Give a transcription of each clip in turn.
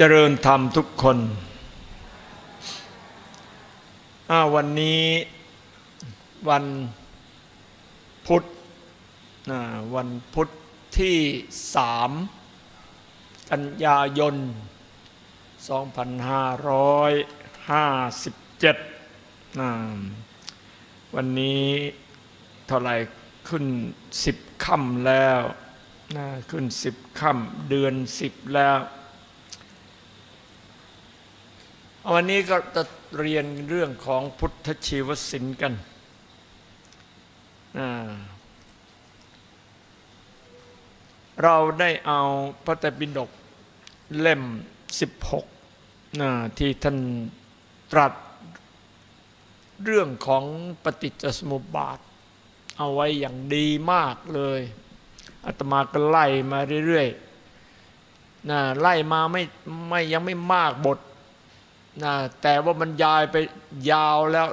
เจริญธรรมทุกคนวันนี้วันพุธวันพุธที่สามกันยายน 2557นะวันนี้เท่าไหร่ขึ้นสิบค่ำแล้ว ขึ้นสิบค่ำเดือนสิบแล้ว วันนี้ก็จะเรียนเรื่องของพุทธชีวศิลป์กัน เราได้เอาพระไตรปิฎกเล่ม 16 ที่ท่านตรัสเรื่องของปฏิจจสมุปบาท เอาไว้อย่างดีมากเลยอาตมาก็ไล่มาเรื่อยๆนะไล่มาไม่ไม่ยังไม่มากบท นะแต่ว่ามันยายไปยาวแล้ว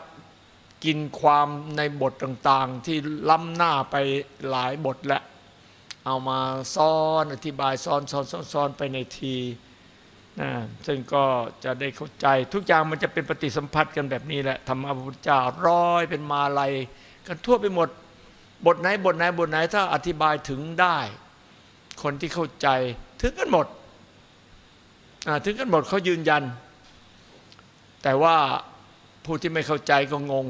กินความในบทต่างๆ ที่ล้ำหน้าไปหลายบทแล้วเอามาซ้อนอธิบายซ้อนซ้อนซ้อนอนไปในทีนะซึ่งก็จะได้เข้าใจทุกอย่างมันจะเป็นปฏิสัมพัทธ์กันแบบนี้แหละธรรมะพระพุทธเจ้าร้อยเป็นมาลัยกันทั่วไปหมดบทไหนบทไหนบทไหนถ้าอธิบายถึงได้ คนที่เข้าใจถึงกันหมดถึงกันหมดเขายืนยัน แต่ว่าผู้ที่ไม่เข้าใจก็งง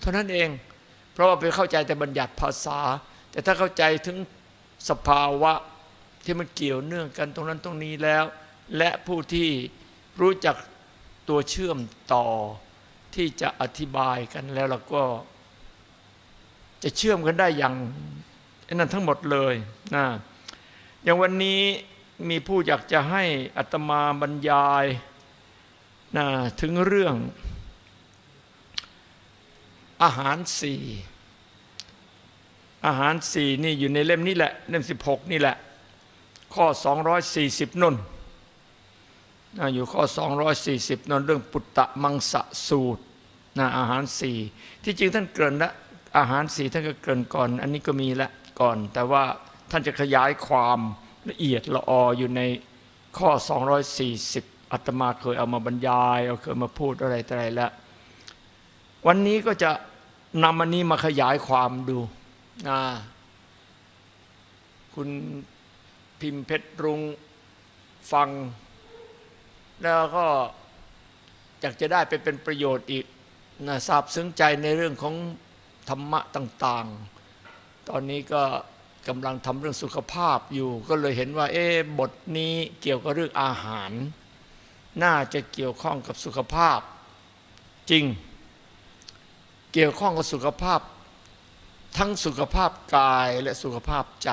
เท่านั้นเอง เพราะว่าไปเข้าใจแต่บัญญัติภาษา แต่ถ้าเข้าใจถึงสภาวะที่มันเกี่ยวเนื่องกันตรงนั้นตรงนี้แล้ว และผู้ที่รู้จักตัวเชื่อมต่อที่จะอธิบายกันแล้วเราก็ จะเชื่อมกันได้อย่างนั้นทั้งหมดเลยนะอย่างวันนี้มีผู้อยากจะให้อัตมาบรรยาย นะถึงเรื่องอาหารสี่อาหารสี่นี่อยู่ในเล่มนี้แหละ เล่มสิบหกนี่แหละ ข้อสองร้อยสี่สิบนนนะอยู่ข้อสองร้อยสี่สิบนนเรื่องปุตตะมังสะสูตรนะอาหารสี่ที่จริงท่านเกินละอาหารสี่ท่านก็เกินก่อน อันนี้ก็มีละก่อน แต่ว่าท่านจะขยายความละเอียดละอออยู่ในข้อ 240 อาตมาเคยเอามาบรรยายเอาเคยมาพูดอะไรอะไรแล้ววันนี้ก็จะนำอันนี้มาขยายความดูนะคุณพิมพ์เพชรรุงฟัง แล้วก็อยากจะได้ไปเป็นประโยชน์อีกนะทราบซึ้งใจในเรื่องของธรรมะต่าง ๆ ตอนนี้ก็กำลังทำเรื่องสุขภาพอยู่ ก็เลยเห็นว่า เอ๊บทนี้เกี่ยวกับเรื่องอาหาร น่าจะเกี่ยวข้องกับสุขภาพ จริง เกี่ยวข้องกับสุขภาพ ทั้งสุขภาพกายและสุขภาพใจ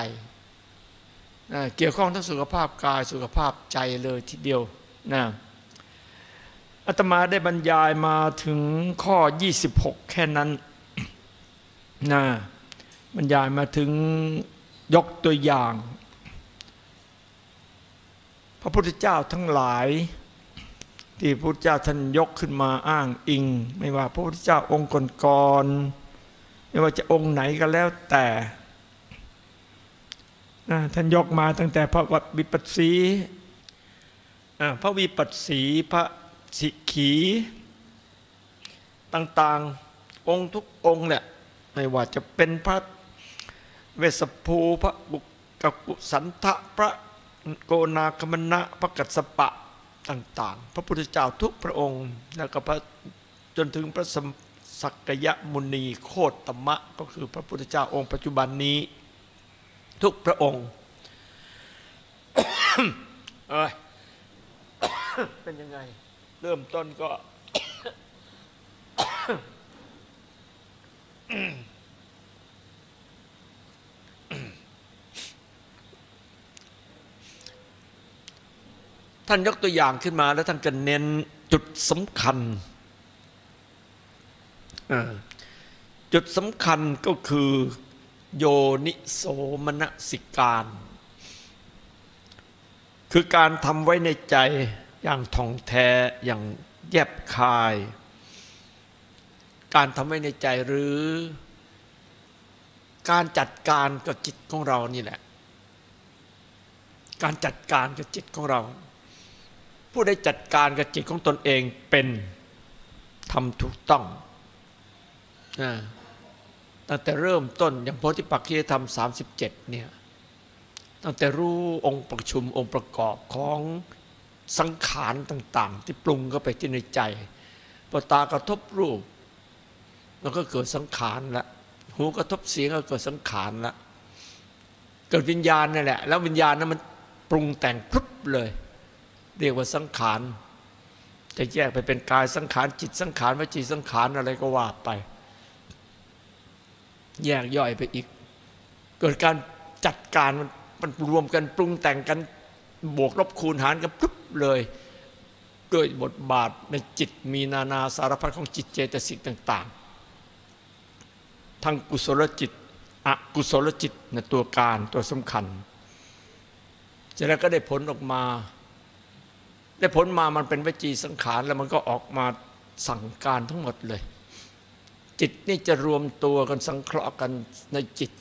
เกี่ยวข้องทั้งสุขภาพกายสุขภาพใจเลยทีเดียวนะอาตมาได้บรรยายมาถึงข้อ 26 แค่นั้นนะบรรยายมาถึงยกตัวอย่าง พระพุทธเจ้าทั้งหลาย ที่พระพุทธเจ้าท่านยกขึ้นมาอ้างอิง ไม่ว่าพระพุทธเจ้าองค์ก่อนๆไม่ว่าจะองค์ไหนก็แล้วแต่ท่านยกมาตั้งแต่พระวัดวิปัสสีพระวิปัสสีพระสิกขีต่างๆองค์ทุกองค์แหละไม่ว่าจะเป็นพระเวสภูพระบุกกุสันทะพระโกนาคมณะพระกัสสปะ ต่างๆ พระพุทธเจ้าทุกพระองค์แล้วก็จนถึงพระสักยมุนีโคตตมะ ก็คือพระพุทธเจ้าองค์ปัจจุบันนี้ ทุกพระองค์เอ้ยเป็นยังไง เริ่มต้นก็ ท่านยกตัวอย่างขึ้นมาแล้วท่านก็เน้นจุดสำคัญ จุดสำคัญก็คือโยนิโสมนสิการ คือการทำไว้ในใจอย่างท่องแท้อย่างแยบคาย การทำไว้ในใจหรือ การจัดการกับจิตของเรานี่แหละ การจัดการกับจิตของเรา ผู้ได้จัดการกับจิตของตนเองเป็นทำถูกต้องตั้งแต่เริ่มต้นอย่างโพธิปักขีธรรม 37เนี่ยตั้งแต่รู้องค์ประชุมองค์ประกอบของสังขารต่าง ๆ ที่ปรุงเข้าไปที่ในใจพอตากระทบรูปมันก็เกิดสังขารละหูกระทบเสียงก็เกิดสังขารละเกิดวิญญาณนั่นแหละ แล้ววิญญาณนั้นมันปรุงแต่งพรุบเลย เรียกว่าสังขารจะแยกไปเป็นกายสังขารจิตสังขารวจีสังขารอะไรก็ว่าไป แยกย่อยไปอีก เกิดการจัดการมันมันรวมกันปรุงแต่งกันบวกลบคูณหารกันปุ๊บเลยด้วยบทบาทในจิตมีนานาสารพัดของจิตเจตสิกต่าง ๆ ทั้งกุศลจิตอกุศลจิตในตัวการตัวสำคัญจากนั้นก็ได้ผลออกมา ได้ผลมามันเป็นวจีสังขารแล้วมันก็ออกมาสั่งการทั้งหมดเลย จิตนี่จะรวมตัวกันสังเคราะห์กันในจิต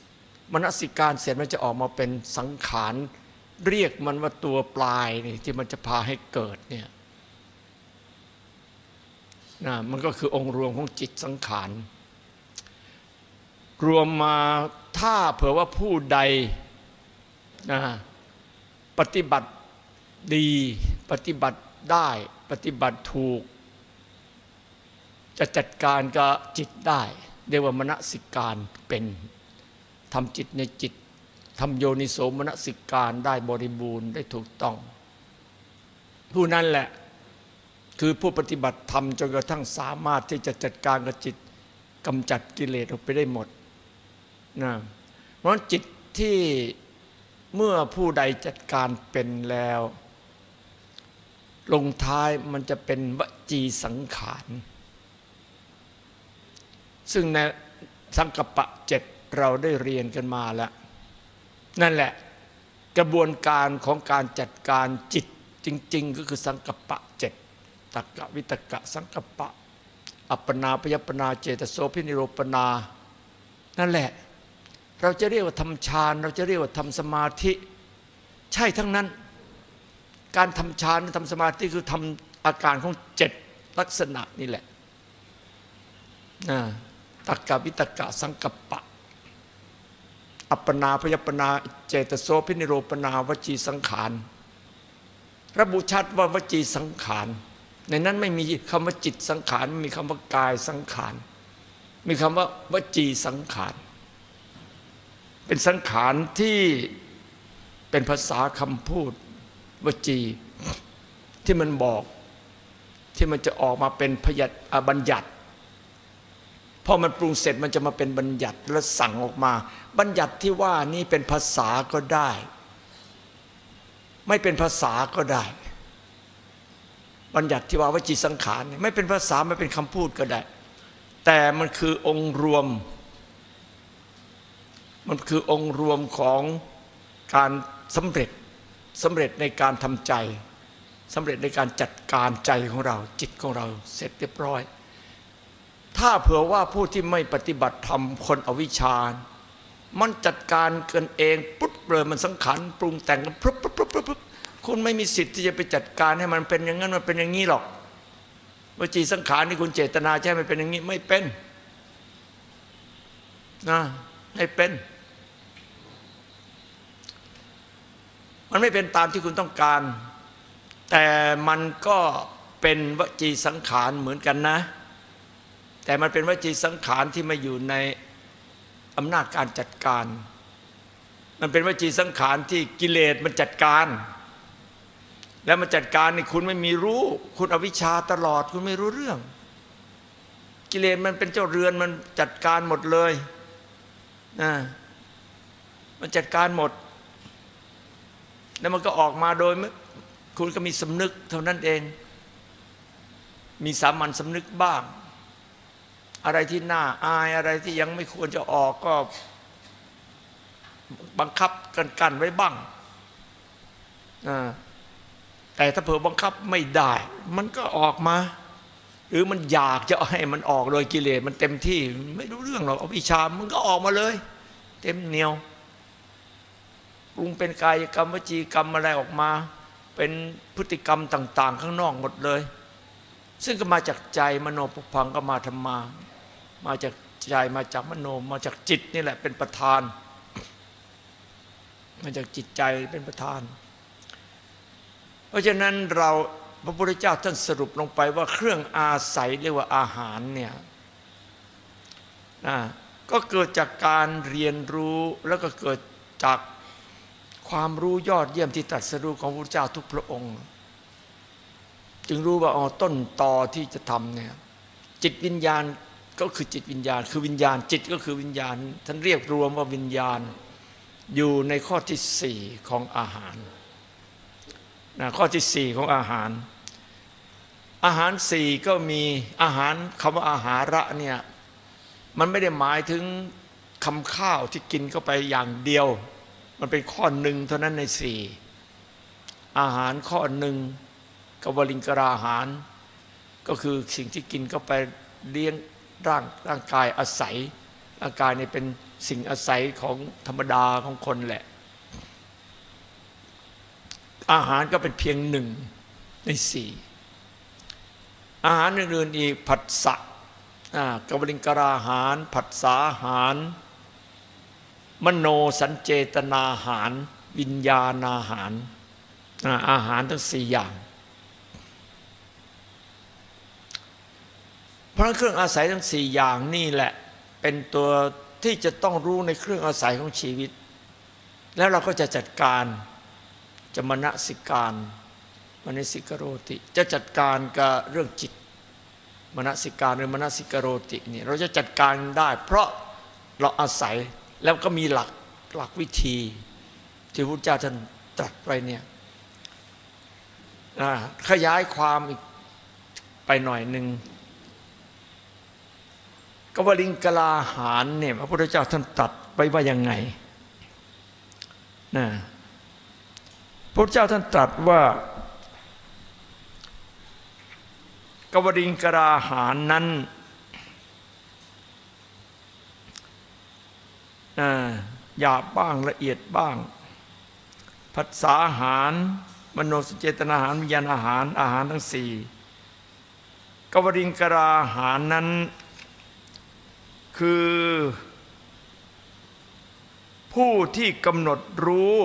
มนสิการเสร็จมันจะออกมาเป็นสังขารเรียกมันว่าตัวปลายนี่ที่มันจะพาให้เกิดเนี่ยนะมันก็คือองค์รวมของจิตสังขารรวมมาถ้าเผื่อว่าผู้ใดนะปฏิบัติดี ปฏิบัติได้ปฏิบัติถูก จะจัดการกับจิตได้เรียกว่ามณสิการเป็นทำจิตในจิตทำโยนิโสมนสิการได้บริบูรณ์ได้ถูกต้อง ผู้นั้นแหละคือผู้ปฏิบัติธรรมจนกระทั่งสามารถที่จะจัดการกับจิตกำจัดกิเลสออกไปได้หมดนะเพราะจิตที่เมื่อผู้ใดจัดการเป็นแล้ว ลงท้ายมันจะเป็นวจีสังขาร ซึ่งในสังกปะเจ็ดเราได้เรียนกันมาแล้ว นั่นแหละกระบวนการของการจัดการจิตจริง ๆ ก็คือสังกปะเจ็ดตักกะวิตกะสังกปะ อัปปนาพยปนาเจตโสพินิโรปนา นั่นแหละ เราจะเรียกว่าทำฌาน เราจะเรียกว่าทำสมาธิ ใช่ทั้งนั้น การทำฌานทำสมาธิคือทำอาการของเจ็ดลักษณะนี่แหละตักกะวิตกะสังกปะ อัปปนาพยปนาเจตโสพินิโรปนาวจีสังขาร ระบุชัดว่าวจีสังขาร ในนั้นไม่มีคำว่าจิตสังขารไม่มีคำว่ากายสังขาร มีคำว่าวจีสังขาร เป็นสังขารที่เป็นภาษาคำพูด วจี ที่มันบอกที่มันจะออกมาเป็นพยัญบัญญัติพอมันปรุงเสร็จมันจะมาเป็นบัญญัติแล้วสั่งออกมา บัญญัติที่ว่านี่เป็นภาษาก็ได้ ไม่เป็นภาษาก็ได้ บัญญัติที่ว่าวจีสังขารไม่เป็นภาษาไม่เป็นคำพูดก็ได้ แต่มันคือองค์รวม มันคือองค์รวมของการสำเร็จ สำเร็จในการทำใจสำเร็จในการจัดการใจของเรา จิตของเราเสร็จเรียบร้อย ถ้าเผื่อว่าผู้ที่ไม่ปฏิบัติธรรมคนอวิชชา มันจัดการกันเองปุ๊บเลยมันสังขารปรุงแต่งกันปุ๊บปุ๊บปุ๊บปุ๊บคุณไม่มีสิทธิ์ที่จะไปจัดการให้มันเป็นอย่างนั้นมันเป็นอย่างนี้หรอกวจีสังขารนี่คุณเจตนาใช่ไหมเป็นอย่างนี้ไม่เป็นนะไม่เป็น มันไม่เป็นตามที่คุณต้องการ แต่มันก็เป็นวจีสังขารเหมือนกันนะ แต่มันเป็นวจีสังขารที่มาอยู่ในอำนาจการจัดการ มันเป็นวจีสังขารที่กิเลสมันจัดการ แล้วมันจัดการนี่คุณไม่มีรู้ คุณอวิชชาตลอดคุณไม่รู้เรื่อง กิเลสมันเป็นเจ้าเรือนมันจัดการหมดเลยนะมันจัดการหมด แล้วมันก็ออกมาโดยคุณก็มีสำนึกเท่านั้นเอง มีสามัญสำนึกบ้าง อะไรที่น่าอายอะไรที่ยังไม่ควรจะออกก็บังคับกันกันไว้บ้าง แต่ถ้าเผื่อบังคับไม่ได้ มันก็ออกมา หรือมันอยากจะให้มันออกโดยกิเลสมันเต็มที่ ไม่รู้เรื่องหรอกอวิชามันก็ออกมาเลย เต็มเหนียว ปรุงเป็นกายกรรมวจีกรรมอะไรออกมา เป็นพฤติกรรมต่าง ๆ ข้างนอกหมดเลย ซึ่งก็มาจากใจมโนปุพังก็มาธรรมา มาจากใจมาจากมโนมาจากจิตนี่แหละเป็นประธาน มาจากจิตใจเป็นประธาน เพราะฉะนั้นเราพระพุทธเจ้าท่านสรุปลงไปว่าเครื่องอาศัยเรียกว่าอาหารเนี่ยนะก็เกิดจากการเรียนรู้แล้วก็เกิดจาก ความรู้ยอดเยี่ยมที่ตรัสรู้ของพระเจ้าทุกพระองค์ จึงรู้ว่าอ๋อต้นตอที่จะทำเนี่ยจิตวิญญาณก็คือจิตวิญญาณ คือวิญญาณจิตก็คือวิญญาณ ท่านเรียกรวมว่าวิญญาณอยู่ในข้อที่สี่ของอาหารนะข้อที่สี่ของอาหาร อาหารสี่ก็มีอาหารคำว่าอาหาระเนี่ยมันไม่ได้หมายถึงคำข้าวที่กินเข้าไปอย่างเดียว มันเป็นข้อหนึ่งเท่านั้นในสี่อาหารข้อหนึ่งกวลิงกราหาร ก็คือสิ่งที่กินเข้าไปเลี้ยงร่างร่างกายอาศัย ร่างกายนี่เป็นสิ่งอาศัยของธรรมดาของคนแหละ อาหารก็เป็นเพียงหนึ่งในสี่อาหารอื่นๆอีกผัสสะกวลิงกราหาร ผัสสาหาร มโนสัญเจตนาหาร วิญญาณอาหาร อาหารทั้งสี่อย่าง เพราะเครื่องอาศัยทั้งสี่อย่างนี่แหละ เป็นตัวที่จะต้องรู้ในเครื่องอาศัยของชีวิต แล้วเราก็จะจัดการจะมณสิการมณสิกโรติ จะจัดการกับเรื่องจิตมณสิการหรือมณสิกโรตินี่เราจะจัดการได้ เพราะเราอาศัย แล้วก็มีหลักหลักวิธี ที่พระเจ้าท่านตรัสไว้เนี่ยขยายความอีกไปหน่อยหนึ่งกวลิงกลาหารเนี่ยพระพุทธเจ้าท่านตรัสไว้ว่ายังไงนะพระเจ้าท่านตรัสว่ากวริงกราหารนั้น หยาบบ้างละเอียดบ้างภาษาอาหาร มโนสเจตนาอาหารวิญญาณอาหารอาหารทั้งสี่กวริงกราอาหารนั้น คือ ผู้ที่กำหนดรู้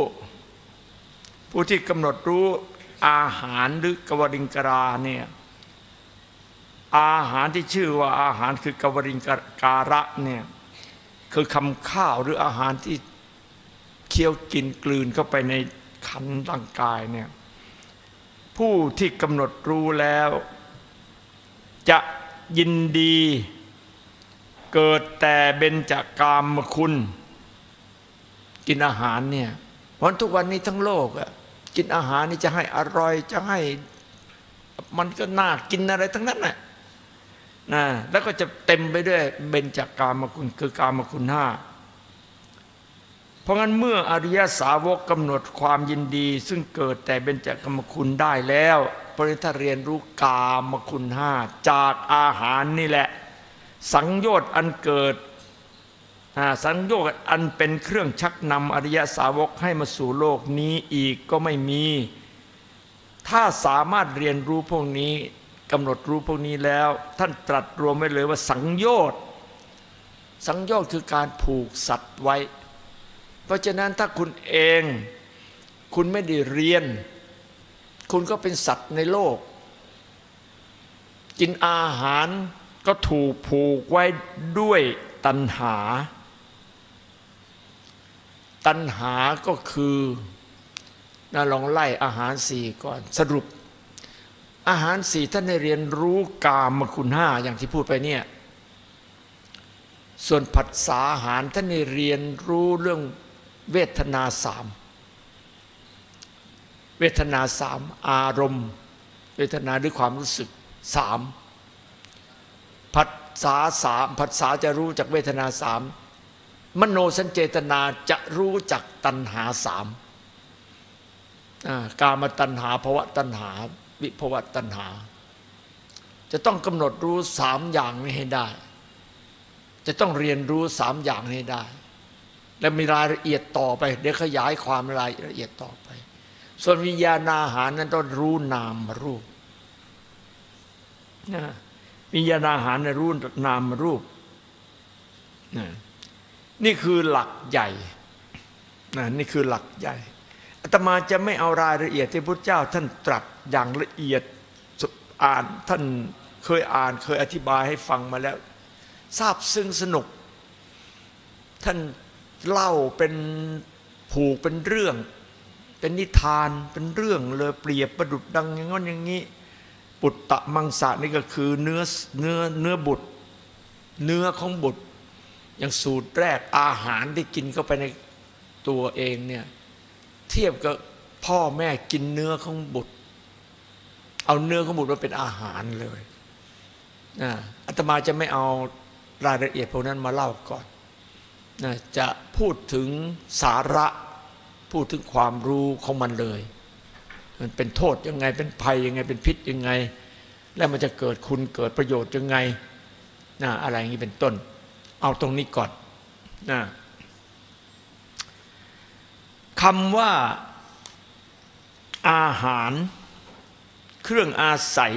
ผู้ที่กำหนดรู้อาหารหรือกวริงกราเนี่ยอาหารที่ชื่อว่าอาหารคือกวริงการะเนี่ย คือคำข้าวหรืออาหารที่เคี้ยวกินกลืนเข้าไปในขันร่างกายเนี่ยผู้ที่กำหนดรู้แล้ว จะยินดี เกิดแต่เบญจากามคุณ กินอาหารเนี่ยเพราะทุกวันนี้ทั้งโลกอะกินอาหารนี่จะให้อร่อยจะให้ มันก็น่ากินอะไรทั้งนั้นแหละ นะแล้วก็จะเต็มไปด้วยเบญจากามคุณคือกามคุณห้าเพราะงั้นเมื่ออริยสาวกกำหนดความยินดี ซึ่งเกิดแต่เบญจากามคุณได้แล้วเพราะถ้าเรียนรู้กามคุณห้าจากอาหารนี่แหละ สังโยชน์อันเกิดสังโยชน์อันเป็นเครื่องชักนำอริยสาวกให้มาสู่โลกนี้อีกก็ไม่มี ถ้าสามารถเรียนรู้พวกนี้ กำหนดรู้พวกนี้แล้ว ท่านตรัสรวมไว้เลยว่าสังโยชน์สังโยชน์คือการผูกสัตว์ไว้ เพราะฉะนั้นถ้าคุณเอง คุณไม่ได้เรียน คุณก็เป็นสัตว์ในโลก กินอาหารก็ถูกผูกไว้ด้วยตัณหา ตัณหาก็คือนะลองไล่อาหารสี่ก่อนสรุป อาหารสี่ท่านได้เรียนรู้กามคุณห้าอย่างที่พูดไปเนี่ยส่วนผัสสาอาหารท่านได้เรียนรู้เรื่องเวทนาสามเวทนาสามอารมณ์ เวทนาด้วยความรู้สึกสามผัสสาสามผัสสาจะรู้จากเวทนาสามมโนสัญเจตนาจะรู้จักตัณหาสามกามตัณหาภวะตัณหา วิภวตัณหา จะต้องกำหนดรู้สามอย่างนี้ให้ได้ จะต้องเรียนรู้สามอย่างนี้ได้ และมีรายละเอียดต่อไป เดี๋ยวขยายความรายละเอียดต่อไป ส่วนวิญญาณอาหารนั้นต้องรู้นามรูปนะวิญญาณอาหารในรู้นามรูปนะนี่คือหลักใหญ่นะนี่คือหลักใหญ่ อาตมาจะไม่เอารายละเอียดที่พระเจ้าท่านตรัสอย่างละเอียดอ่านท่านเคยอ่านเคยอธิบายให้ฟังมาแล้วทราบซึ้งสนุก ท่านเล่าเป็นผูกเป็นเรื่อง เป็นนิทานเป็นเรื่องเลยเปรียบประดุดดังอย่างนั้นอย่างนี้ปุตตะมังสะนี่ก็คือเนื้อเนื้อเนื้อบุตร เนื้อของบุตรอย่างสูตรแรกอาหารที่กินเข้าไปในตัวเองเนี่ย เทียบกับพ่อแม่กินเนื้อของบุตร เอาเนื้อของบุตรมาเป็นอาหารเลยนะอาตมาจะไม่เอารายละเอียดพวกนั้นมาเล่าก่อนนะจะพูดถึงสาระพูดถึงความรู้ของมันเลย มันเป็นโทษยังไงเป็นภัยยังไงเป็นพิษยังไง แล้วมันจะเกิดคุณเกิดประโยชน์ยังไงนะอะไรอย่างนี้เป็นต้น เอาตรงนี้ก่อนนะ คำว่าอาหาร เครื่องอาศัย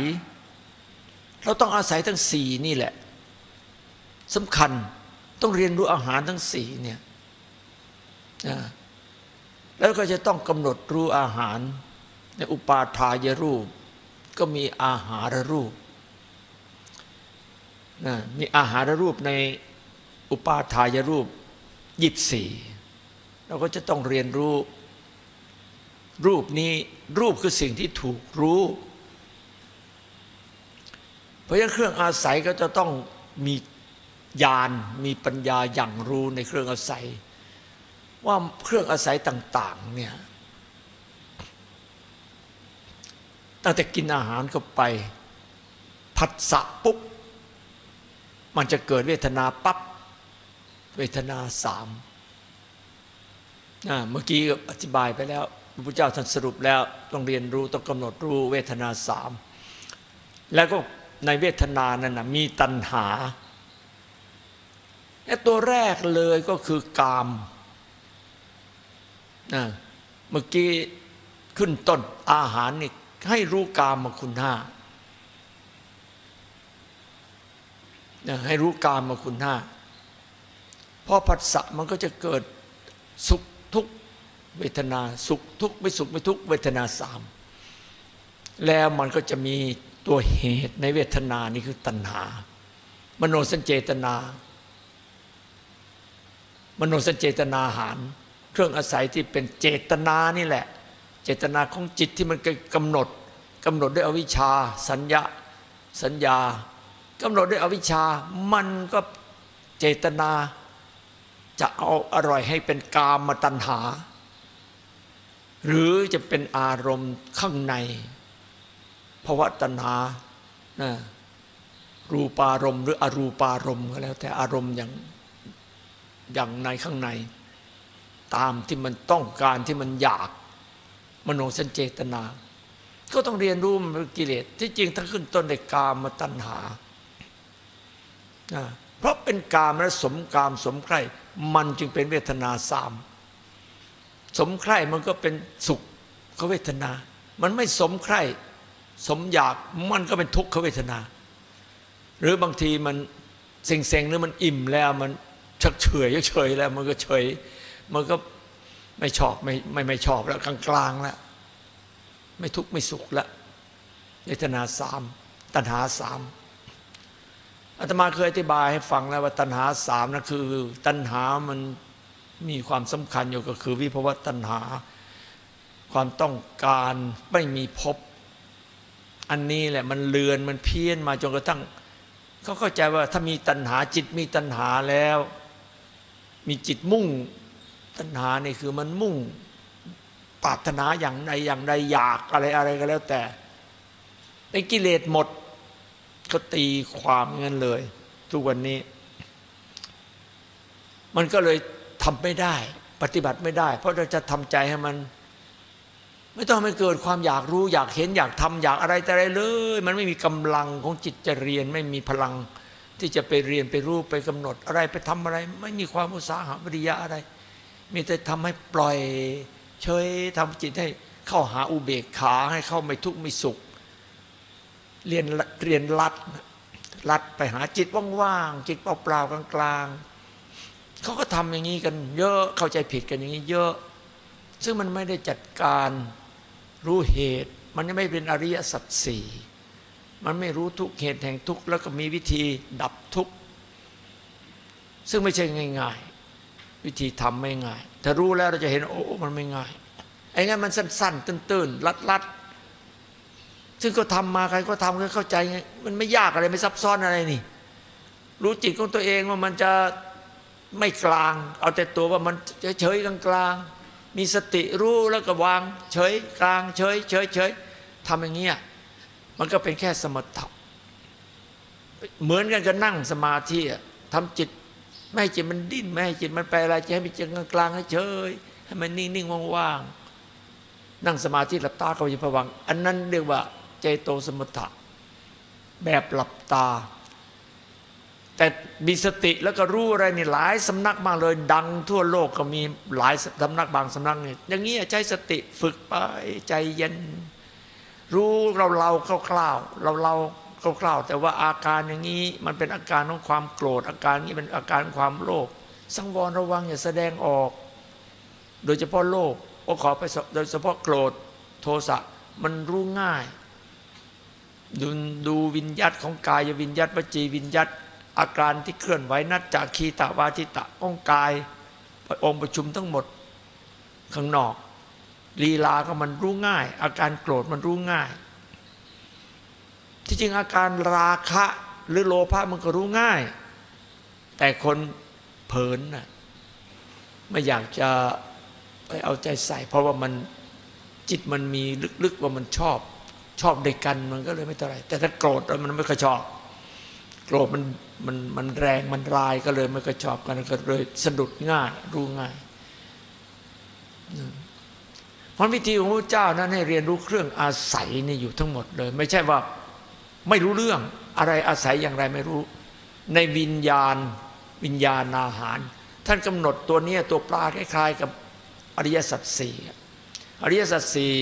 เราต้องอาศัยทั้งสี่นี่แหละสำคัญต้องเรียนรู้อาหารทั้งสี่เนี่ยนะแล้วก็จะต้องกำหนดรู้อาหารในอุปาทายรูป ก็มีอาหารรูปนะมีอาหารรูปในอุปาทายรูปยีิบสี่ เราก็จะต้องเรียนรู้ รูปนี้รูปคือสิ่งที่ถูกรู้ เพราะฉะนั้นเครื่องอาศัยก็จะต้องมีญาณมีปัญญาอย่างรู้ในเครื่องอาศัย ว่าเครื่องอาศัยต่าง ๆ เนี่ยตั้งแต่กินอาหารเข้าไป ผัสสะปุ๊บ มันจะเกิดเวทนาปับ๊บเวทนาสาม เมื่อกี้อธิบายไปแล้วพระพุทธเจ้าท่านสรุปแล้วต้องเรียนรู้ต้องกำหนดรู้เวทนาสามแล้วก็ในเวทนานั้นนะมีตัณหาและตัวแรกเลยก็คือกามนะเมื่อกี้ขึ้นต้นอาหารนี่ให้รู้กามมาคุณห้านะให้รู้กามมาคุณห้าพอผัสสะมันก็จะเกิดสุข ทุกเวทนาสุขทุกไม่สุขไม่ทุกเวทนาสามแล้วมันก็จะมีตัวเหตุในเวทนานี่คือตัณหา มโนสัญเจตนา มโนสัญเจตนาหาร เครื่องอาศัยที่เป็นเจตนานี่แหละ เจตนาของจิตที่มันกำหนดกำหนดด้วยอวิชชา สัญญาสัญญากำหนดด้วยอวิชชา มันก็เจตนา จะเอาอร่อยให้เป็นกามตัณหา หรือจะเป็นอารมณ์ข้างในภาวะตัณหานะรูปารมณ์หรืออรูปารมณ์ก็แล้ว แต่อารมณ์อย่างอย่างในข้างใน ตามที่มันต้องการที่มันอยากมโนสัญเจตนา ก็ต้องเรียนรู้มันกิเลสที่จริงทั้งขึ้นต้นในกามตัณหาเพราะเป็นกามและสมกามสมใคร มันจึงเป็นเวทนาสาม สมใคร่มันก็เป็นสุขเขาเวทนา มันไม่สมใคร่สมอยากมันก็เป็นทุกขเวทนา หรือบางทีมันเซ็งๆหรือมันอิ่มแล้วมันชักเฉยเฉยแล้ว มันก็เฉย มันก็ไม่ชอบไม่ไม่ไม่ชอบแล้วกลางๆแล้วไม่ทุกข์ไม่สุขแล้วเวทนาสามตัณหาสาม อาตมาเคยอธิบายให้ฟังแล้วว่าตัณหาสามนะคือ ตัณหามันมีความสำคัญอยู่ก็คือวิภวตัณหา ความต้องการไม่มีพบ อันนี้แหละมันเลือนมันเพี้ยนมาจนกระทั่งเขาเข้าใจว่าถ้ามีตัณหาจิตมีตัณหาแล้ว มีจิตมุ่ง ตัณหานี่คือมันมุ่งปรารถนาอย่างใดอย่างใดอยากอะไรอะไรก็แล้วแต่ในกิเลสหมด ก็ตีความเงินเลย ทุกวันนี้ มันก็เลยทำไม่ได้ ปฏิบัติไม่ได้ เพราะเราจะทำใจให้มัน ไม่ต้องไม่เกิดความอยากรู้ อยากเห็นอยากทำอยากอะไรแต่อะไรเลย มันไม่มีกำลังของจิตจะเรียน ไม่มีพลังที่จะไปเรียนไปรู้ไปกำหนดอะไรไปทำอะไร ไม่มีความอุตสาหะวิริยะอะไร มีแต่ทำให้ปล่อย เฉยทำจิตให้เข้าหาอุเบกขาให้เข้าไม่ทุกข์ไม่สุข เรียนเรียนรัดรัดไปหาจิตว่างๆจิตเปล่าๆกลางๆเขาก็ทำอย่างนี้กันเยอะเข้าใจผิดกันอย่างนี้เยอะ ซึ่งมันไม่ได้จัดการรู้เหตุ มันไม่เป็นอริยสัจสี่มันไม่รู้ทุกเหตุแห่งทุกข์แล้วก็มีวิธีดับทุกข์ซึ่งไม่ใช่ง่าย ๆ วิธีทำไม่ง่าย ถ้ารู้แล้วเราจะเห็นโอ้มันไม่ง่ายไอ้งั้นมันสั้น ๆ ตื้นๆลัดๆ ซึ่งก็ทำมาใครก็ทำก็เข้าใจไงมันไม่ยากอะไรไม่ซับซ้อนอะไรนี่ รู้จิตของตัวเองว่ามันจะไม่กลาง เอาแต่ตัวว่ามันเฉยๆกลางๆมีสติรู้แล้วก็วาง เฉยกลาง เฉยเฉยเฉยทำอย่างเงี้ยมันก็เป็นแค่สมถะเหมือนกันกับนั่งสมาธิทำจิตไม่ให้จิตมันดิ้นไม่ให้จิตมันไปอะไรจะให้มันจิตกลางๆเฉยให้มันนิ่งๆว่างๆนั่งสมาธิหลับตาเขาจะผวัง อันนั้นเรียกว่า จโตสมถะ แบบหลับตา แต่มีสติแล้วก็รู้อะไรนี่หลายสำนักมากเลย ดังทั่วโลกก็มีหลายสำนักบางสำนักนี่อย่างนี้ใช้สติฝึกไปใจเย็น รู้เราเราคร่าวๆเราเราคร่าวๆแต่ว่าอาการอย่างนี้มันเป็นอาการของความโกรธ อาการนี้เป็นอาการความโลภสังวรระวังอย่าแสดงออก โดยเฉพาะโลภโอขอไปโดยเฉพาะโกรธโทสะมันรู้ง่าย ดูดูวิญญาตของกายวิญญาตวจีวิญญาตอาการที่เคลื่อนไหวนัดจากคีตาวาทิตะองกายองค์ประชุมทั้งหมดข้างนอกลีลาก็มันรู้ง่าย อาการโกรธมันรู้ง่าย ที่จริงอาการราคะหรือโลภะมันก็รู้ง่าย แต่คนเผินน่ะไม่อยากจะไปเอาใจใส่ เพราะว่ามันจิตมันมีลึกๆว่ามันชอบ ชอบเด็กกันมันก็เลยไม่เท่าไรแต่ถ้าโกรธมันไม่ค่อยชอบ โกรธมันมันมันแรงมันรายก็เลยไม่ค่อยชอบกันก็เลยสะดุดง่าย รู้ง่ายเพราะวิธีของพระเจ้านั้นให้เรียนรู้เครื่องอาศัยนี่อยู่ทั้งหมดเลย ไม่ใช่ว่าไม่รู้เรื่องอะไรอาศัยอย่างไรไม่รู้ ในวิญญาณวิญญาณอาหาร ท่านกำหนดตัวนี้ตัวปลาคล้ายๆ กับอริยสัจสี่อริยสัจสี่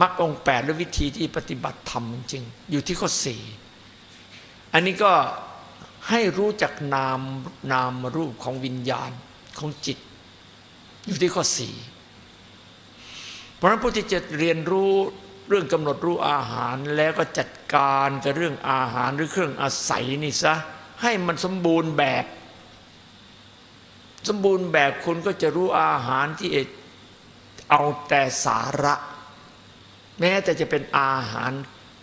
มรรคองแปดหรือวิธีที่ปฏิบัติธรรมจริง อยู่ที่ข้อสี่อันนี้ก็ให้รู้จักนามนามรูปของวิญญาณของจิต อยู่ที่ข้อสี่เพราะฉะนั้นผู้ที่จะเรียนรู้เรื่องกำหนดรู้อาหารแล้วก็จัดการกับเรื่องอาหารหรือเครื่องอาศัยนี่ซะให้มันสมบูรณ์แบบ สมบูรณ์แบบคุณก็จะรู้อาหารที่เอาแต่สาระ แม้แต่จะเป็นอาหาร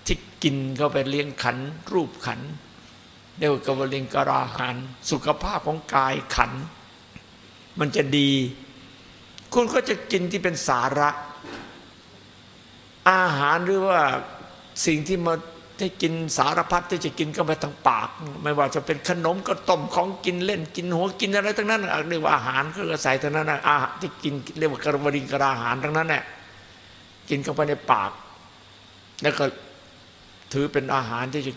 ที่กินเข้าไปเลี้ยงขัน รูปขันเรียกว่ากวลิงกราหารสุขภาพของกายขัน มันจะดี คุณก็จะกินที่เป็นสาระ อาหารหรือว่าสิ่งที่มาให้กินสารพัดที่จะกินก็ไปทางปาก ไม่ว่าจะเป็นขนมก็ต้มของกินเล่นกินหัวกินอะไรทั้งนั้นเรียกว่าอาหารก็ใส่ทั้งนั้นอาหารที่กินเรียกว่ากระวริงกระอาหารทั้งนั้นแหละ กินเข้าไปในปาก แล้วก็ถือเป็นอาหารที่จะ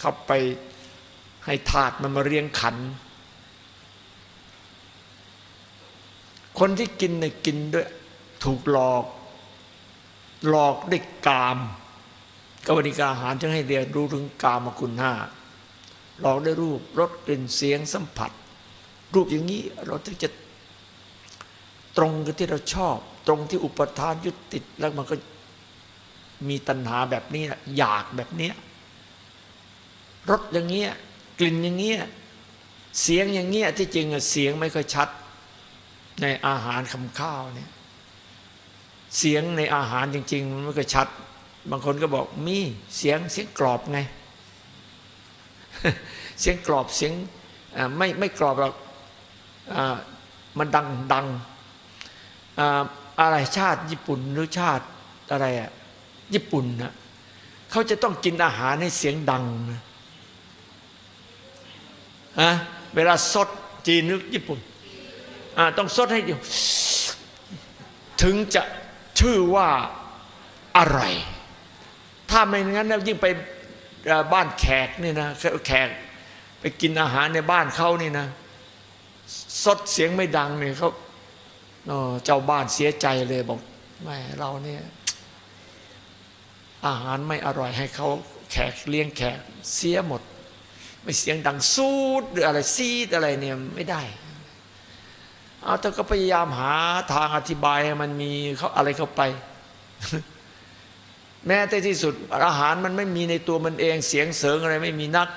เข้าไปให้ถาดมันมาเรียงขัน คนที่กินเนี่ยกินด้วย ถูกหลอก หลอกด้วยกามกวนิกาอาหารจึงให้เรียนรู้ถึงกามคุณห้าหลอกด้วยรูปรสกลิ่นเสียงสัมผัส รูปอย่างนี้เราถึงจะตรงกับที่เราชอบ รงที่อุปทานยึดติดแล้วมันก็มีตัณหาแบบนี้อยากแบบนี้รสอย่างเงี้ยกลิ่นอย่างเงี้ยเสียงอย่างเงี้ยที่จริงเสียงไม่ค่อยชัด ในอาหารคำข้าวเนี่ยเสียงในอาหารจริง ๆ มันไม่ก็ชัด บางคนก็บอกมีเสียงเสียงกรอบไง เสียงกรอบเสียงไม่ไม่กรอบหรอกมันดังดัง อะไรชาติญี่ปุ่นหรือชาติอะไรอะญี่ปุ่นนะเขาจะต้องกินอาหารให้เสียงดังนะฮะเวลาสดจีนนึกญี่ปุ่นอ่าต้องสดให้ดีถึงจะชื่อว่าอะไร ถ้าไม่งั้นแล้วยิ่งไปบ้านแขกนี่นะแขกไปกินอาหารในบ้านเขานี่นะสดเสียงไม่ดังเนี่ยเขา เจ้าบ้านเสียใจเลยบอกไม่เราเนี่ยอาหารไม่อร่อยให้เขาแขกเลี้ยงแขกเสียหมด ไม่เสียงดังซูดหรืออะไรซีดอะไรเนี่ยไม่ได้ เอาแต่ก็พยายามหาทางอธิบายให้มันมีเขาอะไรเข้าไป แม้แต่ที่สุดอาหารมันไม่มีในตัวมันเอง เสียงเสริงอะไรไม่มีนัก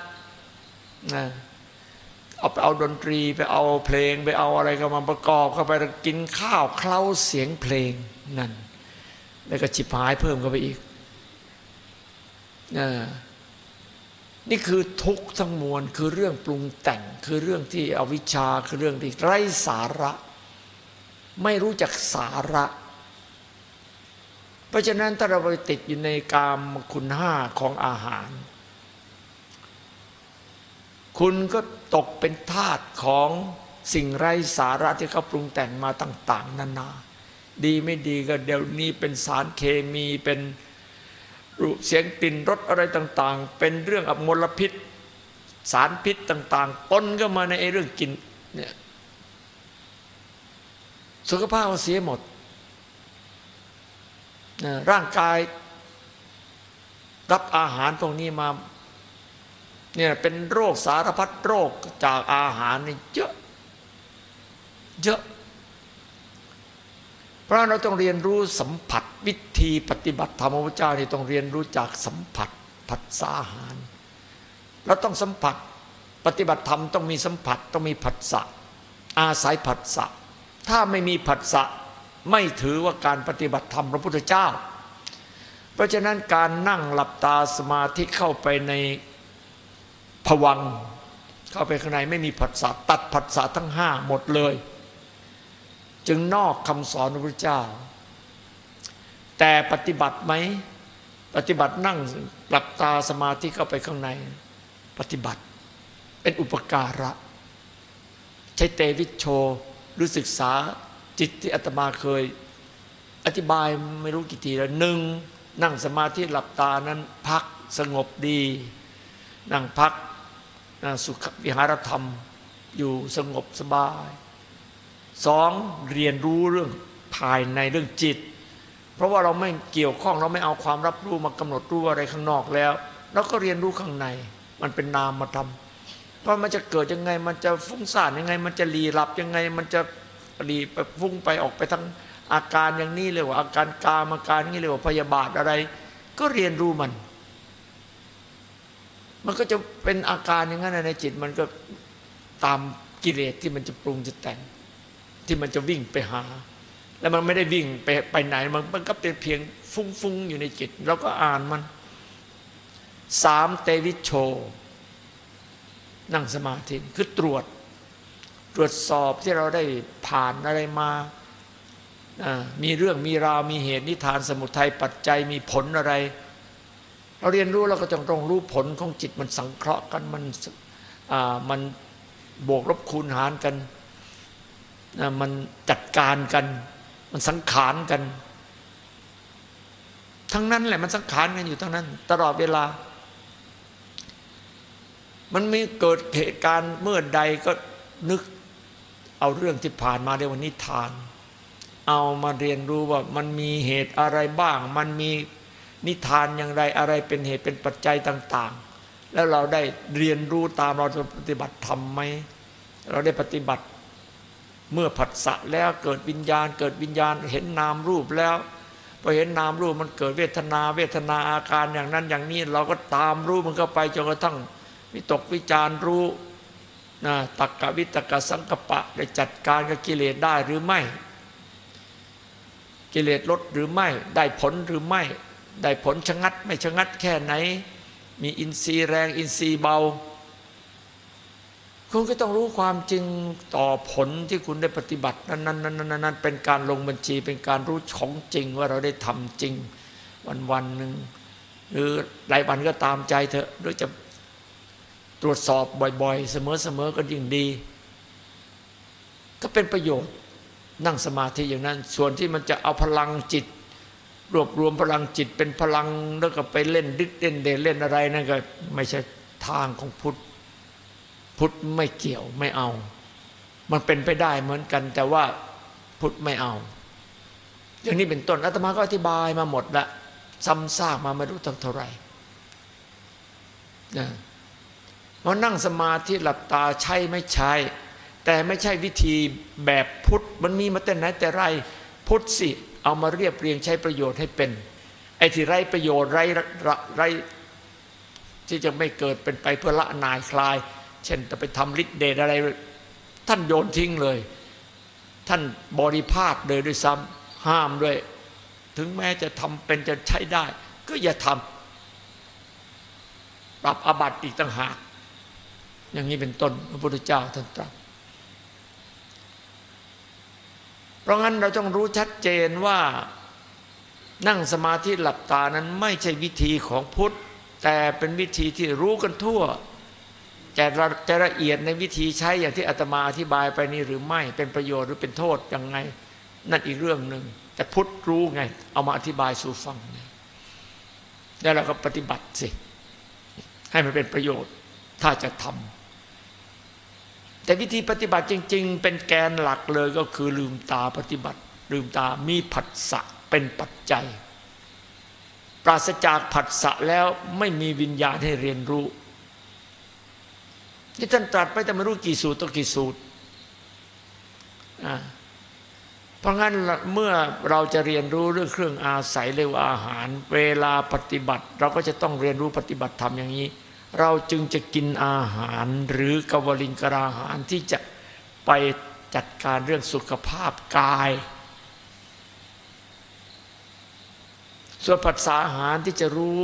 นะ เอาไปเอาดนตรีไปเอาเพลงไปเอาอะไรก็มาประกอบเข้าไปกินข้าวเคล้าเสียงเพลงนั่นแล้วก็จิบหายเพิ่มเข้าไปอีกนี่คือทุกทั้งมวลคือเรื่องปรุงแต่งคือเรื่องที่อวิชชาคือเรื่องที่ไร้สาระ ไม่รู้จักสาระ เพราะฉะนั้นถ้าเราไปติดอยู่ในกามคุณห้าของอาหาร คุณก็ ตกเป็นทาสของสิ่งไร้สาระที่เขาปรุงแต่งมาต่าง ๆนานา ดีไม่ดีก็เดี๋ยวนี้เป็นสารเคมีเป็นรูปเสียงกลิ่นรสอะไรต่างๆ เป็นเรื่องอมลพิษ สารพิษต่างๆปนก็มาในไอ้เรื่องกินเนี่ยสุขภาพเสียหมด ร่างกายรับอาหารพวกนี้มา เนี่ยเป็นโรคสารพัดโรคจากอาหารนี่เยอะเยอะ เพราะเราต้องเรียนรู้สัมผัสวิธีปฏิบัติธรรมพระเจ้านี่ต้องเรียนรู้จากสัมผัสผัสสาอาหารเราต้องสัมผัสปฏิบัติธรรมต้องมีสัมผัสต้องมีผัสสะอาศัยผัสสะถ้าไม่มีผัสสะไม่ถือว่าการปฏิบัติธรรมพระพุทธเจ้า เพราะฉะนั้นการนั่งหลับตาสมาธิเข้าไปใน ผวังเข้าไปข้างในไม่มีผัสสะตัดผัสสะทั้งห้าหมดเลย จึงนอกคำสอนพระเจ้า แต่ปฏิบัติไหมปฏิบัตินั่งหลับตาสมาธิเข้าไปข้างใน ปฏิบัติเป็นอุปการะ ใช้เตวิชโชหรือศึกษาจิตที่อาตมาเคย อธิบายไม่รู้กี่ทีแล้วหนึ่งนั่งสมาธิหลับตานั้นพักสงบดี นั่งพัก สุขวิหารธรรมอยู่สงบสบายสองเรียนรู้เรื่องภายในเรื่องจิต เพราะว่าเราไม่เกี่ยวข้องเราไม่เอาความรับรู้มากำหนดรู้อะไรข้างนอกแล้วเราก็เรียนรู้ข้างใน มันเป็นนามธรรมเพราะมันจะเกิดยังไงมันจะฟุ้งซ่านยังไง มันจะรีหลับยังไง มันจะรีไปฟุ้งไปออกไปทั้งอาการอย่างนี้เลยว่าอาการกามอาการนี้เลยว่าพยาบาทอะไร ก็เรียนรู้มัน มันก็จะเป็นอาการอย่างนั้นในจิต มันก็ตามกิเลสที่มันจะปรุงจะแต่ง ที่มันจะวิ่งไปหา แล้วมันไม่ได้วิ่งไปไปไหน มันมันก็เป็นเพียงฟุ้งๆอยู่ในจิตเราก็อ่านมันสามเตวิชโช นั่งสมาธิคือตรวจตรวจสอบที่เราได้ผ่านอะไรมามีเรื่องมีราวมีเหตุนิทานสมุทัยปัจจัยมีผลอะไร เราเรียนรู้เราก็ต้องต้องรู้ผลของจิตมันสังเคราะห์กันมันมันบวกลบคูณหารกันนะมันจัดการกัน มันสังขารกัน ทั้งนั้นแหละมันสังขารกันอยู่ทั้งนั้น ตลอดเวลา มันมีเกิดเหตุการณ์เมื่อใดก็นึกเอาเรื่องที่ผ่านมาในวันนิทาน เอามาเรียนรู้ว่ามันมีเหตุอะไรบ้าง มันมี นิทานอย่างไรอะไรเป็นเหตุเป็นปัจจัยต่าง ๆ แล้วเราได้เรียนรู้ตามเราจะปฏิบัติทำไหมเราได้ปฏิบัติเมื่อผัสสะแล้วเกิดวิญญาณ เกิดวิญญาณเห็นนามรูปแล้วพอเห็นนามรูปมันเกิดเวทนา เวทนาอาการอย่างนั้นอย่างนี้ เราก็ตามรู้มันก็ไปจนกระทั่งวิตกวิจารรู้นะตักกะวิตกะสังกปะได้จัดการกับกิเลสได้หรือไม่ กิเลสลดหรือไม่ได้ผลหรือไม่ ได้ผลชะงัดไม่ชะงัดแค่ไหน มีอินทรีย์แรงอินทรีย์เบา คุณก็ต้องรู้ความจริงต่อผลที่คุณได้ปฏิบัตินั้นนั้นนั้นนั้นเป็นการลงบัญชีเป็นการรู้ของจริงว่าเราได้ทำจริงวันวันหนึ่งหรือหลายวันก็ตามใจเถอะหรือจะตรวจสอบบ่อยๆ เสมอๆก็ยิ่งดี ก็เป็นประโยชน์นั่งสมาธิอย่างนั้น ส่วนที่มันจะเอาพลังจิต รวบรวมพลังจิตเป็นพลังแล้วก็ไปเล่นดิเล่นเดเล่นอะไรนั่นก็ไม่ใช่ทางของพุทธพุทธไม่เกี่ยวไม่เอา มันเป็นไปได้เหมือนกัน แต่ว่าพุทธไม่เอา อย่างนี้เป็นต้นอาตมาก็อธิบายมาหมดละซ้ำซากมาไม่รู้ตั้งเท่าไหร่นะว่านั่งสมาธิหลับตาใช่ไม่ใช่แต่ไม่ใช่วิธีแบบพุทธมันมีมาแต่ไหนแต่ไรพุทธสิ เอามาเรียบเรียงใช้ประโยชน์ให้เป็น ไอ้ที่ไร้ประโยชน์ไรไรที่จะไม่เกิดเป็นไปเพื่อละนายคลาย เช่นจะไปทำฤทธิ์เดชอะไร ท่านโยนทิ้งเลย ท่านบริพาทเลยด้วยซ้ำห้ามด้วย ถึงแม้จะทำเป็นจะใช้ได้ ก็อย่าทำปรับอาบัติอีกต่างหาก อย่างนี้เป็นต้นพระพุทธเจ้าท่านตรัส เพราะงั้นเราต้องรู้ชัดเจนว่านั่งสมาธิหลับตานั้นไม่ใช่วิธีของพุทธ แต่เป็นวิธีที่รู้กันทั่วจะจะละเอียดในวิธีใช้อย่างที่อาตมาอธิบายไปนี้หรือไม่เป็นประโยชน์หรือเป็นโทษยังไง นั่นอีกเรื่องหนึ่งแต่พุทธรู้ไง เอามาอธิบายสู่ฟังแล้วเราก็ปฏิบัติสิ ให้มันเป็นประโยชน์ถ้าจะทำ แต่วิธีปฏิบัติจริง ๆ เป็นแกนหลักเลยก็คือลืมตาปฏิบัติ ลืมตามีผัสสะเป็นปัจจัย ปราศจากผัสสะแล้วไม่มีวิญญาณให้เรียนรู้ที่ท่านตรัสไปแต่ไม่รู้กี่สูตรต่อกี่สูตรเพราะงั้นเมื่อเราจะเรียนรู้เรื่องเครื่องอาศัยเรียกว่าอาหาร เวลาปฏิบัติ เราก็จะต้องเรียนรู้ปฏิบัติธรรมอย่างนี้ เราจึงจะกินอาหารหรือกวลิงกราหารที่จะไปจัดการเรื่องสุขภาพกาย ส่วนภาษาอาหารที่จะรู้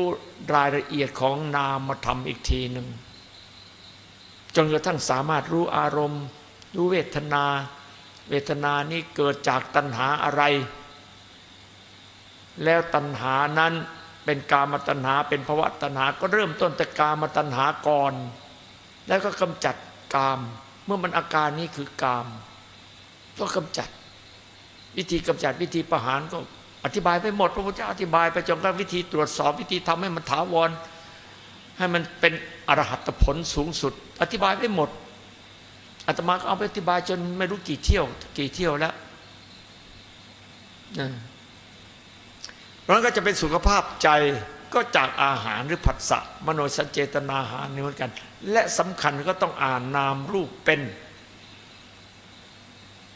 รายละเอียดของนามธรรมอีกทีหนึ่งจนกระทั่งสามารถรู้อารมณ์ รู้เวทนา เวทนานี้เกิดจากตัณหาอะไร แล้วตัณหานั้น เป็นกามตัณหาเป็นภวะตัณหาก็เริ่มต้นแต่กามตัณหาก่อน แล้วก็กำจัดกาม เมื่อมันอาการนี้คือกาม ก็กำจัด วิธีกำจัดวิธีประหารก็อธิบายไปหมดพระพุทธเจ้าอธิบายไปจนกระทั่งวิธีตรวจสอบวิธีทำให้มันถาวร ให้มันเป็นอรหัตผลสูงสุด อธิบายไปหมดอาตมาก็เอาไปอธิบายจนไม่รู้กี่เที่ยว กี่เที่ยวแล้วเพ ราะนั้นก็จะเป็นสุขภาพใจก็จากอาหารหรือผัสสะมโนสัญเจตนาหารนี่เหมือนกัน และสำคัญก็ต้องอ่านนามรูปเป็น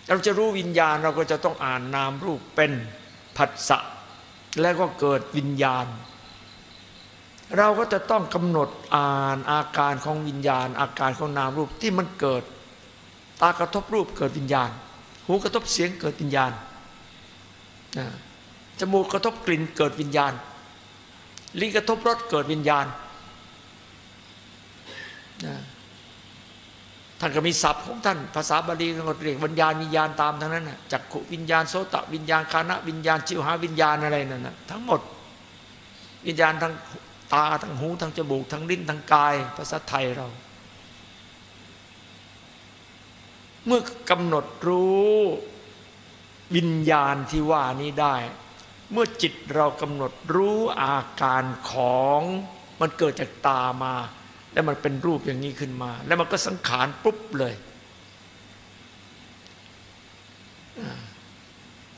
เราจะรู้วิญญาณเราก็จะต้องอ่านนามรูปเป็นผัสสะแล้วก็เกิดวิญญาณ เราก็จะต้องกำหนดอ่านอาการของวิญญาณ อาการของนามรูปที่มันเกิด ตากระทบรูปเกิดวิญญาณ หูกระทบเสียงเกิดวิญญาณ จมูกกระทบกลิ่นเกิดวิญญาณ ลิ้นกระทบรสเกิดวิญญาณท่านก็มีศัพท์ของท่านภาษาบาลีก็เรียกวิญญาณวิญญาณตามทั้งนั้นจักขุวิญญาณโสตวิญญาณคานะวิญญาณจิวหาวิญญาณอะไรนั่นนะทั้งหมดวิญญาณทั้งตาทั้งหูทั้งจมูกทั้งลิ้นทั้งกาย ภาษาไทยเรา เมื่อกำหนดรู้วิญญาณที่ว่านี้ได้ เมื่อจิตเรากำหนดรู้อาการของมันเกิดจากตามา แล้วมันเป็นรูปอย่างนี้ขึ้นมา แล้วมันก็สังขารปุ๊บเลย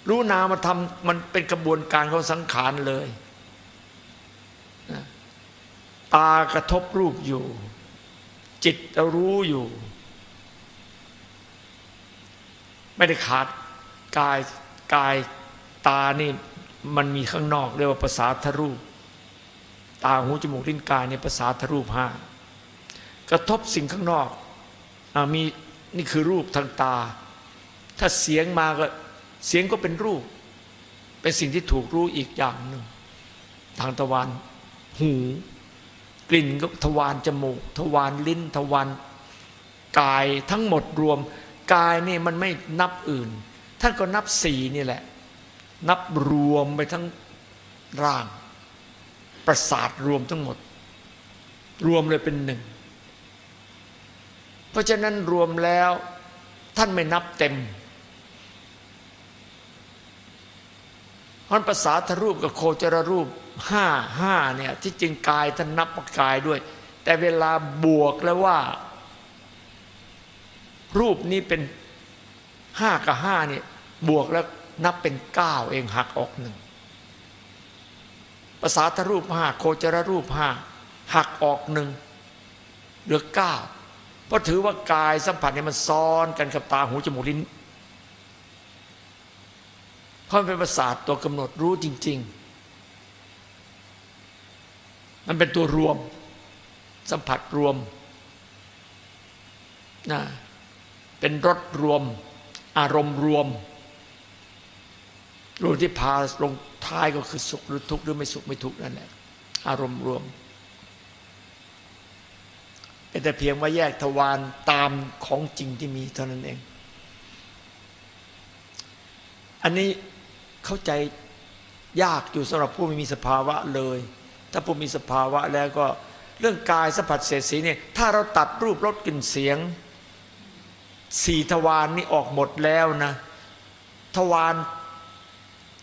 รู้นามาทำมันเป็นกระบวนการของสังขารเลย ตากระทบรูปอยู่ จิตรารู้อยู่ ไม่ได้ขาดกายกายตานี่ มันมีข้างนอกเรียกว่าภาษาทรูป ตาหูจมูกลิ้นกายในภาษาทรูปห้ากระทบสิ่งข้างนอกอมีนี่คือรูปทางตา ถ้าเสียงมาก็เสียงก็เป็นรูป เป็นสิ่งที่ถูกรู้อีกอย่างหนึ่ง ทางตะวันหู กลิ่นก็ทวารจมูก ทวารลิ้น ทวารกายทั้งหมดรวม กายนี่มันไม่นับอื่น ท่านก็นับสี่นี่แหละ นับรวมไปทั้งร่าง ประสาทรวมทั้งหมด รวมเลยเป็นหนึ่ง เพราะฉะนั้นรวมแล้วท่านไม่นับเต็มเพราะภาษาทรูปกับโคจรรูปห้าห้าเนี่ยที่จริงกายท่านนับกายด้วย แต่เวลาบวกแล้วว่า รูปนี้เป็นห้ากับห้าเนี่ยบวกแล้ว นับเป็นเก้าเองหักออกหนึ่งภาษาทรูปห้าโคจรรูปห้าหักออกหนึ่งเหลือเก้าเพราะถือว่ากายสัมผัสเนี่ยมันซ้อนกันกับตาหูจมูกลิ้นเพราะมันเป็นประสาทตัวกำหนดรู้จริง ๆ มันเป็นตัวรวม สัมผัสรวมนะเป็นรสรวม อารมณ์รวม รวมที่พาลงท้ายก็คือสุขหรือทุกข์หรือไม่สุขไม่ทุกข์นั่นแหละอารมณ์รวมแต่เพียงว่าแยกทวารตามของจริงที่มีเท่านั้นเอง อันนี้เข้าใจยากอยู่สำหรับผู้ไม่มีสภาวะเลย ถ้าผู้มีสภาวะแล้วก็เรื่องกายสัมผัสเศษสีเนี่ยถ้าเราตัดรูปรสกลิ่นเสียงสี่ทวารนนี่ออกหมดแล้วนะ ทวาร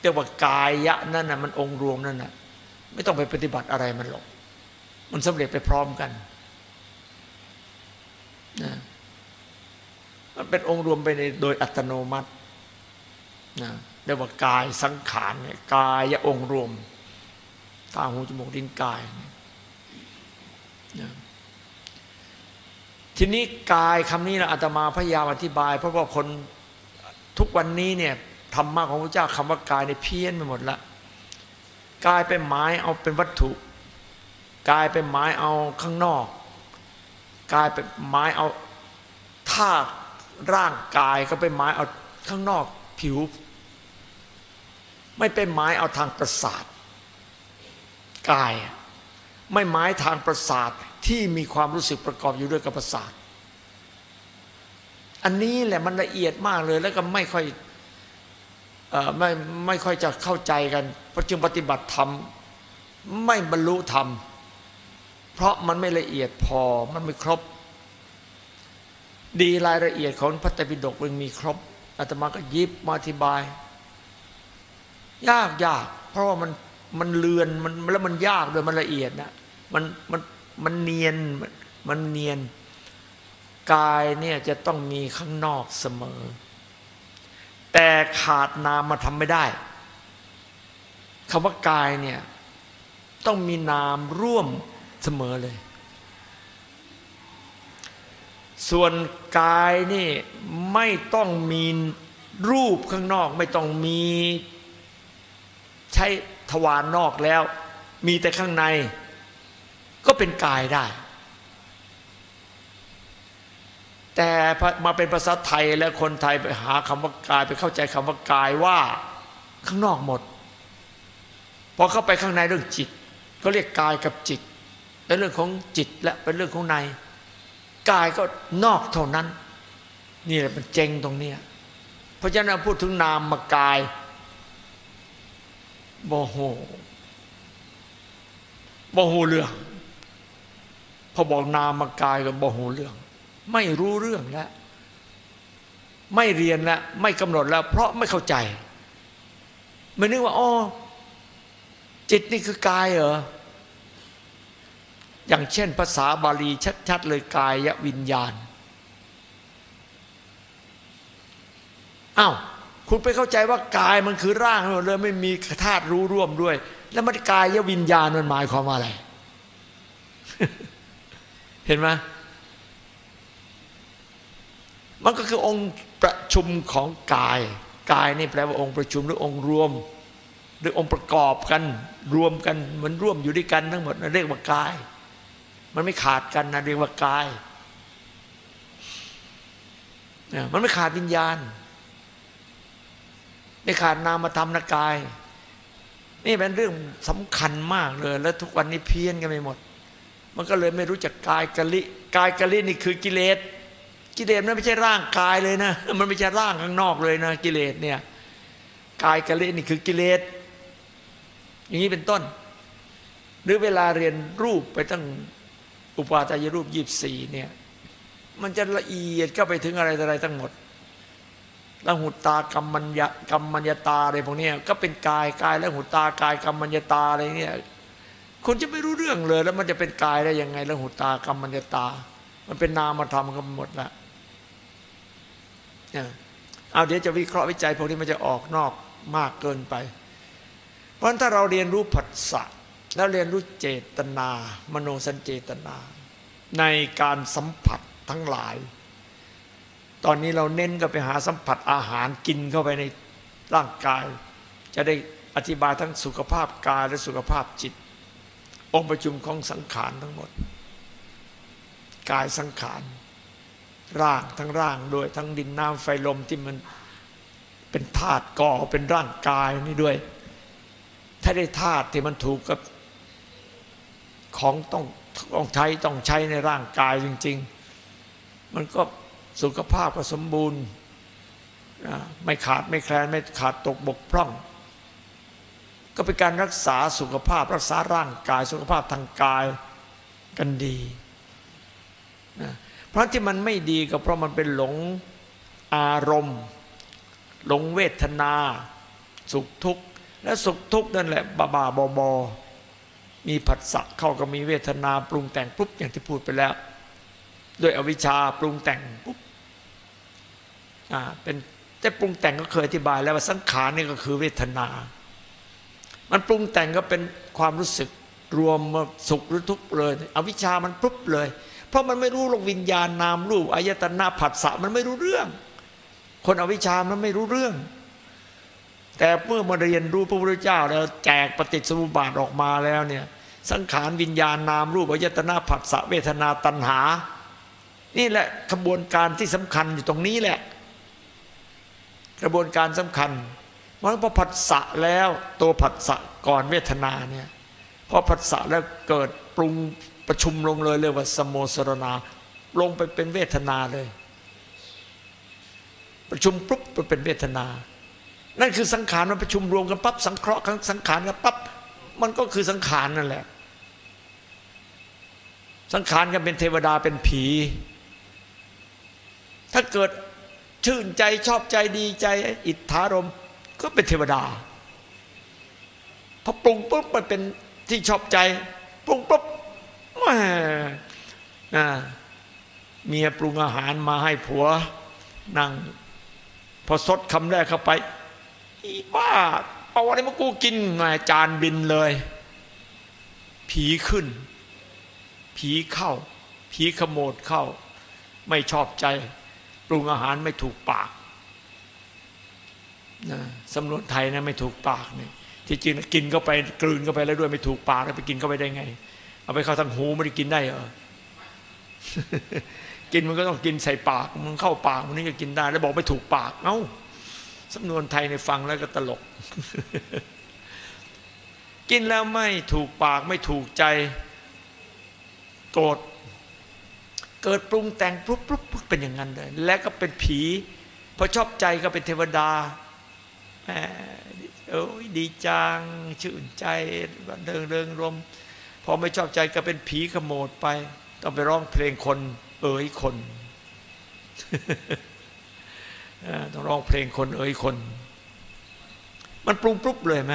เรียกว่ากายยะนั่นนะมันองค์รวมนั่นนะไม่ต้องไปปฏิบัติอะไรมันหรอกมันสำเร็จไปพร้อมกันนะมันเป็นองค์รวมไปในโดยอัตโนมัตินะเรียกว่ากายสังขารเนี่ยกายยะองค์รวมตาหูจมูกลิ้นกายนะทีนี้กายคำนี้นะอาตมาพยายามอธิบาย เพราะว่าคนทุกวันนี้เนี่ย ธรรมะของพระเจ้าคำว่ากายในเพี้ยนไปหมดละกายเป็นหมายเอาเป็นวัตถุกายเป็นหมายเอาข้างนอกกายเป็นหมายเอาท่าร่างกายก็เป็นหมายเอาข้างนอกผิว ไม่เป็นหมายเอาทางประสาทกาย ไม่หมายทางประสาทที่มีความรู้สึกประกอบอยู่ด้วยกับประสาทอันนี้แหละมันละเอียดมากเลยแล้วก็ไม่ค่อย ไม่ไม่ค่อยจะเข้าใจกันเพราะจึงปฏิบัติธรรมไม่บรรลุธรรม เพราะมันไม่ละเอียดพอมันไม่ครบ ดีรายละเอียดของพระไตรปิฎกมันมีครบอาตมาก็ยิบมาอธิบาย ยากยากเพราะว่ามันมันเลือนมันแล้วมันยากด้วยมันละเอียดนะมันมันมันเนียนมันเนียนกายเนี่ยจะต้องมีข้างนอกเสมอ แต่ขาดนามมาทำไม่ได้คำว่ากายเนี่ยต้องมีนามร่วมเสมอเลย ส่วนกายนี่ไม่ต้องมีรูปข้างนอกไม่ต้องมีใช้ทวารนนอกแล้ว มีแต่ข้างใน ก็เป็นกายได้ แต่มาเป็นภาษาไทยแล้วคนไทยไปหาคำว่ากายไปเข้าใจคำว่ากายว่าข้างนอกหมดพอเข้าไปข้างในเรื่องจิตก็เรียกกายกับจิตเป็นเรื่องของจิตและเป็นเรื่องของในกายก็นอกเท่านั้น นี่แหละมันเจงตรงเนี้ยเพราะฉะนั้นพูดถึงนามมากายโมโหโมโหเรื่องพอบอกนามมากายก็โมโหเรื่อง ไม่รู้เรื่องแล้ว ไม่เรียนแล้ว ไม่กำหนดแล้ว เพราะไม่เข้าใจไม่นึกว่าอ๋อจิตนี่คือกายเหรออย่างเช่นภาษาบาลีชัดๆเลยกายวิญญาณอ้าวคุณไปเข้าใจว่ากายมันคือร่างเลยไม่มีธาตุรู้ร่วมด้วย แล้วมันกายวิญญาณมันหมายความว่าอะไร เห็นไหม มันก็คือองค์ประชุมของกาย กายนี่แปลว่าองค์ประชุมหรือองค์รวม หรือองค์ประกอบกันรวมกันมันร่วมอยู่ด้วยกันทั้งหมดเรียกว่ากาย มันไม่ขาดกันนะเรียกว่ากายมันไม่ขาดวิญญาณ ไม่ขาดนามธรรมนกาย นี่เป็นเรื่องสำคัญมากเลย แล้วทุกวันนี้เพี้ยนกันไปหมด มันก็เลยไม่รู้จักกายกะลิ กายกะลินี่คือกิเลส กิเลสมันไม่ใช่ร่างกายเลยนะ มันไม่ใช่ร่างข้างนอกเลยนะ กิเลสเนี่ยกายกะลินี่คือกิเลส อย่างนี้เป็นต้น หรือเวลาเรียนรูปไปตั้งอุปาทายรูปยีบสี่เนี่ย มันจะละเอียดเข้าไปถึงอะไรอะไรทั้งหมดแล้วหุตากรรมัญญากรรมัญญตาอะไรพวกนี้ก็เป็นกายกายแล้วหุตากายกรรมัญญตาอะไรเนี่ยคนจะไม่รู้เรื่องเลย แล้วมันจะเป็นกายได้ยังไงแล้วหุตากรรมัญญตา มันเป็นนามธรรมกันหมดละ เอาเดี๋ยวจะวิเคราะห์วิจัยพวกนี้มันจะออกนอกมากเกินไป เพราะฉะนั้นถ้าเราเรียนรู้ผัสสะแล้วเรียนรู้เจตนา มโนสัญเจตนา ในการสัมผัสทั้งหลาย ตอนนี้เราเน้นก็ไปหาสัมผัสอาหารกินเข้าไปในร่างกาย จะได้อธิบายทั้งสุขภาพกายและสุขภาพจิต องค์ประชุมของสังขารทั้งหมด กายสังขาร ร่างทั้งร่างด้วยทั้งดินน้ำไฟลมที่มันเป็นธาตุก่อเป็นร่างกายนี่ด้วย ถ้าได้ธาตุที่มันถูกกับของต้องต้องใช้ต้องใช้ในร่างกายจริง ๆ มันก็สุขภาพก็สมบูรณ์ไม่ขาดไม่แคลนไม่ขาดตกบกพร่อง ก็เป็นการรักษาสุขภาพรักษาร่างกาย สุขภาพทางกายกันดีนะ เพราะที่มันไม่ดีก็เพราะมันเป็นหลงอารมณ์ หลงเวทนา สุขทุกข์และสุขทุกข์นั่นแหละบาบาบอบอมีผัสสะเข้าก็มีเวทนาปรุงแต่งปุ๊บอย่างที่พูดไปแล้ว ด้วยอวิชชาปรุงแต่งปุ๊บอ่าเป็นแต่ปรุงแต่งก็เคยอธิบายแล้วว่าสังขารนี่ก็คือเวทนา มันปรุงแต่งก็เป็นความรู้สึกรวมสุขหรือทุกข์เลย อวิชามันปุ๊บเลย เพราะมันไม่รู้โลงวิญญาณนามรูปอายตนะผัสสะมันไม่รู้เรื่อง คนอวิชชามันไม่รู้เรื่อง แต่เมื่อมาเรียนรู้พระพุทธเจ้าแล้วแจกปฏิจสมุปบาทออกมาแล้วเนี่ยสังขารวิญญาณนามรูปอายตนะผัสสะเวทนาตัณหา นี่แหละกระบวนการที่สำคัญอยู่ตรงนี้แหละ กระบวนการสำคัญมันพอผัสสะแล้วตัวผัสสะก่อนเวทนาเนี่ยพอผัสสะแล้วเกิดปรุง ประชุมลงเลยเรียกว่าสมโมสรณาลงไปเป็นเวทนาเลย ประชุมปุ๊บไปเป็นเวทนา นั่นคือสังขารมันประชุมรวมกันปั๊บสังเคราะห์ขั้งสังขารกันปั๊บมันก็คือสังขารนั่นแหละ สังขารกันเป็นเทวดาเป็นผี ถ้าเกิดชื่นใจชอบใจดีใจ อิทธารมก็เป็นเทวดาพอปรุงปุ๊บมันเป็นที่ชอบใจ ปรุงปุ๊บ ม่นะเมียปรุงอาหารมาให้ผัวนั่งพอสดคำแรกเข้าไป อีบ้า เอาอะไรมากูกินมาจานบินเลย ผีขึ้น ผีเข้า ผีขโมดเข้า ไม่ชอบใจ ปรุงอาหารไม่ถูกปากนะสำนวนไทยนะไม่ถูกปากเนี่ยที่จริงกินเข้าไปกลืนเข้าไปแล้วด้วยไม่ถูกปากแล้วไปกินเข้าไปได้ไง เอาไปเข้าทางหูไม่ได้กินได้เหรอกินมันก็ต้องกินใส่ปากมันเข้าปากมันนี่ก็กินได้ แล้วบอกไม่ถูกปาก เอ้าสำนวนไทยในฟังแล้วก็ตลก กินแล้วไม่ถูกปากไม่ถูกใจโกรธเกิดปรุงแต่งปุ๊บปุ๊บเป็นอย่างนั้นเลย และก็เป็นผีพอชอบใจก็เป็นเทวดาโอ้ยดีจังชื่นใจบันเทิงเริงรม พอไม่ชอบใจก็เป็นผีขโมดไป ต้องไปร้องเพลงคน เอ๋ยคนต้องร้องเพลงคนเอ๋ยคน มันปรุงปุ๊บเลยไหม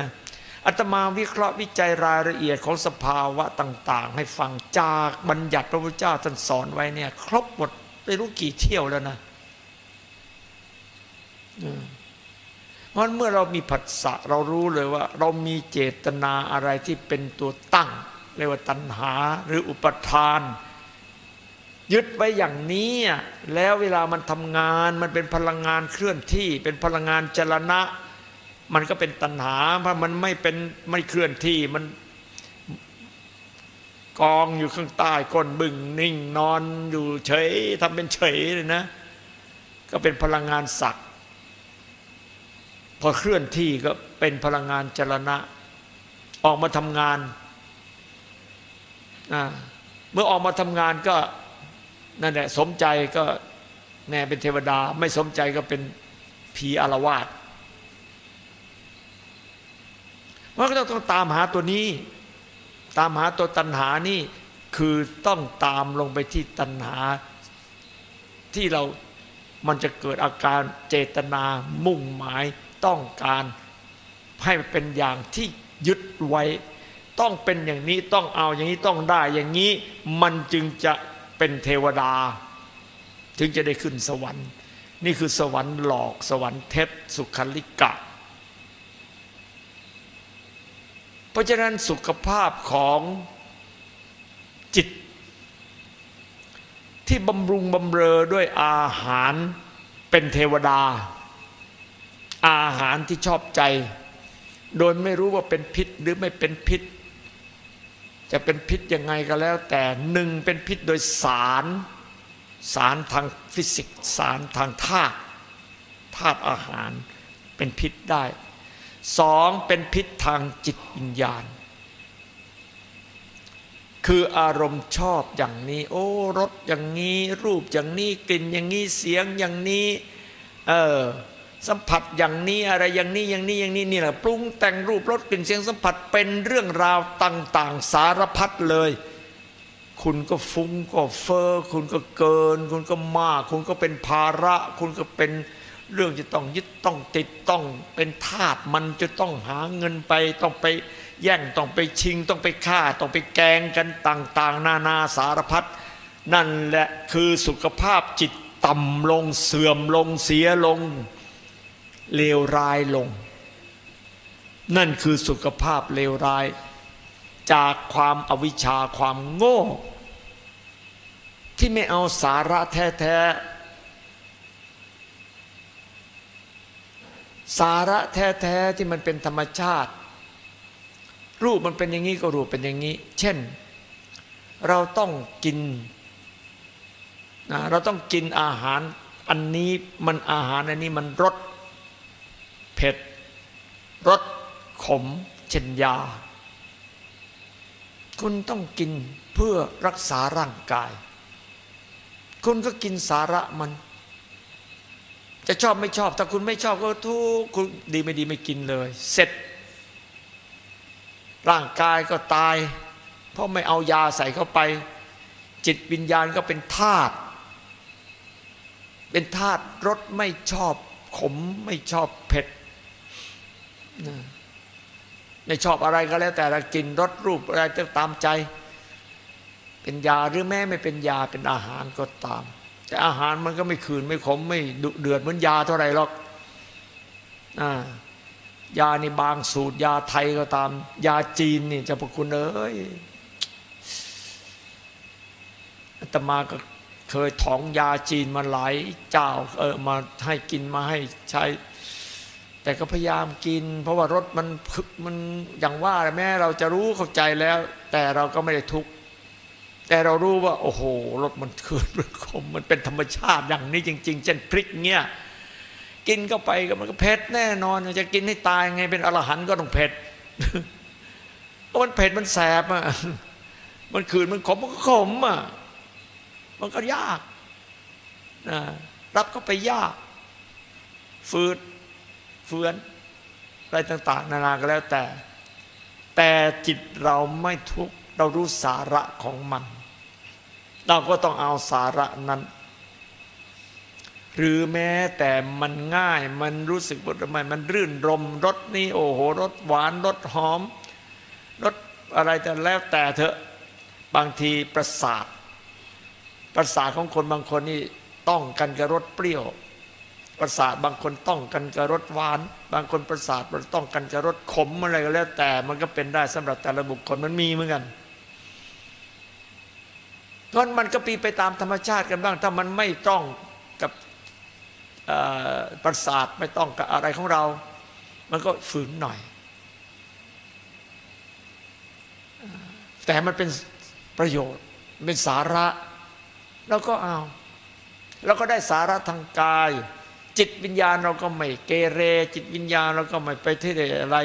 อาตมาวิเคราะห์วิจัยรายละเอียดของสภาวะต่าง ๆ ให้ฟังจากบัญญัติพระพุทธเจ้าท่านสอนไว้เนี่ย ครบหมดไม่รู้กี่เที่ยวแล้วนะเพราะเมื่อเรามีผัสสะเรารู้เลยว่า เรามีเจตนาอะไรที่เป็นตัวตั้ง เรียกว่าตัณหาหรืออุปทาน ยึดไว้อย่างนี้แล้วเวลามันทำงานมันเป็นพลังงานเคลื่อนที่ เป็นพลังงานจรณะ มันก็เป็นตัณหาเพราะมันไม่เป็นไม่เคลื่อนที่มันกองอยู่ข้างใต้ก้นบึ่งนิ่งนอนอยู่เฉยทำเป็นเฉยเลยนะ ก็เป็นพลังงานสักพอเคลื่อนที่ก็เป็นพลังงานจรณะ ออกมาทำงาน เมื่อออกมาทำงานก็นั่นแหละสมใจก็แน่เป็นเทวดา ไม่สมใจก็เป็นผีอารวาสมันก็ต้องตามหาตัวนี้ ตามหาตัวตัณหานี่คือต้องตามลงไปที่ตัณหาที่เรามันจะเกิดอาการเจตนามุ่งหมายต้องการให้เป็นอย่างที่ยึดไว้ ต้องเป็นอย่างนี้ต้องเอาอย่างนี้ต้องได้อย่างนี้ มันจึงจะเป็นเทวดา ถึงจะได้ขึ้นสวรรค์ นี่คือสวรรค์หลอกสวรรค์เท็จสุขลิกะราะฉะนั้นสุขภาพของจิต ที่บำรุงบำเรอด้วยอาหารเป็นเทวดา อาหารที่ชอบใจ โดยไม่รู้ว่าเป็นพิษหรือไม่เป็นพิษ จะเป็นพิษยังไงก็แล้ว แต่หนึ่งเป็นพิษโดยสาร สารทางฟิสิกส์สารทางธาตุธาตุอาหารเป็นพิษได้สองเป็นพิษทางจิตวิญญาณ คืออารมณ์ชอบอย่างนี้ โอ้รสอย่างนี้ รูปอย่างนี้กลิ่นอย่างนี้เสียงอย่างนี้ เออ สัมผัสอย่างนี้อะไรอย่างนี้อย่างนี้อย่างนี้นี่แหละปรุงแต่งรูปรสกลิ่นเสียงสัมผัสเป็นเรื่องราวต่าง ๆ สารพัดเลย คุณก็ฟุ้งก็เฟอ้อคุณก็เกิน คุณก็มาก คุณก็เป็นภาระ คุณก็เป็นเรื่องจะต้องยึดต้องติดต้องเป็นทาสมันจะต้องหาเงินไป ต้องไปแย่งต้องไปชิง ต้องไปฆ่า ต้องไปแกงกันต่าง ๆ นานาสารพัดนั่นแหละคือสุขภาพจิตต่ำลงเสื่อมลงเสียลง เลวร้ายลง นั่นคือสุขภาพเลวร้าย จากความอวิชชาความโง่ ที่ไม่เอาสาระแท้ๆสาระแท้ๆที่มันเป็นธรรมชาติ รูปมันเป็นอย่างนี้ก็รูปเป็นอย่างนี้ เช่น เราต้องกินนะเราต้องกินอาหารอันนี้มันอาหารอันนี้มันรส เผ็ดรสขมเช่นยา คุณต้องกินเพื่อรักษาร่างกาย คุณก็กินสาระมัน จะชอบไม่ชอบ ถ้าคุณไม่ชอบก็ทุกคุณดีไม่ดีไม่กินเลย เสร็จ ร่างกายก็ตาย เพราะไม่เอายาใส่เข้าไป จิตวิญญาณก็เป็นธาตุเป็นธาตุรสไม่ชอบขมไม่ชอบเผ็ด ไม่ชอบอะไรก็แล้ว แต่ละกินรสรูปอะไรตามใจ เป็นยาหรือแม้ไม่เป็นยาเป็นอาหารก็ตาม แต่อาหารมันก็ไม่คืนไม่ขมไม่ดุเดือดเหมือนยาเท่าไหร่หรอกยาในบางสูตร ยาไทยก็ตาม ยาจีนนี่จะพระคุณเอ้ยอาตมาก็เคยท้องยาจีนมาหลายเจ้าเออมาให้กินมาให้ใช้ แต่ก็พยายามกิน เพราะว่ารสมันมันอย่างว่าแม้เราจะรู้เข้าใจแล้ว แต่เราก็ไม่ได้ทุกข์แต่เรารู้ว่า โอ้โหรสมันคืนมันคมมันเป็นธรรมชาติอย่างนี้จริง ๆ เช่นพริกเงี้ยกินเข้าไปก็มันก็เผ็ดแน่นอนจะกินให้ตายไงเป็นอรหันต์ก็ต้องเผ็ดเพราะมันเผ็ดมันแสบอะมันคืนมันขมมันก็ขมอะมันก็ยากนะรับเข้าไปยากฟืด เฟือนอะไรต่าง ๆ นานาก็แล้วแต่ แต่จิตเราไม่ทุกข์เรารู้สาระของมัน เราก็ต้องเอาสาระนั้น หรือแม้แต่มันง่ายมันรู้สึกว่าทำไมมันรื่นรมรสนี้โอ้โหรสหวานรสหอมรสอะไรแต่แล้วแต่เถอะบางทีประสาทประสาทของคนบางคนนี่ต้องกันกับรสเปรี้ยว ประสาทบางคนต้องกันกับรสหวาน บางคนประสาทมันต้องกันกับรสขมอะไรก็แล้ว แต่มันก็เป็นได้สำหรับแต่ละบุคคลมันมีเหมือนกันเพราะมันก็ปีไปตามธรรมชาติกันบ้าง ถ้ามันไม่ต้องกับประสาทไม่ต้องกับอะไรของเรา มันก็ฝืนหน่อย แต่มันเป็นประโยชน์เป็นสาระ แล้วก็เอา แล้วก็ได้สาระทางกาย จิตวิญญาณเราก็ไม่เกเร จิตวิญญาณเราก็ไม่ไปที่อะไร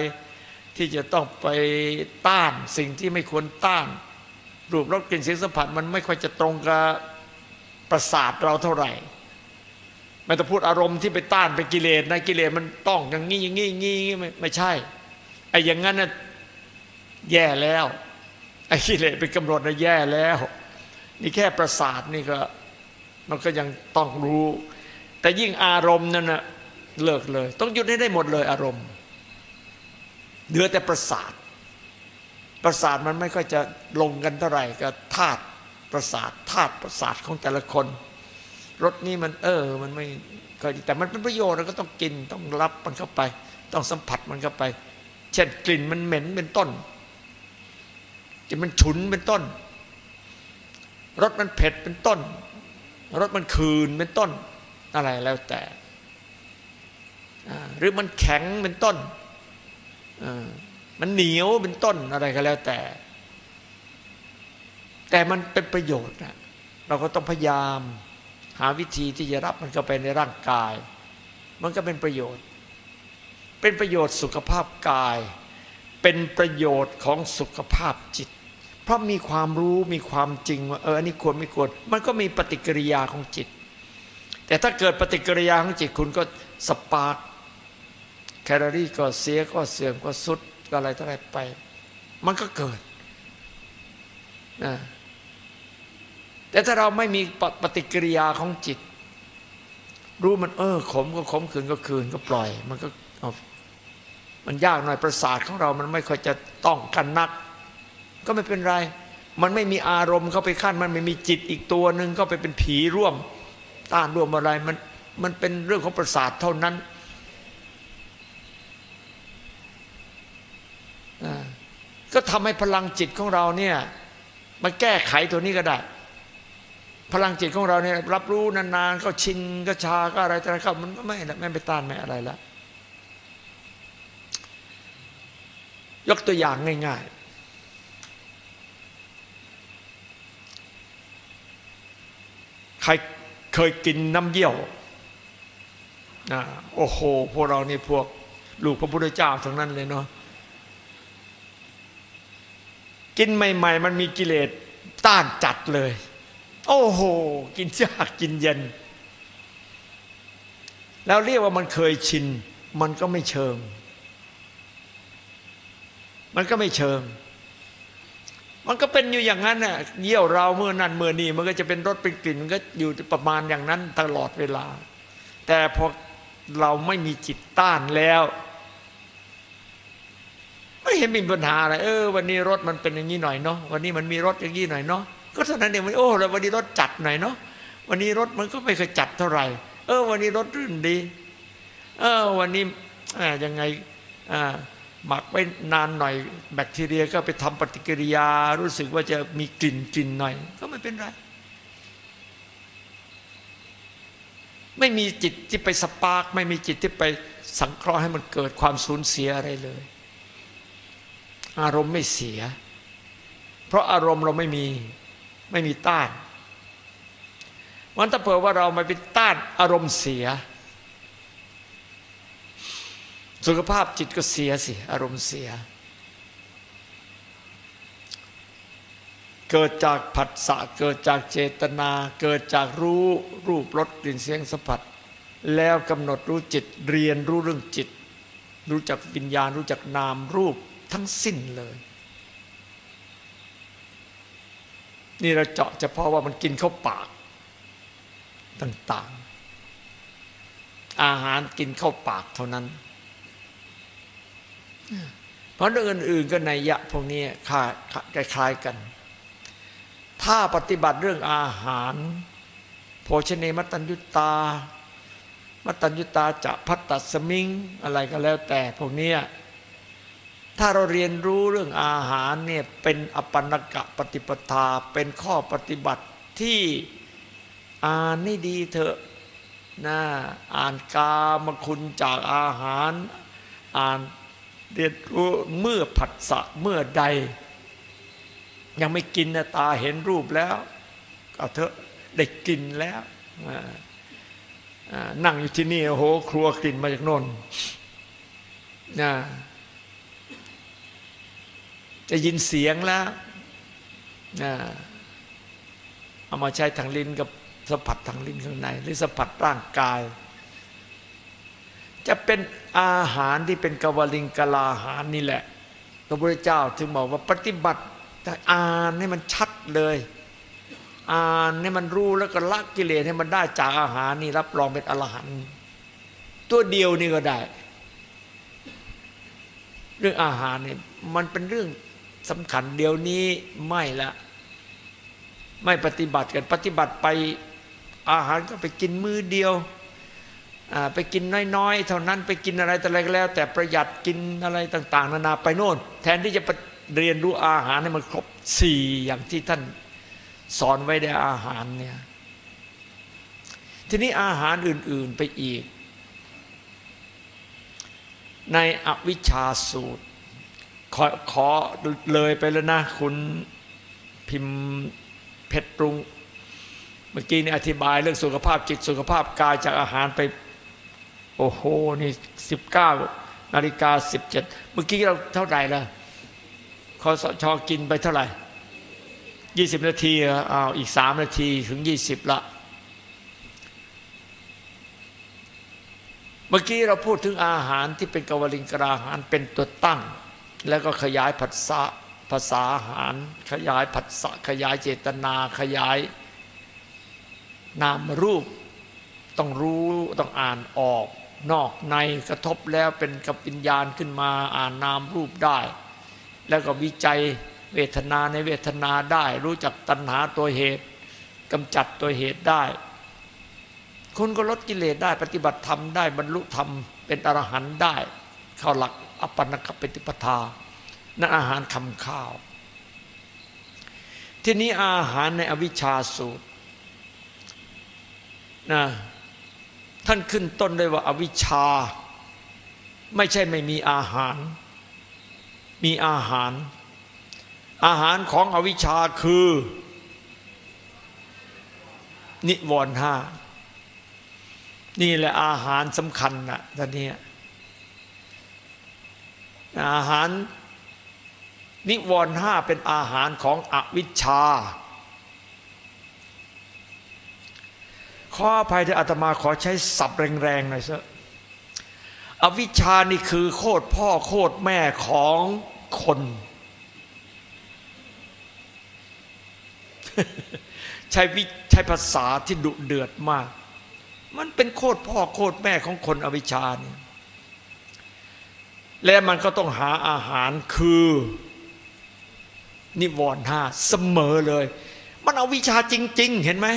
ที่จะต้องไปต้านสิ่งที่ไม่ควรต้าน รูปรสกลิ่นเสียงสัมผัสมันไม่ค่อยจะตรงกับประสาทเราเท่าไหร่ไม่ต้องพูดอารมณ์ที่ไปต้านไปกิเลสนะกิเลสมันต้องอย่างนี้อย่างนี้อย่างนี้ไม่ไม่ใช่ไอ้อย่างนั้นน่ะแย่แล้วไอ้กิเลสเป็นกำหนดนะแย่แล้ว นี่แค่ประสาทนี่ก็มันก็ยังต้องรู้ แต่ยิ่งอารมณ์นั่นนะเลิกเลย ต้องหยุดให้ได้หมดเลยอารมณ์เหลือแต่ประสาท ประสาทมันไม่ค่อยจะลงกันเท่าไหร่กับธาตุประสาทธาตุประสาทของแต่ละคนรสนี้มันเออ มันไม่ค่อยดีแต่มันเป็นประโยชน์เราก็ต้องกินต้องรับมันเข้าไป ต้องสัมผัสมันเข้าไป เช่นกลิ่นมันเหม็นเป็นต้นจิตมันฉุนเป็นต้นรสมันเผ็ดเป็นต้นรสมันคืนเป็นต้น อะไรแล้วแต่ หรือมันแข็งเป็นต้น มันเหนียวเป็นต้นอะไรก็แล้วแต่ แต่มันเป็นประโยชน์นะเราก็ต้องพยายาม หาวิธีที่จะรับมันเข้าไปในร่างกาย มันก็เป็นประโยชน์ เป็นประโยชน์สุขภาพกาย เป็นประโยชน์ของสุขภาพจิตเพราะมีความรู้มีความจริงว่าเอออันนี้ควรไม่ควร มันก็มีปฏิกิริยาของจิต แต่ถ้าเกิดปฏิกิริยาของจิตคุณก็สปาร์กแคลอรี่ก็เสียก็เสื่อมก็สุดก็อะไรต่ออะไรไป มันก็เกิดนะแต่ถ้าเราไม่มีปฏิกิริยาของจิต รู้มันเออขมก็ขมคืนก็คืนก็ปล่อย มันก็มันยากหน่อยประสาทของเรามันไม่ค่อยจะต้องกันนัก ก็ไม่เป็นไร มันไม่มีอารมณ์เข้าไปขั้นมันไม่มีจิตอีกตัวหนึ่งก็ไปเป็นผีร่วม ต้านร่วมอะไรมันมันเป็นเรื่องของประสาทเท่านั้นก็ทำให้พลังจิตของเราเนี่ยมาแก้ไขตัวนี้ก็ได้ พลังจิตของเราเนี่ยรับรู้นานๆก็ชินก็ชาก็อะไรแต่ละมันก็ไม่ไม่ไปต้านไม่อะไรแล้วยกตัวอย่างง่ายๆ ใคร เคยกินน้ำเยี่ยวนะโอ้โห พวกเรานี่พวกลูกพระพุทธเจ้าทั้งนั้นเลยเนาะกินใหม่ ๆ มันมีกิเลสต้านจัดเลย โอ้โห กินยากกินเย็น แล้วเรียกว่ามันเคยชิน มันก็ไม่เชิง มันก็ไม่เชิง มันก็เป็นอยู่อย่างนั้นน่ะเยี่ยวเราเมื่อนั้นเมื่อนี้มันก็จะเป็นรสเป็นกลิ่นมันก็อยู่ประมาณอย่างนั้นตลอดเวลา แต่พอเราไม่มีจิตต้านแล้วไม่เห็นมีปัญหาอะไรเออวันนี้รถมันเป็นอย่างนี้หน่อยเนาะวันนี้มันมีรถอย่างนี้หน่อยเนาะก็เท่านั้นเองโอ้แล้ววันนี้รถจัดหน่อยเนาะวันนี้รถมันก็ไม่เคยจัดเท่าไหร่ เออ วันนี้รถรื่นดี เออ วันนี้ยังไงอ่า หมักไว้นานหน่อยแบคทีเรียก็ไปทำปฏิกิริยา รู้สึกว่าจะมีกลิ่นกลิ่นหน่อย ก็ไม่เป็นไร ไม่มีจิตที่ไปสปาร์กไม่มีจิตที่ไปสังเคราะห์ให้มันเกิดความสูญเสียอะไรเลย อารมณ์ไม่เสีย เพราะอารมณ์เราไม่มีไม่มีต้านวันถ้าเผื่อว่าเราม่ไปต้านอารมณ์เสีย สุขภาพจิตก็เสียสิ อารมณ์เสีย เกิดจากผัสสะเกิดจากเจตนา เกิดจากรู้รูปรสกลิ่นเสียงสัมผัส แล้วกำหนดรู้จิตเรียนรู้เรื่องจิต รู้จักวิญญาณรู้จักนามรูปทั้งสิ้นเลย นี่เราเจาะเฉพาะว่ามันกินเข้าปากต่างๆ อาหารกินเข้าปากเท่านั้น เพราะเรื่องอื่นๆก็ในยะพวกนี้คล้ายๆกัน ถ้าปฏิบัติเรื่องอาหาร โภชเนมัตัญยุตา มัตัญยุตาจะพัตตสมิง อะไรก็แล้วแต่พวกนี้ถ้าเราเรียนรู้เรื่องอาหารเนี่ยเป็นอปันกะปฏิปทาเป็นข้อปฏิบัติที่อ่านนี่ดีเถอะนะอ่านกามคุณจากอาหาร อ่าน เรียนรู้เมื่อผัสสะเมื่อใด ยังไม่กินนะตาเห็นรูปแล้วก็เถอะได้กินแล้วนั่งอยู่ที่นี่โอ้โหครัวกลิ่นมาจากนนนะจะยินเสียงแล้วเอามาใช้ทางลิ้นกับสัมผัสทางลิ้นข้างใน หรือสัมผัสร่างกาย จะเป็นอาหารที่เป็นกวลิงกลาหารนี่แหละ พระพุทธเจ้าถึงบอกว่าปฏิบัติแต่อ่านให้มันชัดเลย อ่านให้มันรู้แล้วก็ละกิเลสให้มันได้จากอาหารนี่รับรองเป็นอรหันต์ตัวเดียวนี่ก็ได้ เรื่องอาหารนี่มันเป็นเรื่องสำคัญเดี๋ยวนี้ไม่ละ ไม่ปฏิบัติกันปฏิบัติไปอาหารก็ไปกินมือเดียว ไปกินน้อยๆ เท่านั้นไปกินอะไรแต่อะไรก็แล้ว แต่ประหยัดกินอะไรต่าง ๆ นานาไปโน่น แทนที่จะเรียนรู้อาหารให้มันครบสี่อย่างที่ท่านสอนไว้ในอาหารเนี่ยทีนี้อาหารอื่น ๆไปอีก ในอวิชชาสูตร ขอขอเลยไปแล้วนะคุณพิมพ์เพชรปรุง เมื่อกี้นี่อธิบายเรื่องสุขภาพจิตสุขภาพกายจากอาหารไป โอ้โห นี่สิบเก้านาฬิกาสิบเจ็ดเมื่อกี้เราเท่าไหร่ละคอสชกินไปเท่าไหร่ยี่สิบนาทีอ้าวอีกสามนาทีถึงยี่สิบละ เมื่อกี้เราพูดถึงอาหารที่เป็นกวลิงกราหารเป็นตัวตั้ง แล้วก็ขยายผัสสะภาษาอาหาร ขยายผัสสะขยายเจตนาขยาย นามรูปต้องรู้ต้องอ่านออก นอกในกระทบแล้วเป็นกับวิญญาณขึ้นมาอ่านนามรูปได้ แล้วก็วิจัยเวทนาในเวทนาได้ รู้จักตัณหาตัวเหตุกำจัดตัวเหตุได้คุณก็ลดกิเลสได้ปฏิบัติธรรมได้บรรลุธรรมเป็นอรหันต์ได้ เข้าหลักอปันนกปฏิปทานั่นอาหารคำข้าว ที่นี้อาหารในอวิชชาสูตรนะ ท่านขึ้นต้นด้วยว่าอาวิชชา ไม่ใช่ไม่มีอาหาร มีอาหาร อาหารของอวิชชาคือ นิวรณ์ห้านี่แหละอาหารสำคัญนะตอนนี้อาหารนิวรณ์ห้าเป็นอาหารของอวิชชา ขออภัยที่อาตมาขอใช้ศัพท์แรงๆหน่อยซะอวิชานี่คือโคตรพ่อโคตรแม่ของคน ใช้วิใช้ภาษาที่ดุเดือดมาก มันเป็นโคตรพ่อโคตรแม่ของคนอวิชานี่และมันก็ต้องหาอาหารคือ นิวรณ์ห้าเสมอเลย มันเอาวิชาจริง ๆ เห็นไหม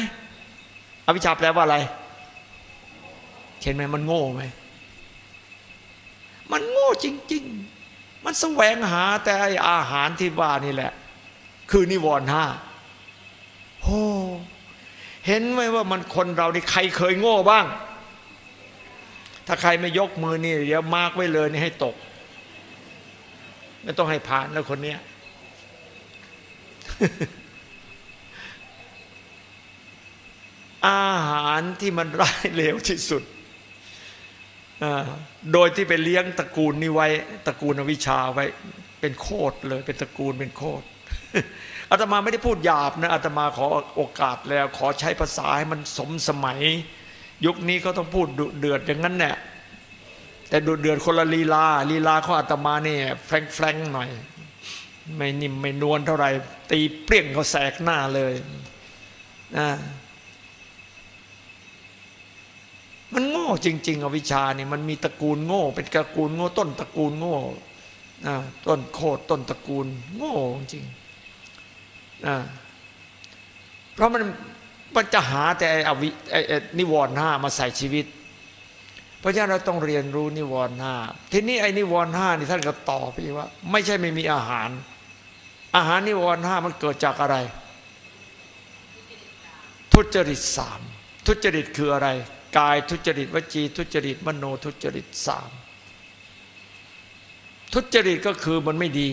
อวิชชาแปลว่าอะไรเห็นไหมมันโง่ไหมมันโง่จริง ๆ มันแสวงหาแต่อาหารที่ว่านี่แหละ คือนิวรณ์ห้าโอ้เห็นไหมว่ามันคนเรานี่ใครเคยโง่บ้าง ถ้าใครไม่ยกมือนี่เดี๋ยวมาร์กไว้เลยนี่ให้ตก ไม่ต้องให้ผ่านแล้วคนเนี้ย อาหารที่มันร้ายเลวที่สุด โดยที่ไปเลี้ยงตระกูลนี้ไว้ ตระกูลอวิชาไว้ เป็นโคตรเลย เป็นตระกูลเป็นโคตรอาตมาไม่ได้พูดหยาบนะอาตมาขอโอกาสแล้ว ขอใช้ภาษาให้มันสมสมัย ยุคนี้ก็ต้องพูดดุเดือดอย่างนั้นแหละแต่ดุเดือดคนละลีลาลีลาของอาตมาเนี่ยแฟงๆหน่อย ไม่นิ่มไม่นวลเท่าไหร่ตีเปรี้ยงเขาแสกหน้าเลยนะ มันโง่จริง ๆอวิชานี่มันมีตระกูลโง่ เป็นตระกูลโง่ต้นตระกูลโง่ต้นโคตรต้นตระกูล โง่จริงเพราะมันมันจะหาแต่อวินิวรณ์ห้ามาใส่ชีวิต เพราะฉะนั้นเราต้องเรียนรู้นิวรณ์ห้าทีนี้ไอ้นิวรณ์ห้านี่ท่านก็ตอบพี่ว่า ไม่ใช่ไม่มีอาหาร อาหารนิวรณ์ห้ามันเกิดจากอะไร ทุจริตสามทุจริตคืออะไร กายทุจริตวจีทุจริตมโนทุจริตสามทุจริตก็คือมันไม่ดี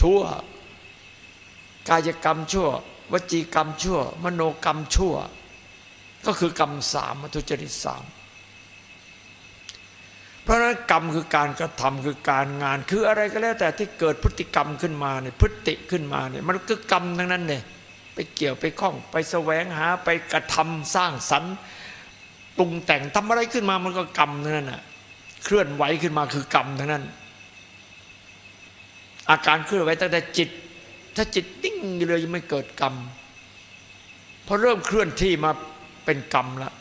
ชั่ว กายกรรมชั่ว วจีกรรมชั่ว มโนกรรมชั่ว ก็คือกรรมสามทุจริตสามเพราะนั้นกรรมคือการกระทำคือการงาน คืออะไรก็แล้วแต่ที่เกิดพฤติกรรมขึ้นมาเนี่ยพฤติขึ้นมาเนี่ยมันคือกรรมทั้งนั้นเนี่ยไปเกี่ยวไปข้องไปแสวงหาไปกระทำสร้างสรรค์ ปรุงแต่งทำอะไรขึ้นมามันก็กรรมทั้งนั้นน่ะเคลื่อนไหวขึ้นมาคือกรรมทั้งนั้น อาการเคลื่อนไหวตั้งแต่จิต ถ้าจิตนิ่งเลยยังไม่เกิดกรรมพอเริ่มเคลื่อนที่มาเป็นกรรมละ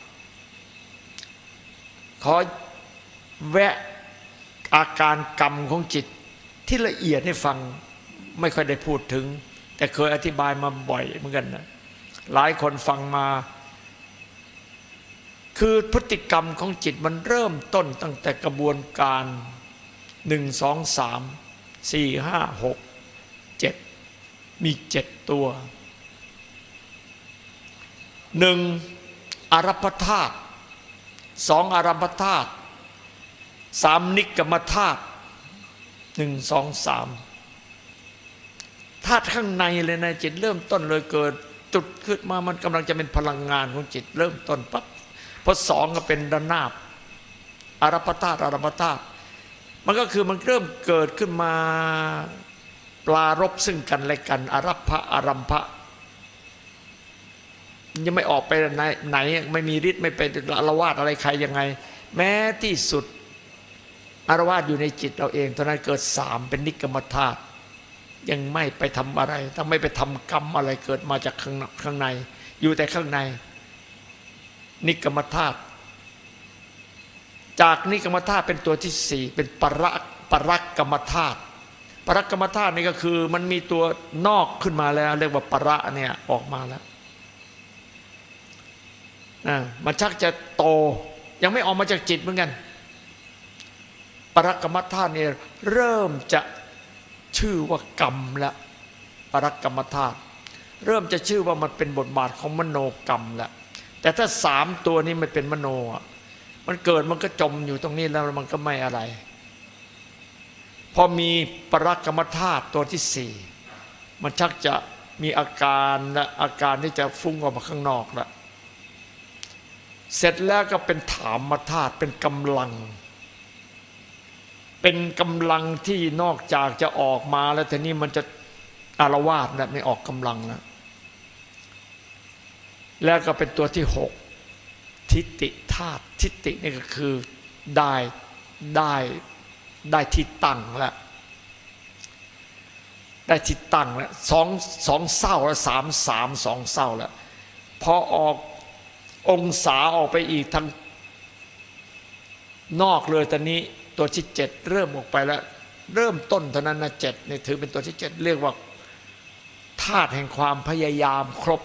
ขอแวะอาการกรรมของจิตที่ละเอียดให้ฟังไม่ค่อยได้พูดถึง แต่เคยอธิบายมาบ่อยเหมือนกันนะหลายคนฟังมา คือพฤติกรรมของจิตมันเริ่มต้นตั้งแต่กระบวนการหนึ่งสองสามสี่ห้าหกเจ็ดมีเจ็ดตัวหนึ่งอารัปธาตุสองอารัมพธาตุสามนิกรรมธาตุหนึ่งสองสามธาตุข้างในเลยนะจิตเริ่มต้นเลยเกิดจุดขึ้นมามันกำลังจะเป็นพลังงานของจิตเริ่มต้นปั๊บ พอสองก็เป็นระนาบอารัปธาตุอารัพธาตุมันก็คือมันเริ่มเกิดขึ้นมาปลารบซึ่งกันและกันอารัพะอารัมพะยังไม่ออกไปไหนไหนไม่มีฤทธิ์ไม่เป็นอารวาสอะไรใครยังไง แม้ที่สุดอารวาสอยู่ในจิตเราเองตอนนั้นเกิดสามเป็นนิกรรมธาตุยังไม่ไปทำอะไรถ้าไม่ไปทำกรรมอะไรเกิดมาจากข้างข้างใน อยู่แต่ข้างใน นิกรรมธาตุจากนิกรรมธาตุเป็นตัวที่สี่เป็นปรักปรักกรรมธาตุปรักกรรมธาตุนี่ก็คือมันมีตัวนอกขึ้นมาแล้ว เรียกว่าประเนี่ยออกมาแล้วนะมันชักจะโตยังไม่ออกมาจากจิตเหมือนกัน ปรักกรรมธาตุเนี่ยเริ่มจะชื่อว่ากรรมล้วปรักกรรมธาตุเริ่มจะชื่อว่ามันเป็นบทบาทของมโนกรรมล้ว แต่ถ้าสามตัวนี้มันเป็นมโนมันเกิดมันก็จมอยู่ตรงนี้แล้วมันก็ไม่อะไร พอมีปรักกรรมธาตุตัวที่สี่มันชักจะมีอาการและอาการที่จะฟุ้งออกมาข้างนอกแล้วเสร็จแล้วก็เป็นถามมาธาตุเป็นกำลัง เป็นกำลังที่นอกจากจะออกมาแล้วทีนี้มันจะอารวาสแล้วไม่ออกกำลังแล้ว แล้วก็เป็นตัวที่หกทิฏฐิธาตุทิฏฐินี่ก็คือได้ได้ได้ที่ตั้งแล้วได้ที่ตั้งแล้วสองสองเศร้าแล้วสามสามสองเศร้าแล้วพอออกองศาออกไปอีกทางนอกเลยตอนนี้ตัวที่เจ็ดเริ่มออกไปแล้ว เริ่มต้นเท่านั้นนะเจ็ดนี่ถือเป็นตัวที่เจ็ดเรียกว่าธาตุแห่งความพยายามครบ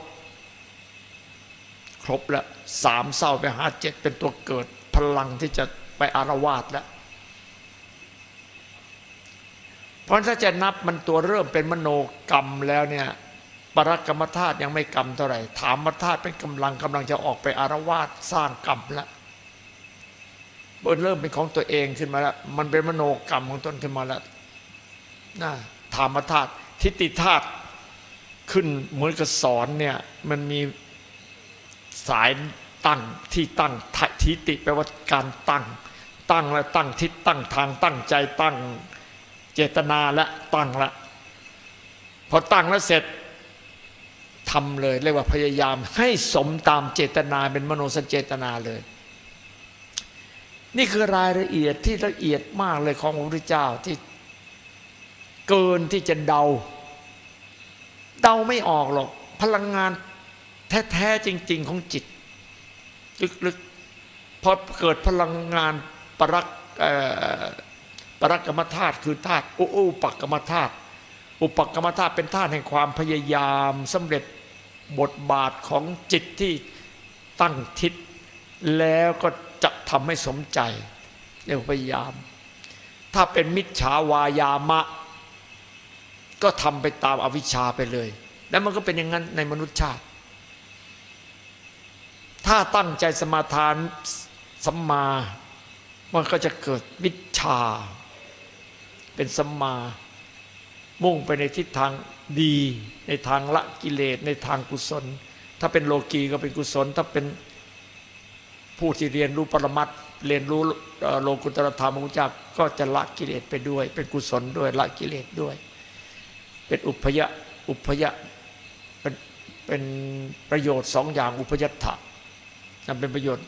รบแล้วสามเศร้าไปหาเจ็ดเป็นตัวเกิดพลังที่จะไปอารวาสแล้วเพราะถ้าจะนับมันตัวเริ่มเป็นมโนกรรมแล้วเนี่ยปรักกรรมธาตุยังไม่กรรมเท่าไหร่ถามมธาตุเป็นกำลังกำลังจะออกไปอารวาสสร้างกรรมแล้วเริ่มเป็นของตัวเองขึ้นมาแล้วมันเป็นมโนกรรมของตนขึ้นมาแล้วนะถามธาตุทิฏฐิธาตุขึ้นเหมือนกับสอนเนี่ยมันมี สายตั้งที่ตั้งทิฏฐิแปลว่าการตั้ง ตั้งแล้วตั้งทิศตั้งทางตั้งใจตั้งเจตนาและตั้งละพอตั้งแล้วเสร็จทำเลยเรียกว่าพยายามให้สมตามเจตนาเป็นมโนสัญเจตนาเลย นี่คือรายละเอียดที่ละเอียดมากเลยของพระพุทธเจ้าที่เกินที่จะเดา เดาไม่ออกหรอก พลังงาน แท้ๆจริง ๆ ของจิต ลึกๆพอเกิดพลังงานปรักปรักกรรมธาตุคือธาตุอุปกรรมธาตุอุปกรรมธาตุเป็นธาตุแห่งความพยายามสำเร็จบทบาทของจิตที่ตั้งทิศ แล้วก็จะทำให้สมใจเรียกพยายาม ถ้าเป็นมิจฉาวายามะ ก็ทำไปตามอวิชชาไปเลย แล้วมันก็เป็นอย่างนั้นในมนุษยชาติ ถ้าตั้งใจสมาทานสัมมา มันก็จะเกิดวิชา เป็นสัมมา มุ่งไปในทิศทางดี ในทางละกิเลสในทางกุศล ถ้าเป็นโลกีก็เป็นกุศล ถ้าเป็นผู้ที่เรียนรู้ปรมัตเรียนรู้โลกุตรธรรมของจักก็จะละกิเลสไปด้วย เป็นกุศลด้วยละกิเลสด้วย เป็นอุพยะอุพยะเป็นเป็นประโยชน์สองอย่างอุพยัตถะ นั่นเป็นประโยชน์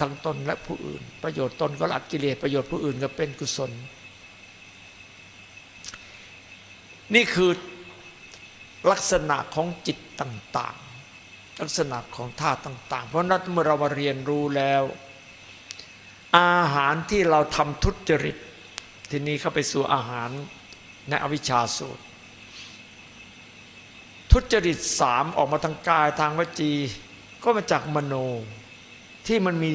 ทั้งตนและผู้อื่น ประโยชน์ตนก็ละกิเลสประโยชน์ผู้อื่นก็เป็นกุศล นี่คือลักษณะของจิตต่างๆ ลักษณะของธาตุต่าง ๆ เพราะนั้นเมื่อเรามาเรียนรู้แล้ว อาหารที่เราทำทุจริต ทีนี้เข้าไปสู่อาหารในอวิชชาสูตร ทุจริตสามออกมาทางกายทางวจี ก็มาจากมโนที่มันมี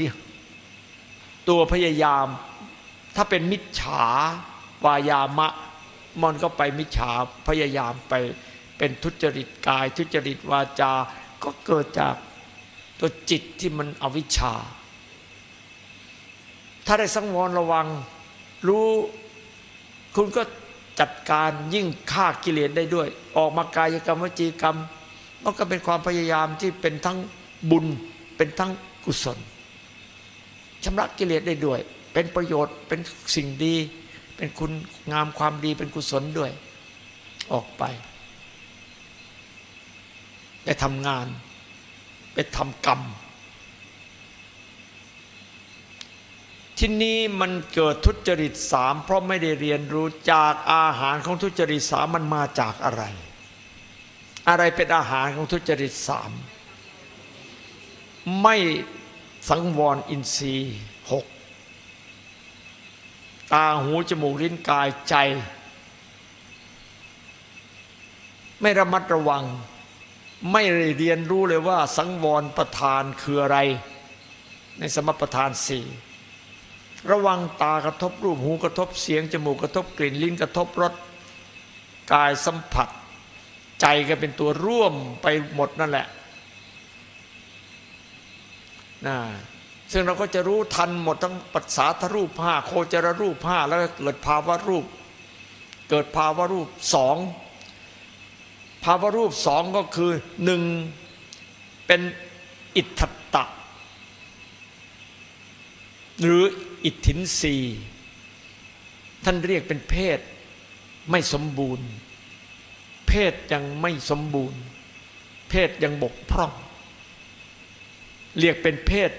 ตัวพยายาม ถ้าเป็นมิจฉาวายามะมันก็ไปมิจฉาพยายามไปเป็นทุจริตกาย ทุจริตวาจา ก็เกิดจากตัวจิตที่มันอวิชชา ถ้าได้สังวรระวัง รู้คุณก็จัดการยิ่งฆ่ากิเลสได้ด้วย ออกมากายกรรมวจีกรรม มันก็เป็นความพยายามที่เป็นทั้ง บุญเป็นทั้งกุศลชำระกิเลสได้ด้วย เป็นประโยชน์เป็นสิ่งดี เป็นคุณงามความดีเป็นกุศลด้วย ออกไปไปทำงาน ไปทำกรรม ที่นี้มันเกิดทุจริตสามเพราะไม่ได้เรียนรู้จากอาหารของทุจริตสามมันมาจากอะไร อะไรเป็นอาหารของทุจริตสาม ไม่สังวรอินทรีย์หกตาหูจมูกลิ้นกายใจ ไม่ระมัดระวัง ไม่เรียนรู้เลยว่า สังวรประธานคืออะไร ในสมประธานสี่ระวังตากระทบรูปหูกระทบเสียงจมูกกระทบกลิ่นลิ้นกระทบรสกายสัมผัส ใจก็เป็นตัวร่วมไปหมดนั่นแหละ นะซึ่งเราก็จะรู้ทันหมดทั้งปัสสาทรูปห้าโคจรรูปห้าแล้วก็เกิดภาวะรูป เกิดภาวะรูปสองภาวะรูปสองก็คือหนึ่งเป็นอิทธตะ หรืออิทธินรีท่านเรียกเป็นเพศไม่สมบูรณ์ เพศยังไม่สมบูรณ์ เพศยังบกพร่อง เรียกเป็นเพศ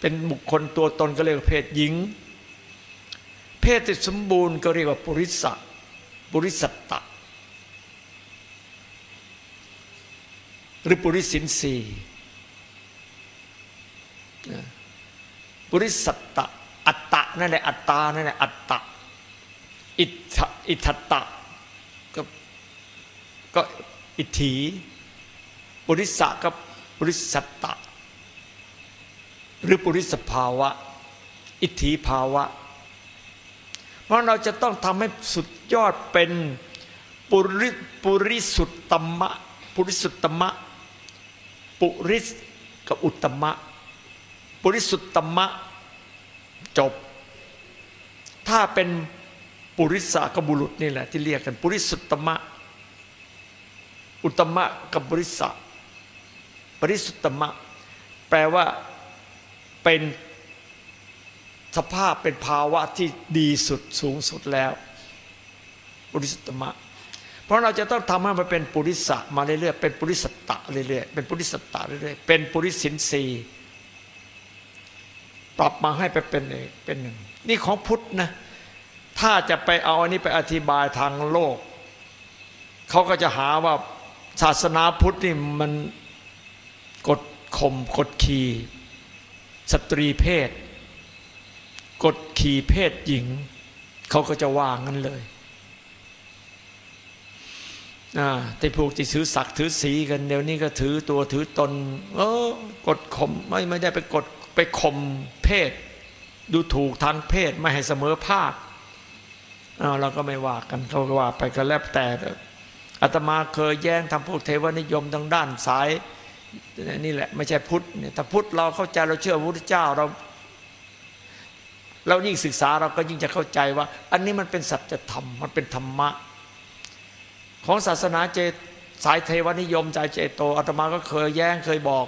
เป็นบุคคลตัวตนก็เรียกว่าเพศหญิง เพศที่สมบูรณ์ก็เรียกว่าปุริสะปุริสัตตะ หรือปุริสินสีปุริสัตตะ อัตตะนั่นแหละอัตตานั่นแหละอัตตะอิทธอิทัตตะก็ก็อิทธีปุริสะกับปุริสัตตะ หรือปุริสภาวะ อิทธิภาวะ เพราะเราจะต้องทำให้สุดยอดเป็นปุริปุริสุตตมะปุริสุตตมะ ปุริสกับอุตตมะ ปุริสุตตมะจบ ถ้าเป็นปุริสากบุรุษนี่แหละที่เรียกกัน ปุริสุตตมะ อุตตมะกับปุริสะปริสุตตมะ แปลว่า เป็นสภาพเป็นภาวะที่ดีสุดสูงสุดแล้ว ปุริสตมะ เพราะเราจะต้องทำให้มันเป็นปุริสะมาเรื่อยๆเป็นปุริสตตะเรื่อยๆเป็นปุริสตตะเรื่อยๆเป็นปุริสินสีปรับมาให้ไปเป็นเป็นหนึ่งนี่ของพุทธนะ ถ้าจะไปเอาอันนี้ไปอธิบายทางโลกเขาก็จะหาว่าศาสนาพุทธนี่มันกดข่มกดขี่ สตรีเพศ กดขี่เพศหญิง เขาก็จะวางั้นเลยแต่พวกที่ถือศักดิ์ถือสีกันเดี๋ยวนี้ก็ถือตัวถือตน เออกดข่มไม่ไม่ได้ไปกดไปข่มเพศ ดูถูกทางเพศไม่ให้เสมอภาคเราก็ไม่ว่ากันเขาก็ว่าไปก็แล้วแต่อาตมาเคยแย้งทำพวกเทวนิยมทางด้านสาย นี่แหละไม่ใช่พุทธเนี่ยถ้าพุทธเราเข้าใจเราเชื่อพระพุทธเจ้าเรา เรายิ่งศึกษาเราก็ยิ่งจะเข้าใจว่า อันนี้มันเป็นสัจธรรมมันเป็นธรรมะ ของศาสนาเจสายเทวนิยมใจเจโตอาตมาก็เคยแย้งเคยบอก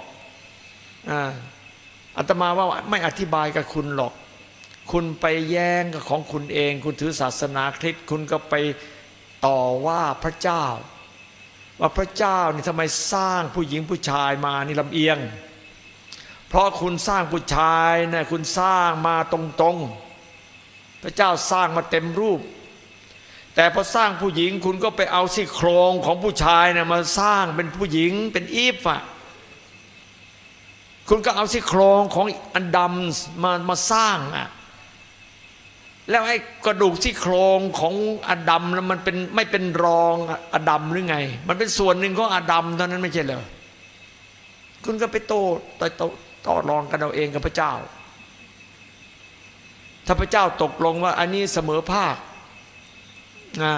อาตมาว่าไม่อธิบายกับคุณหรอก คุณไปแย้งกับของคุณเอง คุณถือศาสนาคริสต์คุณก็ไปต่อว่าพระเจ้า ว่าพระเจ้านี่ทำไมสร้างผู้หญิงผู้ชายมานี่ลำเอียง เพราะคุณสร้างผู้ชายเนี่ยคุณสร้างมาตรงๆ พระเจ้าสร้างมาเต็มรูป แต่พอสร้างผู้หญิงคุณก็ไปเอาซี่โครงของผู้ชายเนี่ยมาสร้างเป็นผู้หญิงเป็นอีฟอะคุณก็เอาซี่โครงของอันดำมามาสร้างอะ แล้วไอ้กระดูกที่โครงของอดัมแล้วมันเป็นไม่เป็นรองอดัมหรือไง มันเป็นส่วนหนึ่งของอดัมเท่านั้นไม่ใช่เหรอคุณก็ไปโต้ต่อต่อต่อรองกันเอาเองกับพระเจ้า ถ้าพระเจ้าตกลงว่า อันนี้เสมอภาคนะ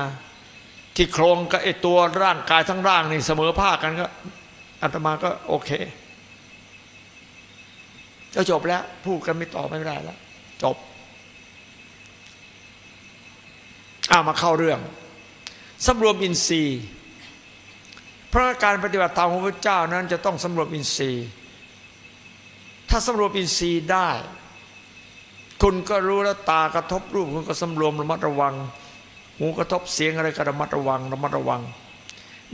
ที่โครงกับไอ้ตัวร่างกายทั้งร่างนี่เสมอภาคกันก็อาตมาก็โอเคจะจบแล้ว พูดกันไม่ต่อไม่ได้แล้ว จบ อามาเข้าเรื่องสำรวมอินทรีย์ เพราะการปฏิบัติธรรมของพระเจ้านั้นจะต้องสำรวมอินทรีย์ ถ้าสำรวมอินทรีย์ได้ คุณก็รู้แล้วตากระทบรูปคุณก็สำรวมระมัดระวัง หูกระทบเสียงอะไรก็ระมัดระวังระมัดระวัง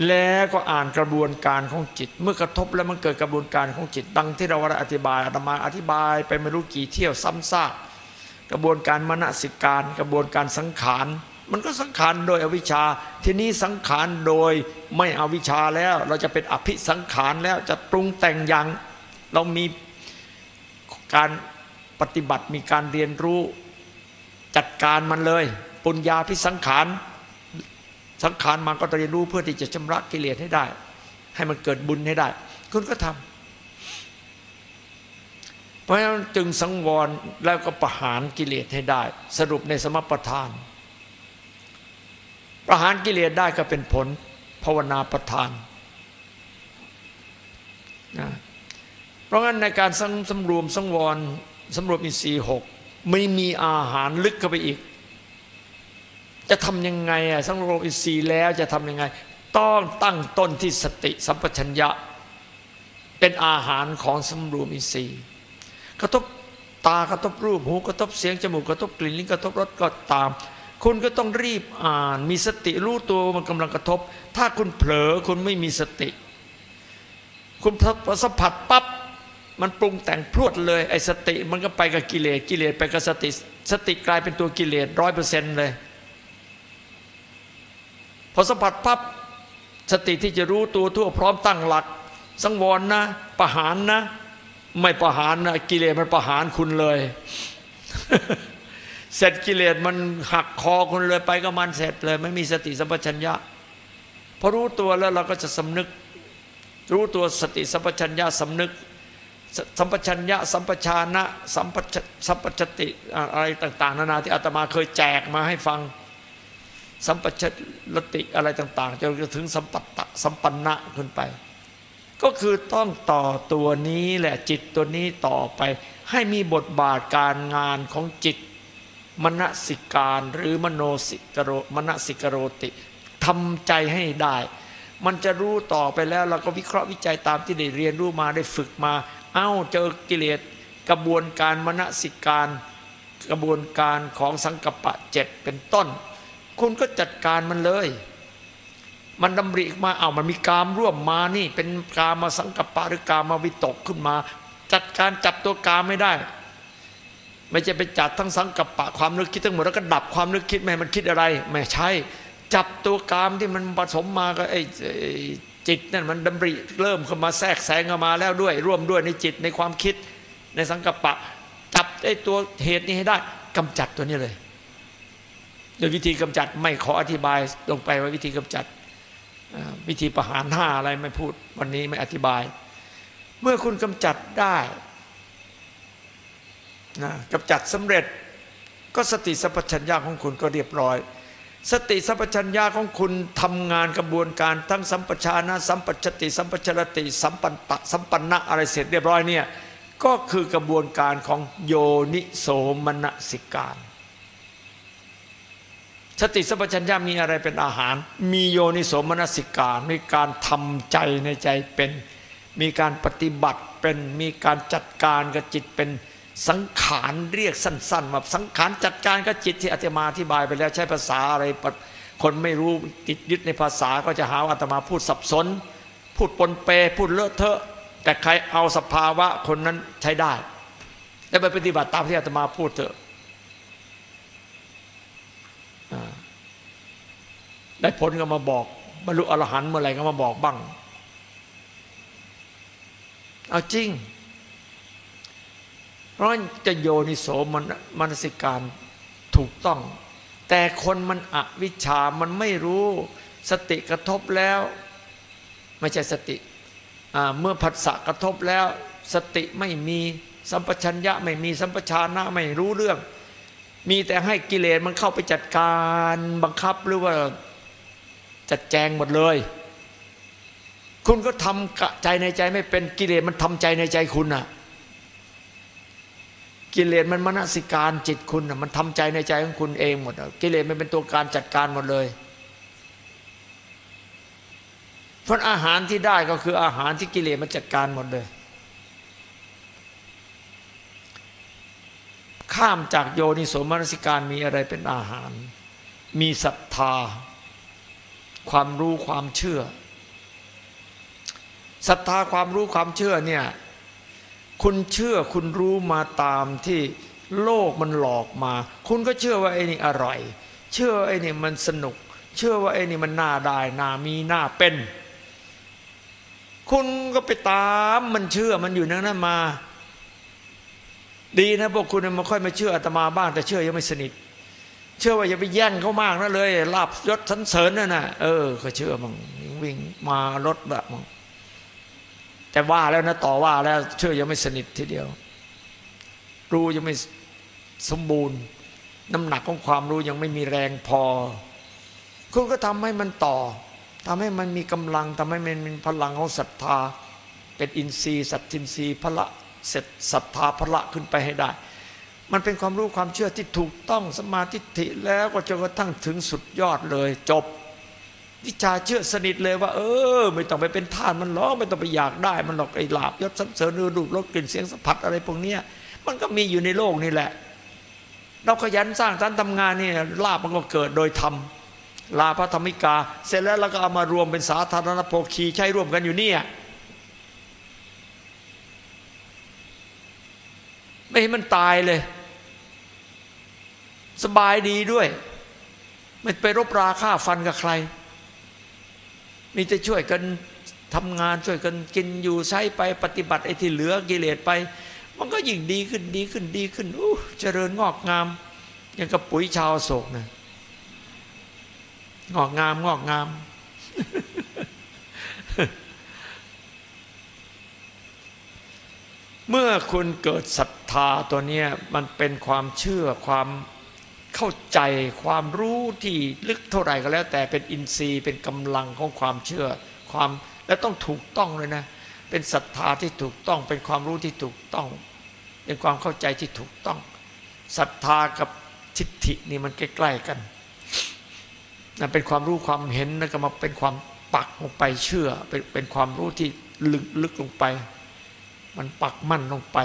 แล้วก็อ่านกระบวนการของจิต เมื่อกระทบแล้วมันเกิดกระบวนการของจิต ดังที่เราได้อธิบายอาตมาอธิบายไปไม่รู้กี่เที่ยวซ้ำซากกระบวนการมนสิการ กระบวนการสังขาร มันก็สังขารโดยอวิชชา ทีนี้สังขารโดยไม่อวิชชาแล้ว เราจะเป็นอภิสังขารแล้วจะปรุงแต่งอย่าง เรามีการปฏิบัติมีการเรียนรู้จัดการมันเลย ปุญญาพิสังขาร สังขารมาก็เรียนรู้เพื่อที่จะชำระกิเลสให้ได้ ให้มันเกิดบุญให้ได้ คุณก็ทำเพราะฉะนั้นจึงสังวรแล้วก็ประหารกิเลสให้ได้ สรุปในสมปทาน ประหารกิเลสได้ก็เป็นผลภาวนาประทานนะเพราะงั้นในการสำสำรวมสังวรสำรวมอินทรีย์หกไม่มีอาหารลึกเข้าไปอีก จะทำยังไงอะสำรวมอินทรีย์แล้วจะทำยังไง ต้องตั้งต้นที่สติสัมปชัญญะ เป็นอาหารของสำรวมอินทรีย์กระทบตากระทบรูปหูกระทบเสียงจมูกกระทบกลิ่นลิ้นกระทบรสก็ตาม คุณก็ต้องรีบอ่าน มีสติรู้ตัวว่ามันกำลังกระทบ ถ้าคุณเผลอคุณไม่มีสติ คุณสัมผัสปั๊บมันปรุงแต่งพรวดเลยไอ้สติ มันก็ไปกับกิเลสกิเลสไปกับสติ สติกลายเป็นตัวกิเลสร้อยเปอร์เซ็นต์เลย พอสัมผัสปั๊บสติที่จะรู้ตัวทั่วพร้อมตั้งหลัก สังวรนะ ประหารนะ ไม่ประหารนะกิเลสมันประหารคุณเลย เสร็จกิเลสมันหักคอคุณเลยไปก็มันเสร็จเลย ไม่มีสติสัมปชัญญะพอรู้ตัวแล้วเราก็จะสำนึก รู้ตัวสติสัมปชัญญะสำนึก สัมปชัญญะ สัมปชานะสัมปสัมปชติอะไรต่าง ๆ นานาที่อาตมาเคยแจกมาให้ฟัง สัมปชลติอะไรต่าง ๆจนถึงสัมปัตตสัมปันนะขึ้นไป ก็คือต้องต่อตัวนี้แหละจิตตัวนี้ต่อไป ให้มีบทบาทการงานของจิต มณสิการหรือมโนสิกโรมณสิกโรติทำใจให้ได้ มันจะรู้ต่อไปแล้วเราก็วิเคราะห์วิจัยตามที่ได้เรียนรู้มาได้ฝึกมา เอ้าเจอกิเลสกระบวนการมณสิการกระบวนการของสังกปะเจ็ดเป็นต้น คุณก็จัดการมันเลย มันดำริมาเอามันมีกามร่วมมานี่ เป็นกามาสังกปะหรือกามาวิตกขึ้นมา จัดการจับตัวกามไม่ได้ ไม่ใช่ไปจัดทั้งสังกับปะความนึกคิดทั้งหมดแล้วก็ดับความนึกคิดไม่ให้มันคิดอะไร ไม่ใช่ จับตัวกามที่มันผสมมาก็ไอ้จิตนั่นมันดำริเริ่มเข้ามาแทรกแซงเข้ามาแล้วด้วย ร่วมด้วยในจิตในความคิดในสังกัปปะ จับไอ้ตัวเหตุนี้ให้ได้กำจัดตัวนี้เลย โดยวิธีกำจัดไม่ขออธิบายลงไปว่าวิธีกำจัดวิธีประหารห้าอะไรไม่พูดวันนี้ไม่อธิบาย เมื่อคุณกำจัดได้ นะกำจัดสำเร็จก็สติสัพพัญญาของคุณก็เรียบร้อย สติสัมปชัญญะของคุณทำงานกระบวนการทั้งสัมปชานะสัมปชติ สัมปชรติ สัมปันปะสัมปันนะอะไรเสร็จเรียบร้อยเนี่ยก็คือกระบวนการของโยนิโสมนสิการ สติสัมปชัญญะมีอะไรเป็นอาหาร มีโยนิโสมนสิการ มีการทำใจในใจเป็น มีการปฏิบัติเป็น มีการจัดการกับจิตเป็น สังขารเรียกสั้นๆว่าสังขารจัดการกับจิตที่อาตมาอธิบายไปแล้วใช้ภาษาอะไร คนไม่รู้ติดยึดในภาษาก็จะหาอาตมาพูดสับสน พูดปนเปพูดเลอะเทอะ แต่ใครเอาสภาวะคนนั้นใช้ได้ แล้ไปปฏิบัติตามที่อาตมาพูดเถอะได้ผลก็มาบอกบรรลุอรหันต์เมื่อไหร่ก็มาบอกบ้าง เอาจริง เพราะจะโยนิโสมันมนสิการถูกต้อง แต่คนมันอวิชามันไม่รู้สติกระทบแล้ว ไม่ใช่สติเมื่อผัสสะกระทบแล้ว สติไม่มีสัมปชัญญะไม่มีสัมปชานะไม่รู้เรื่อง มีแต่ให้กิเลสมันเข้าไปจัดการบังคับหรือว่าจัดแจงหมดเลย คุณก็ทำใจในใจไม่เป็นกิเลสมันทำใจในใจคุณน่ะ กิเลสมันมนสิการจิตคุณมันทำใจในใจของคุณเองหมดกิเลสมันเป็นตัวการจัดการหมดเลยเพราะอาหารที่ได้ก็คืออาหารที่กิเลสมันจัดการหมดเลย ข้ามจากโยนิโสมนสิการมีอะไรเป็นอาหาร มีศรัทธา ความรู้ความเชื่อศรัทธาความรู้ความเชื่อเนี่ย คุณเชื่อคุณรู้มาตามที่โลกมันหลอกมา คุณก็เชื่อว่าไอ้นี่อร่อย เชื่อไอ้นี่มันสนุก เชื่อว่าไอ้นี่มันน่าได้น่ามีน่าเป็น คุณก็ไปตามมันเชื่อมันอยู่นั่นนั้นมา ดีนะพวกคุณมาค่อยมาเชื่ออาตมาบ้างแต่เชื่อยังไม่สนิท เชื่อว่าอย่าไปแย่งเขามากนะเลยลาบยศสันเสริญนั่นนะเออก็เชื่อมังวิ่งมารถแบบมัง แต่ว่าแล้วนะต่อว่าแล้วเชื่อยังไม่สนิททีเดียว รู้ยังไม่สมบูรณ์ น้ำหนักของความรู้ยังไม่มีแรงพอ คุณก็ทำให้มันต่อทำให้มันมีกำลังทำให้มันมีพลังของศรัทธา เป็นอินทรีย์สัตทินทรีย์พละเสร็จศรัทธาพละขึ้นไปให้ได้ มันเป็นความรู้ความเชื่อที่ถูกต้องสมาธิิแล้วก็จนกระทั่งถึงสุดยอดเลยจบ วิชาเชื่อสนิทเลยว่า เออ ไม่ต้องไปเป็นทานมันหรอกไม่ต้องไปอยากได้ มันหรอกไอ้ลาบยศสันเสริญรูปรสกลิ่นเสียงสัมผัสอะไรพวกเนี้ย มันก็มีอยู่ในโลกนี่แหละ เราขยันสร้างสรรค์ทำงานนี่ลาบมันก็เกิดโดยธรรมลาภธรรมิกา เสร็จแล้วเราก็เอามารวมเป็นสาธารณโภคีใช้ร่วมกันอยู่เนี่ยไม่ให้มันตายเลย สบายดีด้วย ไม่ไปรบราฆ่าฟันกับใคร มีแต่ช่วยกันทำงานช่วยกันกินอยู่ใช้ไปปฏิบัติไอ้ที่เหลือกิเลสไป มันก็ยิ่งดีขึ้นดีขึ้นดีขึ้นอู้เจริญงอกงามอย่างกับปุ๋ยชาวโศกนะงอกงามงอกงาม เมื่อคุณเกิดศรัทธาตัวนี้มันเป็นความเชื่อความ เข้าใจความรู้ที่ลึกเท่าไหร่ก็แล้ว แต่เป็นอินทรีย์เป็นกำลังของความเชื่อ ความและต้องถูกต้องเลยนะ เป็นศรัทธาที่ถูกต้อง เป็นความรู้ที่ถูกต้อง เป็นความเข้าใจที่ถูกต้องศรัทธากับทิฏฐินี่มันใกล้ๆกันนั่นเป็นความรู้ความเห็นแล้วก็มาเป็นความปักลงไปเชื่อ เป็นเป็นความรู้ที่ลึกลึกลงไป มันปักมั่นลงไป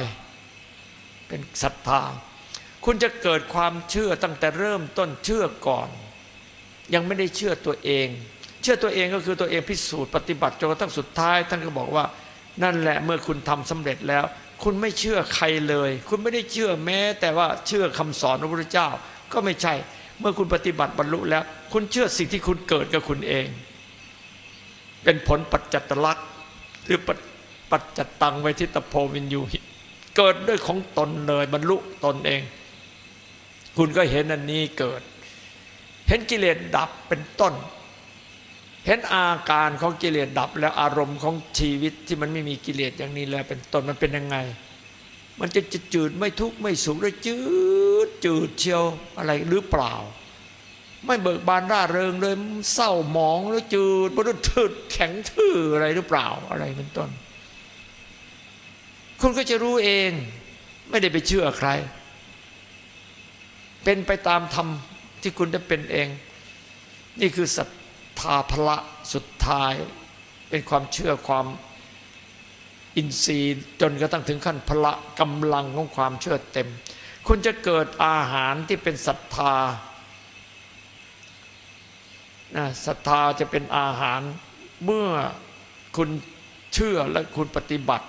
เป็นศรัทธา คุณจะเกิดความเชื่อตั้งแต่เริ่มต้นเชื่อก่อน ยังไม่ได้เชื่อตัวเอง เชื่อตัวเองก็คือตัวเองพิสูจน์ปฏิบัติจนกระทั่งสุดท้าย ท่านก็บอกว่า นั่นแหละเมื่อคุณทำสำเร็จแล้ว คุณไม่เชื่อใครเลย คุณไม่ได้เชื่อแม้ แต่ว่าเชื่อคำสอนพระพุทธเจ้า ก็ไม่ใช่ เมื่อคุณปฏิบัติบรรลุแล้ว คุณเชื่อสิ่งที่คุณเกิดกับคุณเอง เป็นผลปัจจัตลักษณ์หรือปัจจัตตังไวที่ตโพวินยูหิเกิดด้วยของตนเลยบรรลุตนเอง คุณก็เห็นอันนี้เกิด เห็นกิเลสดับเป็นต้น เห็นอาการของกิเลสดับแล้วอารมณ์ของชีวิตที่มันไม่มีกิเลสอย่างนี้แล้วเป็นต้นมันเป็นยังไง มันจะจืดไม่ทุกข์ไม่สุขเลยจืดจืดเชียวอะไรหรือเปล่า ไม่เบิกบานร่าเริงเลยเศร้าหมองแล้วจืดบรุษถืดแข็งทื่ออะไรหรือเปล่าอะไรเป็นต้น คุณก็จะรู้เองไม่ได้ไปเชื่อใคร เป็นไปตามธรรมที่คุณได้เป็นเอง นี่คือศรัทธาพละสุดท้าย เป็นความเชื่อความอินทรีย์จนกระทั่งถึงขั้นพละกำลังของความเชื่อเต็ม คุณจะเกิดอาหารที่เป็นศรัทธานะศรัทธาจะเป็นอาหารเมื่อคุณเชื่อและคุณปฏิบัติ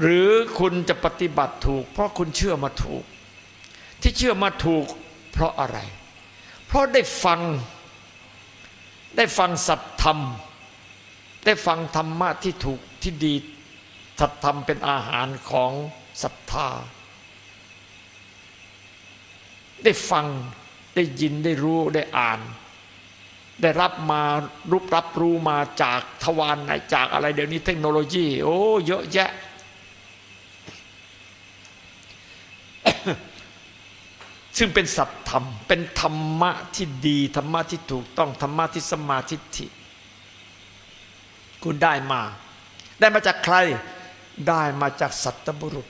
หรือคุณจะปฏิบัติถูก เพราะคุณเชื่อมาถูก ที่เชื่อมาถูกเพราะอะไร เพราะได้ฟัง ได้ฟังสัตธรรม ได้ฟังธรรมะที่ถูกที่ดีสัตธรรมเป็นอาหารของศรัทธา ได้ฟังได้ยินได้รู้ได้อ่าน ได้รับมารูปรับรู้มาจากทวารไหนจากอะไรเดี๋ยวนี้เทคโนโลยี โอ้เยอะแยะ ซึ่งเป็นสัตธรรม เป็นธรรมะที่ดีธรรมะที่ถูกต้องธรรมะที่สมาธิิคุณได้มา ได้มาจากใครได้มาจากสัตบุรุษ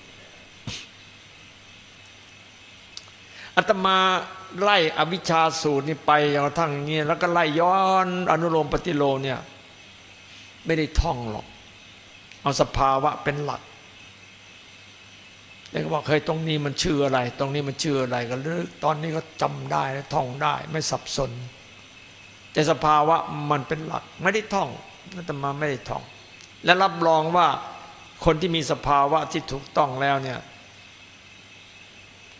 อาตมาไล่อวิชชาสูตรนี่ไปจนกระทั่งเงี้ยแล้วก็ไล่ย้อนอนุโลมปฏิโลเนี่ย ไม่ได้ท่องหรอก เอาสภาวะเป็นหลัก แล้วก็บอกเคยตรงนี้มันชื่ออะไร ตรงนี้มันชื่ออะไรก็ลึกตอนนี้ก็จำได้ท่องได้ไม่สับสน แต่สภาวะมันเป็นหลักไม่ได้ท่องอาตมาไม่ได้ท่อง และรับรองว่าคนที่มีสภาวะที่ถูกต้องแล้วเนี่ย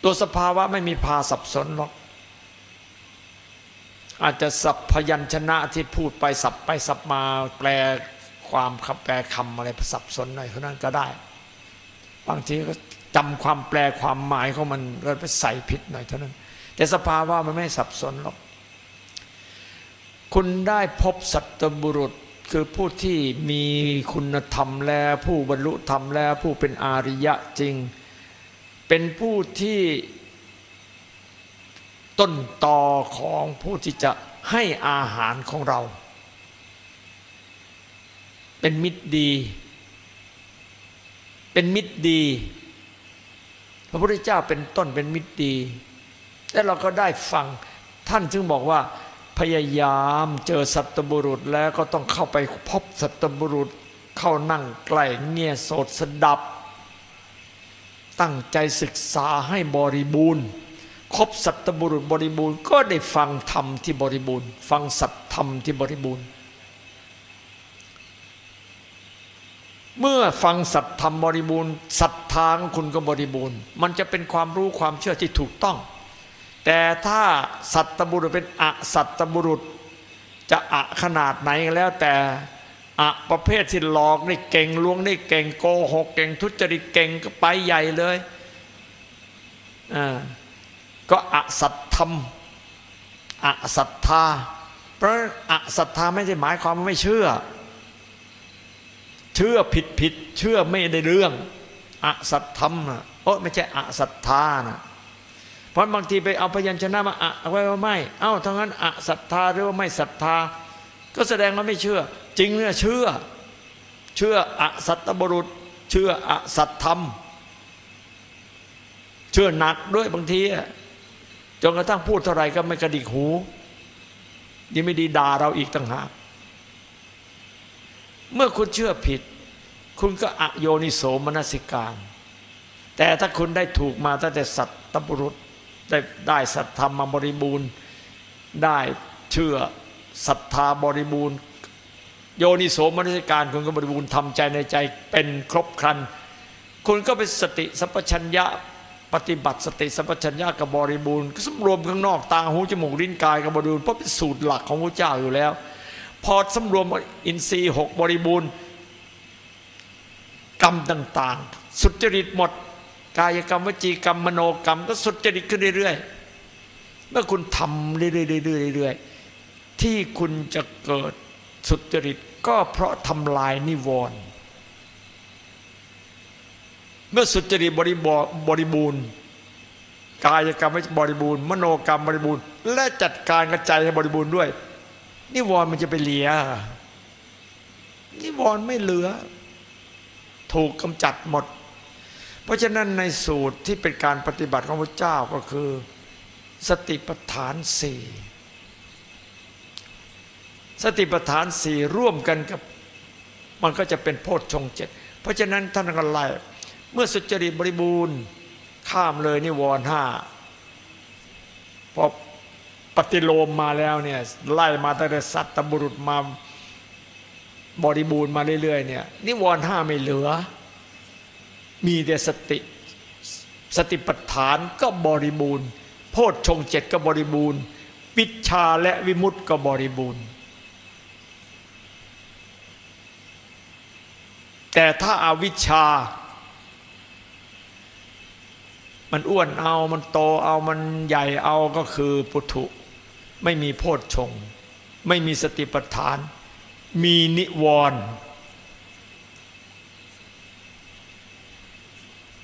ตัวสภาวะไม่มีพาสับสนหรอก อาจจะสับพยัญชนะที่พูดไปสับไปสับมาแปลความคำแปลคำอะไรสับสนหน่อยเท่านั้นก็ได้ บางทีก็ จำความแปลความหมายของมันก็ไปใส่ผิดหน่อยเท่านั้น แต่สภาวะมันไม่สับสนหรอก คุณได้พบสัตบุรุษคือผู้ที่มีคุณธรรมแล้วผู้บรรลุธรรมแล้ว ผู้เป็นอาริยะจริง เป็นผู้ที่ต้นต่อของผู้ที่จะให้อาหารของเรา เป็นมิตรดี เป็นมิตรดี พระพุทธเจ้าเป็นต้นเป็นมิตรดีและเราก็ได้ฟังท่านจึงบอกว่าพยายามเจอสัตบุรุษแล้วก็ต้องเข้าไปพบสัตบุรุษเข้านั่งใกล้เงี่ยโสดสดับ ตั้งใจศึกษาให้บริบูรณ์ครบสัตบุรุษบริบูรณ์ก็ได้ฟังธรรมที่บริบูรณ์ ฟังสัตธรรมที่บริบูรณ์ เมื่อฟังสัตธรรมบริบูรณ์ศรัทธาของคุณก็บริบูรณ์ มันจะเป็นความรู้ความเชื่อที่ถูกต้อง แต่ถ้าสัตบุรุษเป็นอสัตบุรุษ จะอะขนาดไหนแล้วแต่อะประเภทที่หลอกนี่เก่งลวงนี่เก่งโกหกเก่งทุจริตเก่งก็ไปใหญ่เลยอ่าก็อะสัตธรรมอะศรัทธาเพราะอะศรัทธาไม่ใช่หมายความว่าไม่เชื่อ ชื่อผิดผิดเชื่อไม่ได้เรื่องอสัตธรรมนะโอ้ไม่ใช่อะศรัทธานะเพราะบางทีไปเอาพยัญชนะมาอะไว้ว่าไม่ เอ้าทั้งนั้นอะศรัทธาหรือว่าไม่ศรัทธา ก็แสดงว่าไม่เชื่อ จริงเนี่ยเชื่อ เชื่ออสัตบุรุษ เชื่ออสัตธรรม เชื่อหนักด้วยบางทีจนกระทั่งพูดเท่าไรก็ไม่กระดิกหูยิ่งไม่ดีด่าเราอีกต่างหากเมื่อคุณเชื่อผิด คุณก็อโยนิโสมนสิการ แต่ถ้าคุณได้ถูกมาตั้งแต่สัตตบุรุษได้ได้สัตธรรมบริบูรณ์ ได้เชื่อศรัทธาบริบูรณ์ โยนิโสมนสิการ คุณก็บริบูรณ์ทำใจในใจเป็นครบครัน คุณก็เป็นสติสัพพัญญะปฏิบัติสติสัพพัญญะกับบริบูรณ์ก็สำรวมข้างนอกตาหูจมูกลิ้นกายกับบริบูรณ์เพราะเป็นสูตรหลักของพระเจ้าอยู่แล้ว พอสำรวมอินทรีย์หกบริบูรณ์ กรรมต่าง ๆ สุจริตหมด กายกรรมวจีกรรมมโนกรรม ก็สุจริตขึ้นเรื่อยๆเมื่อคุณทำเรื่อยๆๆที่คุณจะเกิดสุจริตก็เพราะทำลายนิวรณ์เมื่อสุจริตบริบริบูรณ์กายกรรมไม่บริบูรณ์ มโนกรรมบริบูรณ์ และจัดการกระจายให้บริบูรณ์ด้วย นิวรณ์มันจะไปเหลียนิวรณ์ไม่เหลือ ถูกกำจัดหมด เพราะฉะนั้นในสูตรที่เป็นการปฏิบัติของพระเจ้าก็คือ สติปัฏฐานสี่สติปัฏฐานสี่ร่วมกันกับมันก็จะเป็นโพชฌงเจ็ดเพราะฉะนั้นท่านก็ไล่เมื่อสุจริตบริบูรณ์ข้ามเลยนิวรณ์ห้าพอปฏิโลมมาแล้วเนี่ยไล่มาตั้งแต่สัตตบุรุษมา บริบูรณ์มาเรื่อยๆเนี่ยนิวรณ์ห้าไม่เหลือ มีแต่สติ สติปัฏฐานก็บริบูรณ์ โพชฌงเจ็ดก็บริบูรณ์วิชาและวิมุตติก็บริบูรณ์ แต่ถ้าอาวิชชา มันอ้วนเอามันโตเอามันใหญ่เอาก็คือปุถุ ไม่มีโพชฌงไม่มีสติปัฏฐาน มีนิวรณ์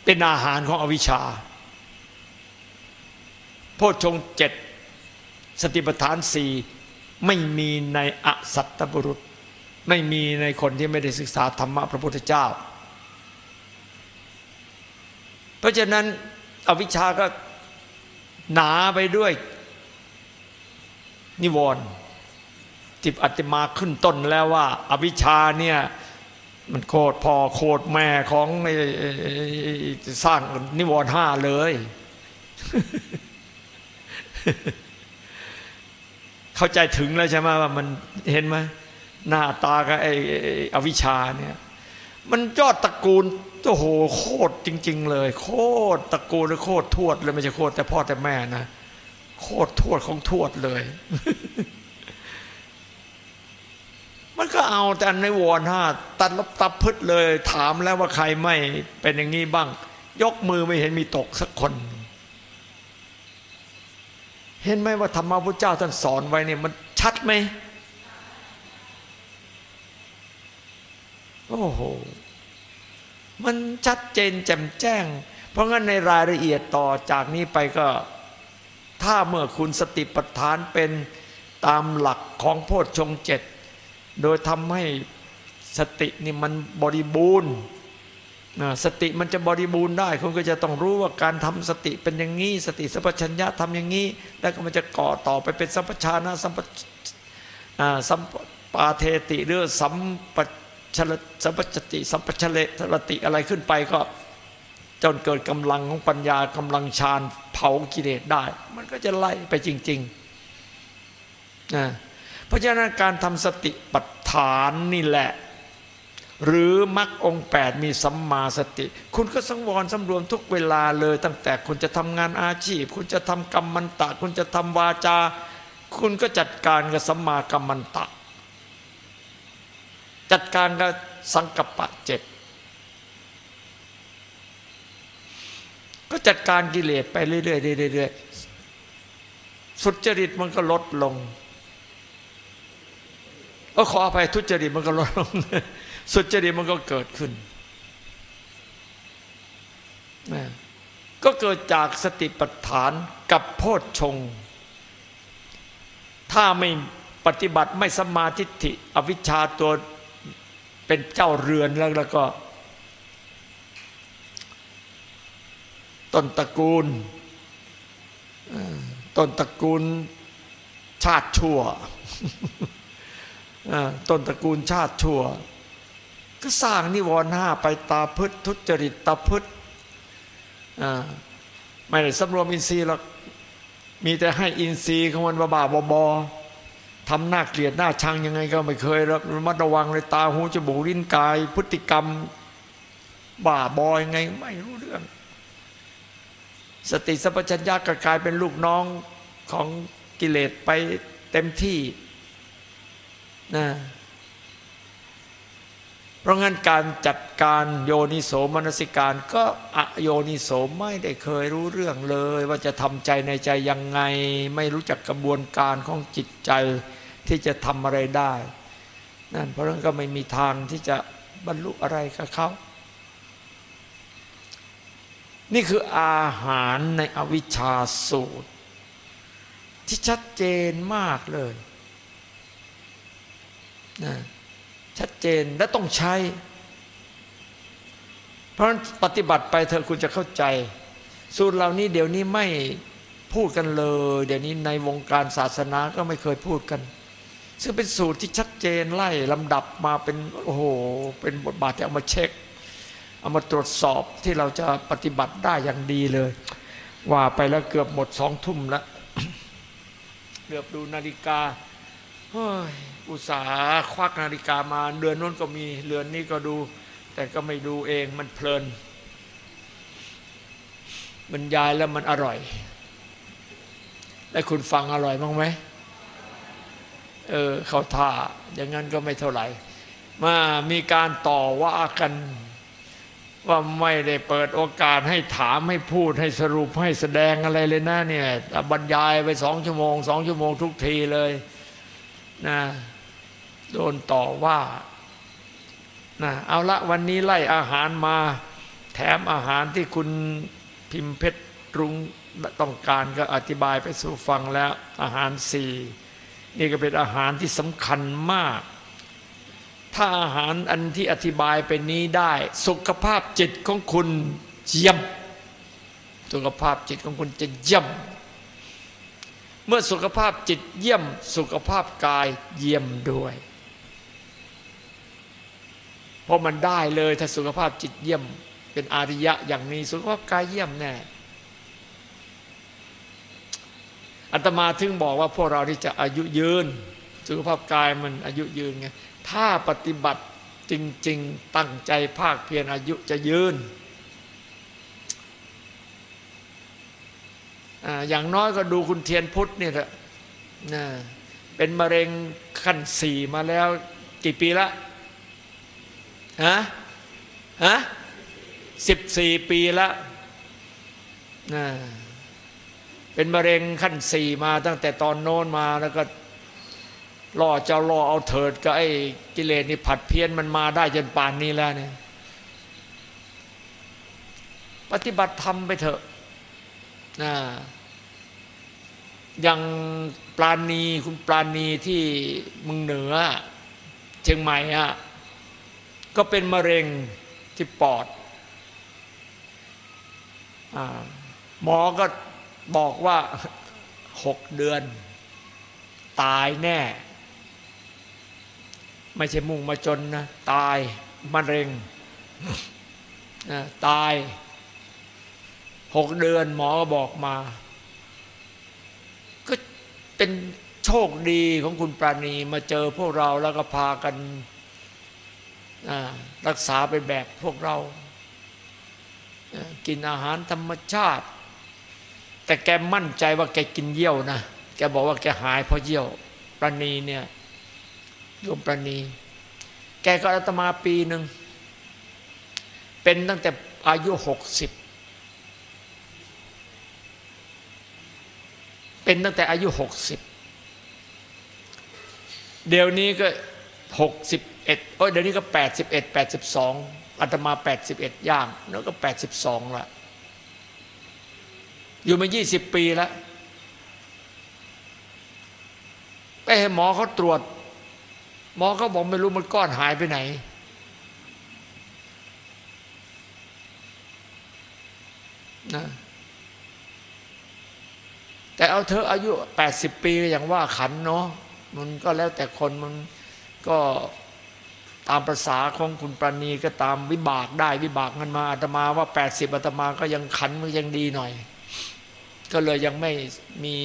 เป็นอาหารของอวิชชา โพชฌงเจ็ดสติปัฏฐานสี่ไม่มีในอสัตตบุรุษ ไม่มีในคนที่ไม่ได้ศึกษาธรรมะพระพุทธเจ้า เพราะฉะนั้นอวิชชาก็หนาไปด้วยนิวรณ์ ที่อัติมาขึ้นต้นแล้วว่าอาวิชชาเนี่ยมันโคตรพ่อโคตรแม่ของสร้างนิวรณ์ห้าเลย เข้าใจถึงแล้วใช่ไหมว่ามันเห็นไหมหน้าตากับไอ้ไอ้อวิชชาเนี่ย มันยอดตระกูลโอ้โหโคตรจริง ๆ เลย โคตรตระกูลหรือโคตรทวดเลยไม่ใช่โคตรแต่พ่อแต่แม่นะโคตรทวดของทวดเลย มันก็เอาแต่ในวอนห้าตัดลบตับพึดเลย ถามแล้วว่าใครไม่เป็นอย่างนี้บ้าง ยกมือไม่เห็นมีตกสักคน เห็นไหมว่าธรรมะพระเจ้าท่านสอนไว้เนี่ยมันชัดไหมโอ้โห มันชัดเจนแจ่มแจ้ง เพราะงั้นในรายละเอียดต่อจากนี้ไปก็ ถ้าเมื่อคุณสติปัฏฐานเป็นตามหลักของโพชฌงเจ็ด โดยทำให้สตินี่มันบริบูรณ์สติมันจะบริบูรณ์ได้คุณก็จะต้องรู้ว่าการทำสติเป็นอย่างนี้ สติสัพพัญญะทำอย่างนี้ แล้วก็มันจะก่อต่อไปเป็นสัมปชานะสัมปอ่าสัมปาเทติหรือสัมปชลสัมปจติสัมปชเลทรติอะไรขึ้นไปก็จนเกิดกำลังของปัญญากำลังฌานเผากิเลสได้ มันก็จะไล่ไปจริงๆนะ เพราะฉะนั้นการทำสติปัฏฐานนี่แหละ หรือมรรคองแปดมีสัมมาสติ คุณก็สังวรสำรวมทุกเวลาเลย ตั้งแต่คุณจะทำงานอาชีพ คุณจะทำกรรมมันตะ คุณจะทำวาจา คุณก็จัดการกับสัมมากัมมันตะ จัดการกับสังกัปปะเจ็ดก็จัดการกิเลสไปเรื่อยๆเรื่อยๆสุจริตมันก็ลดลง ก็ขออภัยทุจริตมันก็ลดลงสุจริตมันก็เกิดขึ้นก็เกิดจากสติปัฏฐานกับโพชฌงถ้าไม่ปฏิบัติไม่สมาธิิอวิชชาตัวเป็นเจ้าเรือนแล้วแล้วก็ ต้นตระกูลต้นตระกูลชาติชั่ว ต้นตระกูลชาติชั่ว ก็สร้างนิวรณ์ห้าไปตาพึษทุจริตตาพึษไม่ได้สำรวมอินทรีย์หรอกมีแต่ให้อินทรีย์ของมันบ้าบอทำหน้าเกลียดหน้าชังยังไงก็ไม่เคยระมัดระวังเลยตาหูจมูกลิ้นกาย พฤติกรรมบ้าบอยังไงไม่รู้เรื่อง สติสัพพัญญาก็กลายเป็นลูกน้องของกิเลสไปเต็มที่ นะเพราะงั้นการจัดการโยนิโสมนสิการ ก็อโยนิโสไม่ได้เคยรู้เรื่องเลย ว่าจะทำใจในใจยังไง ไม่รู้จักกระบวนการของจิตใจที่จะทำอะไรได้นั่นเพราะนั้นก็ไม่มีทางที่จะบรรลุอะไรกับเขานี่คืออาหารในอวิชชาสูตร ที่ชัดเจนมากเลย นะชัดเจนและต้องใช้ เพราะปฏิบัติไปเถอคุณจะเข้าใจ สูตรเหล่านี้เดี๋ยวนี้ไม่พูดกันเลย เดี๋ยวนี้ในวงการศาสนาก็ไม่เคยพูดกัน ซึ่งเป็นสูตรที่ชัดเจนไล่ลำดับมาเป็นโอ้โหเป็นบทบาทที่เอามาเช็ค เอามาตรวจสอบที่เราจะปฏิบัติได้อย่างดีเลย ว่าไปแล้วเกือบหมดสองทุ่มแล้วเกือบดูนาฬิกาเฮ้ย อุตสาห์ควักนาฬิกามาเดือนนู้นก็มีเดือนนี้ก็ดู แต่ก็ไม่ดูเองมันเพลินมันยายแล้วมันอร่อยแล้วคุณฟังอร่อยมั้งไหมเออเขาท่าอย่างนั้นก็ไม่เท่าไหร่มามีการต่อว่ากัน ว่าไม่ได้เปิดโอกาสให้ถามให้พูดให้สรุปให้แสดงอะไรเลยนะเนี่ยบรรยายไปสองชั่วโมงสองชั่วโมงทุกทีเลยนะ โดนต่อว่านะเอาละวันนี้ไล่อาหารมา แถมอาหารที่คุณพิมพ์เพชรรุงต้องการก็อธิบายไปสู่ฟังแล้วอาหารสี่นี่ก็เป็นอาหารที่สำคัญมาก ถ้าอาหารอันที่อธิบายไปนี้ได้ สุขภาพจิตของคุณเยี่ยมสุขภาพจิตของคุณจะเยี่ยม เมื่อสุขภาพจิตเยี่ยม สุขภาพกายเยี่ยมด้วย เพราะมันได้เลยถ้าสุขภาพจิตเยี่ยม เป็นอาริยะอย่างนี้สุขภาพกายเยี่ยมแน่อัตมาถึงบอกว่าพวกเราที่จะอายุยืน สุขภาพกายมันอายุยืนไงถ้าปฏิบัติจริง ๆ ตั้งใจภาคเพียรอายุจะยืนอย่างน้อยก็ดูคุณเทียนพุทธเนี่ยแหละเป็นมะเร็งขั้นสี่มาแล้วกี่ปีละ ฮะฮะสิบสี่ปีละนะเป็นมะเร็งขั้นสี่มาตั้งแต่ตอนโน้นมาแล้วก็ล่อเจ้าล่อเอาเถิดก็ไอ้กิเลสนี่ผัดเพี้ยนมันมาได้จนป่านนี้แล้วเนี่ยปฏิบัติธรรมไปเถอะนะอย่างปราณีคุณปราณีที่มึงเหนือเชียงใหม่อะ ก็เป็นมะเร็งที่ปอดอหมอก็บอกว่าหกเดือน ตายแน่ ไม่ใช่มุ่งมาจนนะ ตายมะเร็งตายหกเดือนหมอก็บอกมา ก็เป็นโชคดีของคุณปราณีมาเจอพวกเราแล้วก็พากัน รักษาไปแบบพวกเรา กินอาหารธรรมชาติ แต่แกมั่นใจว่าแกกินเยี่ยวนะ แกบอกว่าแกหายเพราะเยี่ยวปราณีเนี่ยโยมปราณี แกก็อาตมาปีหนึ่ง เป็นตั้งแต่อายุหกสิบเป็นตั้งแต่อายุหกสิบเดี๋ยวนี้ก็หกสิบ เอ็ดเดี๋ยวนี้ก็แปดสิบเอ็ดแปดสิบสองอาตมาแปดสิบเอ็ดย่างแล้วก็แปดสิบสองละอยู่มายี่สิบปีแล้วไปให้หมอเขาตรวจ หมอเขาบอกไม่รู้มันก้อนหายไปไหน นะแต่เอาเธออายุแปดสิบปีอย่างว่าขันเนาะมันก็แล้วแต่คนมันก็ ตามประษาของคุณปราณีก็ตามวิบากได้วิบากเงินมาอาตมาว่าแปดสิบอาตมาก็ยังขันมันยังดีหน่อย ก็เลยยังไม่มี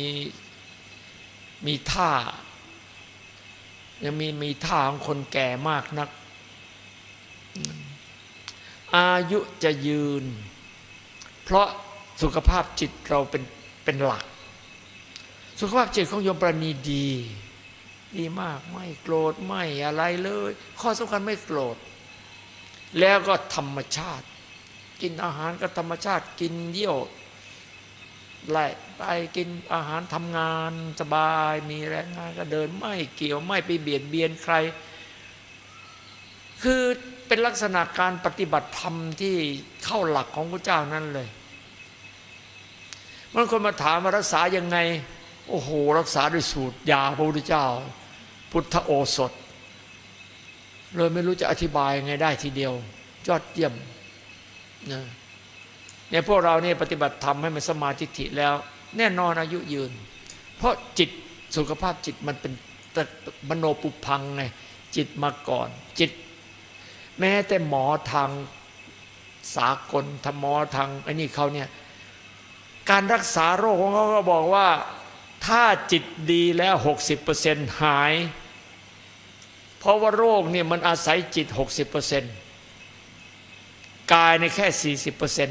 มีท่า ยังมีมีท่าของคนแก่มากนัก อายุจะยืน เพราะสุขภาพจิตเราเป็นเป็นหลัก สุขภาพจิตของโยมปราณีดี ดีมากไม่โกรธไม่อะไรเลย ข้อสำคัญไม่โกรธ แล้วก็ธรรมชาติ กินอาหารก็ธรรมชาติกินเยี่ยวไล่ไปกินอาหารทำงานสบาย มีแรงงานก็เดินไม่เกี่ยวไม่ไปเบียดเบียนใคร คือเป็นลักษณะการปฏิบัติธรรมที่เข้าหลักของพระเจ้านั่นเลยมันคนมาถามมารักษายังไง โอ้โห รักษาด้วยสูตรยาพระพุทธเจ้า พุทธโอสถ เลยไม่รู้จะอธิบายไงได้ทีเดียว ยอดเยี่ยมนะเนี่ยพวกเราเนี่ยปฏิบัติธรรมให้มันสมาธิแล้ว แน่นอนอายุยืน เพราะจิตสุขภาพจิตมันเป็นมโนปุพังไงจิตมาก่อน จิต แม้แต่หมอทางสากลธรรมอทางไอ้นี่เขาเนี่ยการรักษาโรคของเขาก็บอกว่า ถ้าจิตดีแล้วหกสิบเปอร์เซ็นหาย เพราะว่าโรคเนี่ยมันอาศัยจิตหกสิบเปอร์เซ็นกายในแค่สี่สิบเปอร์เซ็น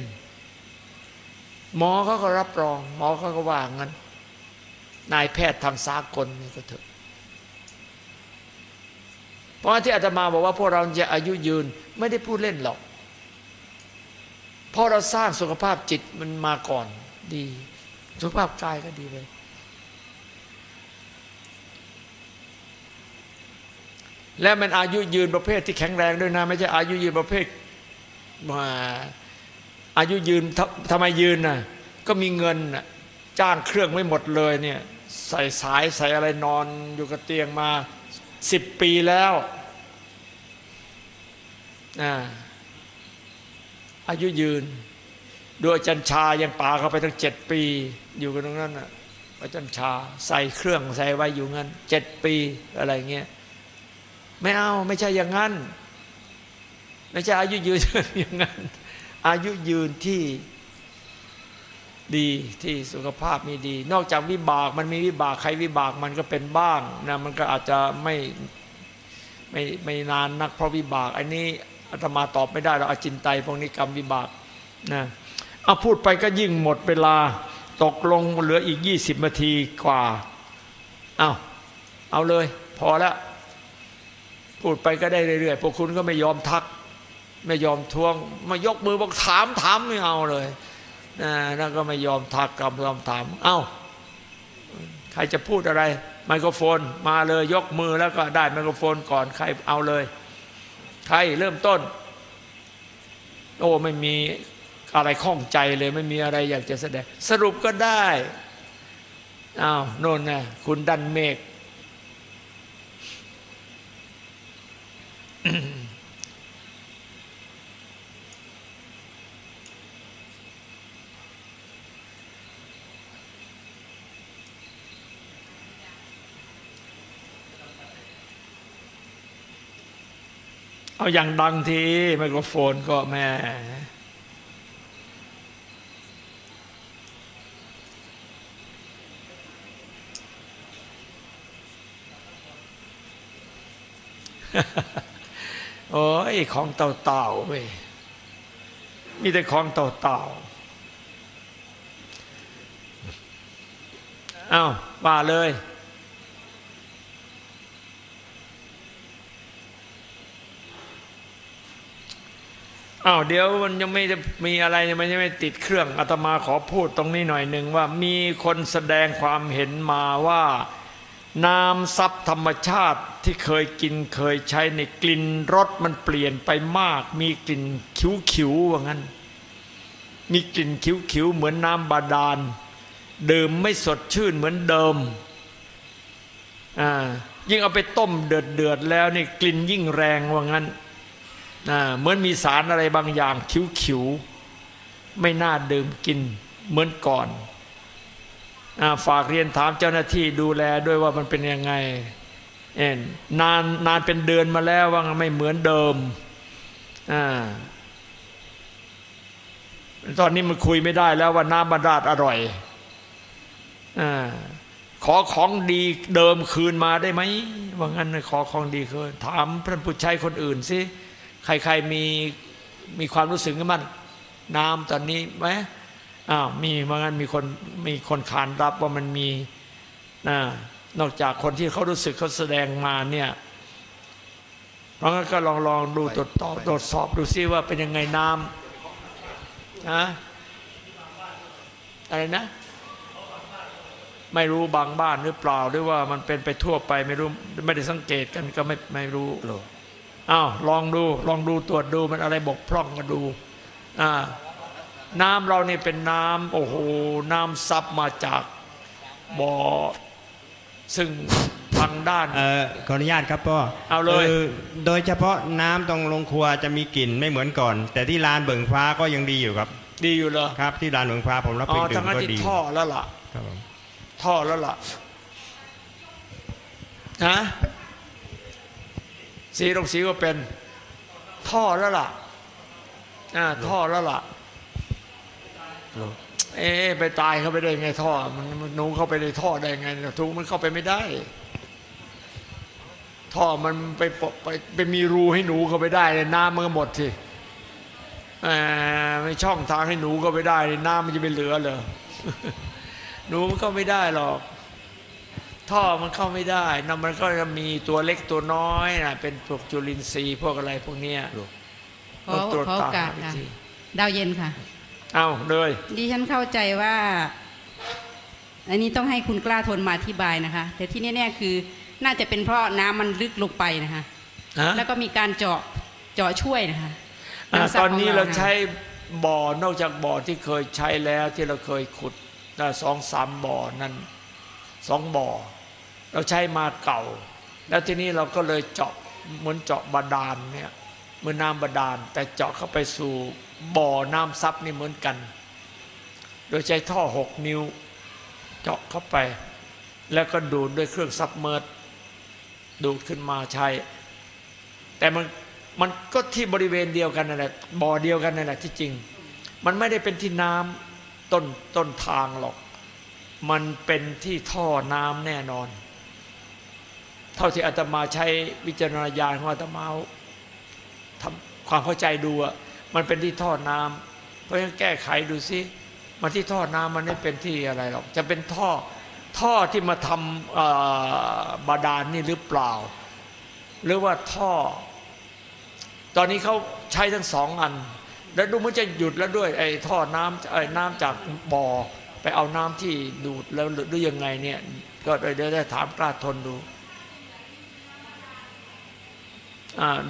หมอเขาก็รับรอง หมอเขาก็ว่างั้น นายแพทย์ทางสากลนี่ก็เถอะ เพราะที่อาตมาบอกว่าพวกเราจะอายุยืนไม่ได้พูดเล่นหรอกเพราะเราสร้างสุขภาพจิตมันมาก่อนดี สุขภาพกายก็ดีเลย และมันอายุยืนประเภทที่แข็งแรงด้วยนะ ไม่ใช่อายุยืนประเภทมาอายุยืนทำไมยืนน่ะก็มีเงินน่ะจ้างเครื่องไม่หมดเลยเนี่ยใส่สายใส่อะไรนอนอยู่กับเตียงมาสิบปีแล้วอ่าอายุยืนดูอาจารย์ชายังป่าเข้าไปตั้งเจ็ดปี อยู่กันตรงนั้นน่ะอาจารย์ชาใส่เครื่องใส่ไว้อยู่งั้นเจ็ดปีอะไรเงี้ย ไม่เอาไม่ใช่อย่างนั้น ไม่ใช่อายุยืนอย่างนั้น อายุยืนที่ดีที่สุขภาพมีดี นอกจากวิบากมันมีวิบากใครวิบากมันก็เป็นบ้างนะมันก็อาจจะไม่ไม่ไม่นานนักเพราะวิบาก อันนี้อาตมาตอบไม่ได้เราอาจินไตยพวกนี้กรรมวิบากนะเอาพูดไปก็ยิ่งหมดเวลาตกลงเหลืออีก 20นาทีกว่าเอาเอาเลย พอแล้ว พูดไปก็ได้เรื่อยๆพวกคุณก็ไม่ยอมทัก ไม่ยอมทวงมายกมือบอกถามถามไม่เอาเลยนะนั่นก็ไม่ยอมทักกับยอมถาม เอ้าใครจะพูดอะไร ไมโครโฟนมาเลยยกมือแล้วก็ได้ไมโครโฟนก่อนใครเอาเลย ใครเริ่มต้น โอ้ไม่มีอะไรข้องใจเลยไม่มีอะไรอยากจะแสดง สรุปก็ได้อ้าวโน่นนะคุณดันเมฆ เอาอย่างดังทีไมโครโฟนก็แม่ โอ้ยของเต่าๆเว้ยมีแต่ของเต่าๆเอ้าว่าเลยอ้าวเดี๋ยวมันยังไม่ได้มีอะไรมันยังไม่ติดเครื่องอาตมาขอพูดตรงนี้หน่อยหนึ่งว่ามีคนแสดงความเห็นมาว่า น้ำซับธรรมชาติที่เคยกินเคยใช้ในกลิ่นรสมันเปลี่ยนไปมาก มีกลิ่นคิ้วๆว่างั้น มีกลิ่นคิ้วๆเหมือนน้ำบาดาลดื่มไม่สดชื่นเหมือนเดิมอ่ายิ่งเอาไปต้มเดือดๆแล้วนี่กลิ่นยิ่งแรงว่างั้นอ่าเหมือนมีสารอะไรบางอย่างคิ้วๆไม่น่าดื่มกินเหมือนก่อน ฝากเรียนถามเจ้าหน้าที่ดูแลด้วยว่ามันเป็นยังไงเอ็นนานนานเป็นเดือนมาแล้วว่าไม่เหมือนเดิมอ่าตอนนี้มันคุยไม่ได้แล้วว่าน้ำบาดาลอร่อยอขอของดีเดิมคืนมาได้ไหมว่างั้นขอของดีคืนถามพระผู้ใช้คนอื่นสิใครๆมีมีความรู้สึกกันมั้งน้ำตอนนี้ไหม อ้าวมีว่างั้นมีคนมีคนขานรับว่ามันมีนะนอกจากคนที่เขารู้สึกเขาแสดงมาเนี่ยเพราะงั้นก็ลองลองดูตรวจตอบตรวจสอบดูซิว่าเป็นยังไงน้ำนะอะไรนะ ไม่รู้บางบ้านหรือเปล่าหรือว่ามันเป็นไปทั่วไปไม่รู้ไม่ได้สังเกตกันก็ไม่ไม่รู้อ้าวลองดูลองดูตรวจดูมันอะไรบกพร่องก็ดูอ่า น้ำเรานี่เป็นน้ำโอ้โหน้ำซับมาจากบ่อซึ่งทางด้านเออขออนุญาตครับพ่อเอาเลยโดยเฉพาะน้ำตรงโรงครัวจะมีกลิ่นไม่เหมือนก่อน แต่ที่ลานเบิ่งฟ้าก็ยังดีอยู่ครับ ดีอยู่เหรอครับ ที่ลานเบิ่งฟ้าผมรับอ๋ไปอดื่ทางมนั้นก็ที่ดีท่อแล้วล่ะครับผมท่อแล้วล่ะฮะสีตรงสีก็เป็น ท่อแล้วล่ะอ่าท่อแล้วล่ะ เอ๊ะไปตายเข้าไปได้ไงท่อมันมันหนูเข้าไปในท่อได้ไงทุกมันเข้าไปไม่ได้ ท่อมันไปปะไปไปมีรูให้หนูเข้าไปได้เลยน้ำมันก็หมดสิแหมไม่ช่องทางให้หนูเข้าไปได้เลยน้ำมันจะไปเหลือเหรอหนูมันเข้าไม่ได้หรอก ท่อมันเข้าไม่ได้นะมันก็จะมีตัวเล็กตัวน้อยนะเป็นพวกจุลินทรีย์พวกอะไรพวกเนี้ยขอตรวจขอโอตากาสหาวิค่ะธีดาวเย็นค่ะ เอาเลยดิฉันเข้าใจว่า อันนี้ต้องให้คุณกล้าทนมาอธิบายนะคะ แต่ที่แน่ๆคือน่าจะเป็นเพราะน้ำมันลึกลงไปนะคะฮะแล้วก็มีการเจาะเจาะช่วยนะคะอ่าำซับตอนนี้ขงเราะใช้บ่อนอกจากบ่อที่เคยใช้แล้วที่เราเคยขุดนะสองสามบ่อนั้นสองบ่อ เราใช้มาเก่า แล้วทีนี้เราก็เลยเจาะเหมือนเจาะบาดาลเนี่ย เหมือนน้ำบาดาล แต่เจาะเข้าไปสู่บ่อน้ำซับนี่เหมือนกัน โดยใช้ท่อหกนิ้ว เจาะเข้าไป แล้วก็ดูดด้วยเครื่องซับเมิร์ดดูดขึ้นมาใช้ แต่มันมันก็ที่บริเวณเดียวกันนั่นแหละบ่อเดียวกันนั่นแหละที่จริง มันไม่ได้เป็นที่น้ำต้นต้นทางหรอก มันเป็นที่ท่อน้ำแน่นอน เท่าที่อาตมาใช้วิจารณญาณของอาตมา ทำความเข้าใจดูอะมันเป็นที่ท่อน้ำเพราะฉะนั้นแก้ไขดูซิมันที่ท่อน้ำมันไม่เป็นที่อะไรหรอกจะเป็นท่อท่อที่มาทำอ่อบาดาลนี่หรือเปล่า หรือว่าท่อ ตอนนี้เขาใช้ทั้งสองอัน แล้วดูมันจะหยุดแล้วด้วยไอ้ท่อน้ำไอ้น้ำจากบ่อไปเอาน้ำที่ดูดแล้วหรือยังไงเนี่ย ก็เดี๋ยวได้ถามกล้าทนดู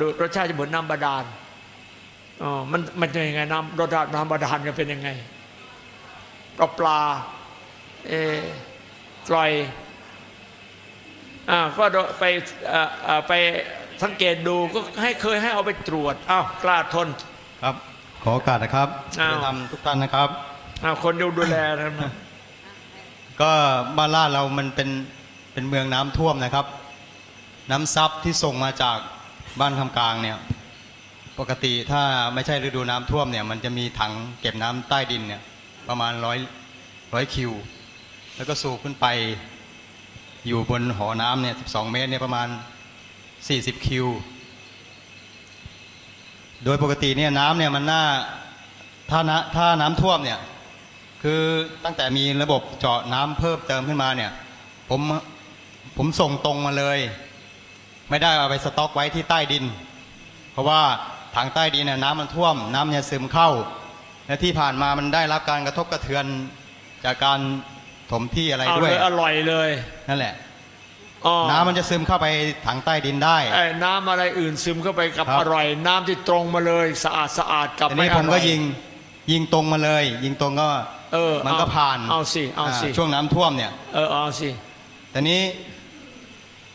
ดูรสชาติจะเหมือนน้ำบาดาลอ๋อมันมันเป็นยังไงน้ำรสชาติน้ำบาดาลจะเป็นยังไงปลาปลาเออกลอยอ่าก็ไปอ่าอ่าไปสังเกตดูก็ให้เคยให้เอาไปตรวจอ้าวกล้าทนครับ ขอโอกาสนะครับอ้าวแนะนำทุกท่านนะครับอ้าวคนดูดูแลนะก็บ้านลาดเรามันเป็นเป็นเมืองน้ำท่วมนะครับ น้ำซับที่ส่งมาจาก บ้านคำกลางเนี่ยปกติถ้าไม่ใช่ฤดูน้ำท่วมเนี่ย มันจะมีถังเก็บน้ำใต้ดินเนี่ย ประมาณร้อยร้อยคิว แล้วก็สูบขึ้นไปอยู่บนหอน้ำเนี่ย12เมตรเนี่ยประมาณ40คิว โดยปกติเนี่ยน้ำเนี่ยมันน่าถ้าน้ถ้าน้ำท่วมเนี่ย คือตั้งแต่มีระบบเจาะน้ำเพิ่มเติมขึ้นมาเนี่ย ผมผมส่งตรงมาเลย ไม่ได้เอาไปสต็อกไว้ที่ใต้ดิน เพราะว่าถังใต้ดินเนี่ยน้ำมันท่วม น้ำเนี่ยซึมเข้า และที่ผ่านมามันได้รับการกระทบกระเทือนจากการถมที่อะไรเอาด้วเลยยอร่อยเลยนั่นแหละอ๋อน้ำมันจะซึมเข้าไปถังใต้ดินได้ไอ้น้ำอะไรอื่นซึมเข้าไปกับครับอร่อย น้ำที่ตรงมาเลยสะอาดสะอาดกับทีไม่นี้อผมร่ก็อยยิงยิงตรงมาเลย ยิงตรงก็เออมันก็เอาผ่านเอาสิเอาสิช่วงน้ำท่วมเนี่ยเออเอาสิแต่นี้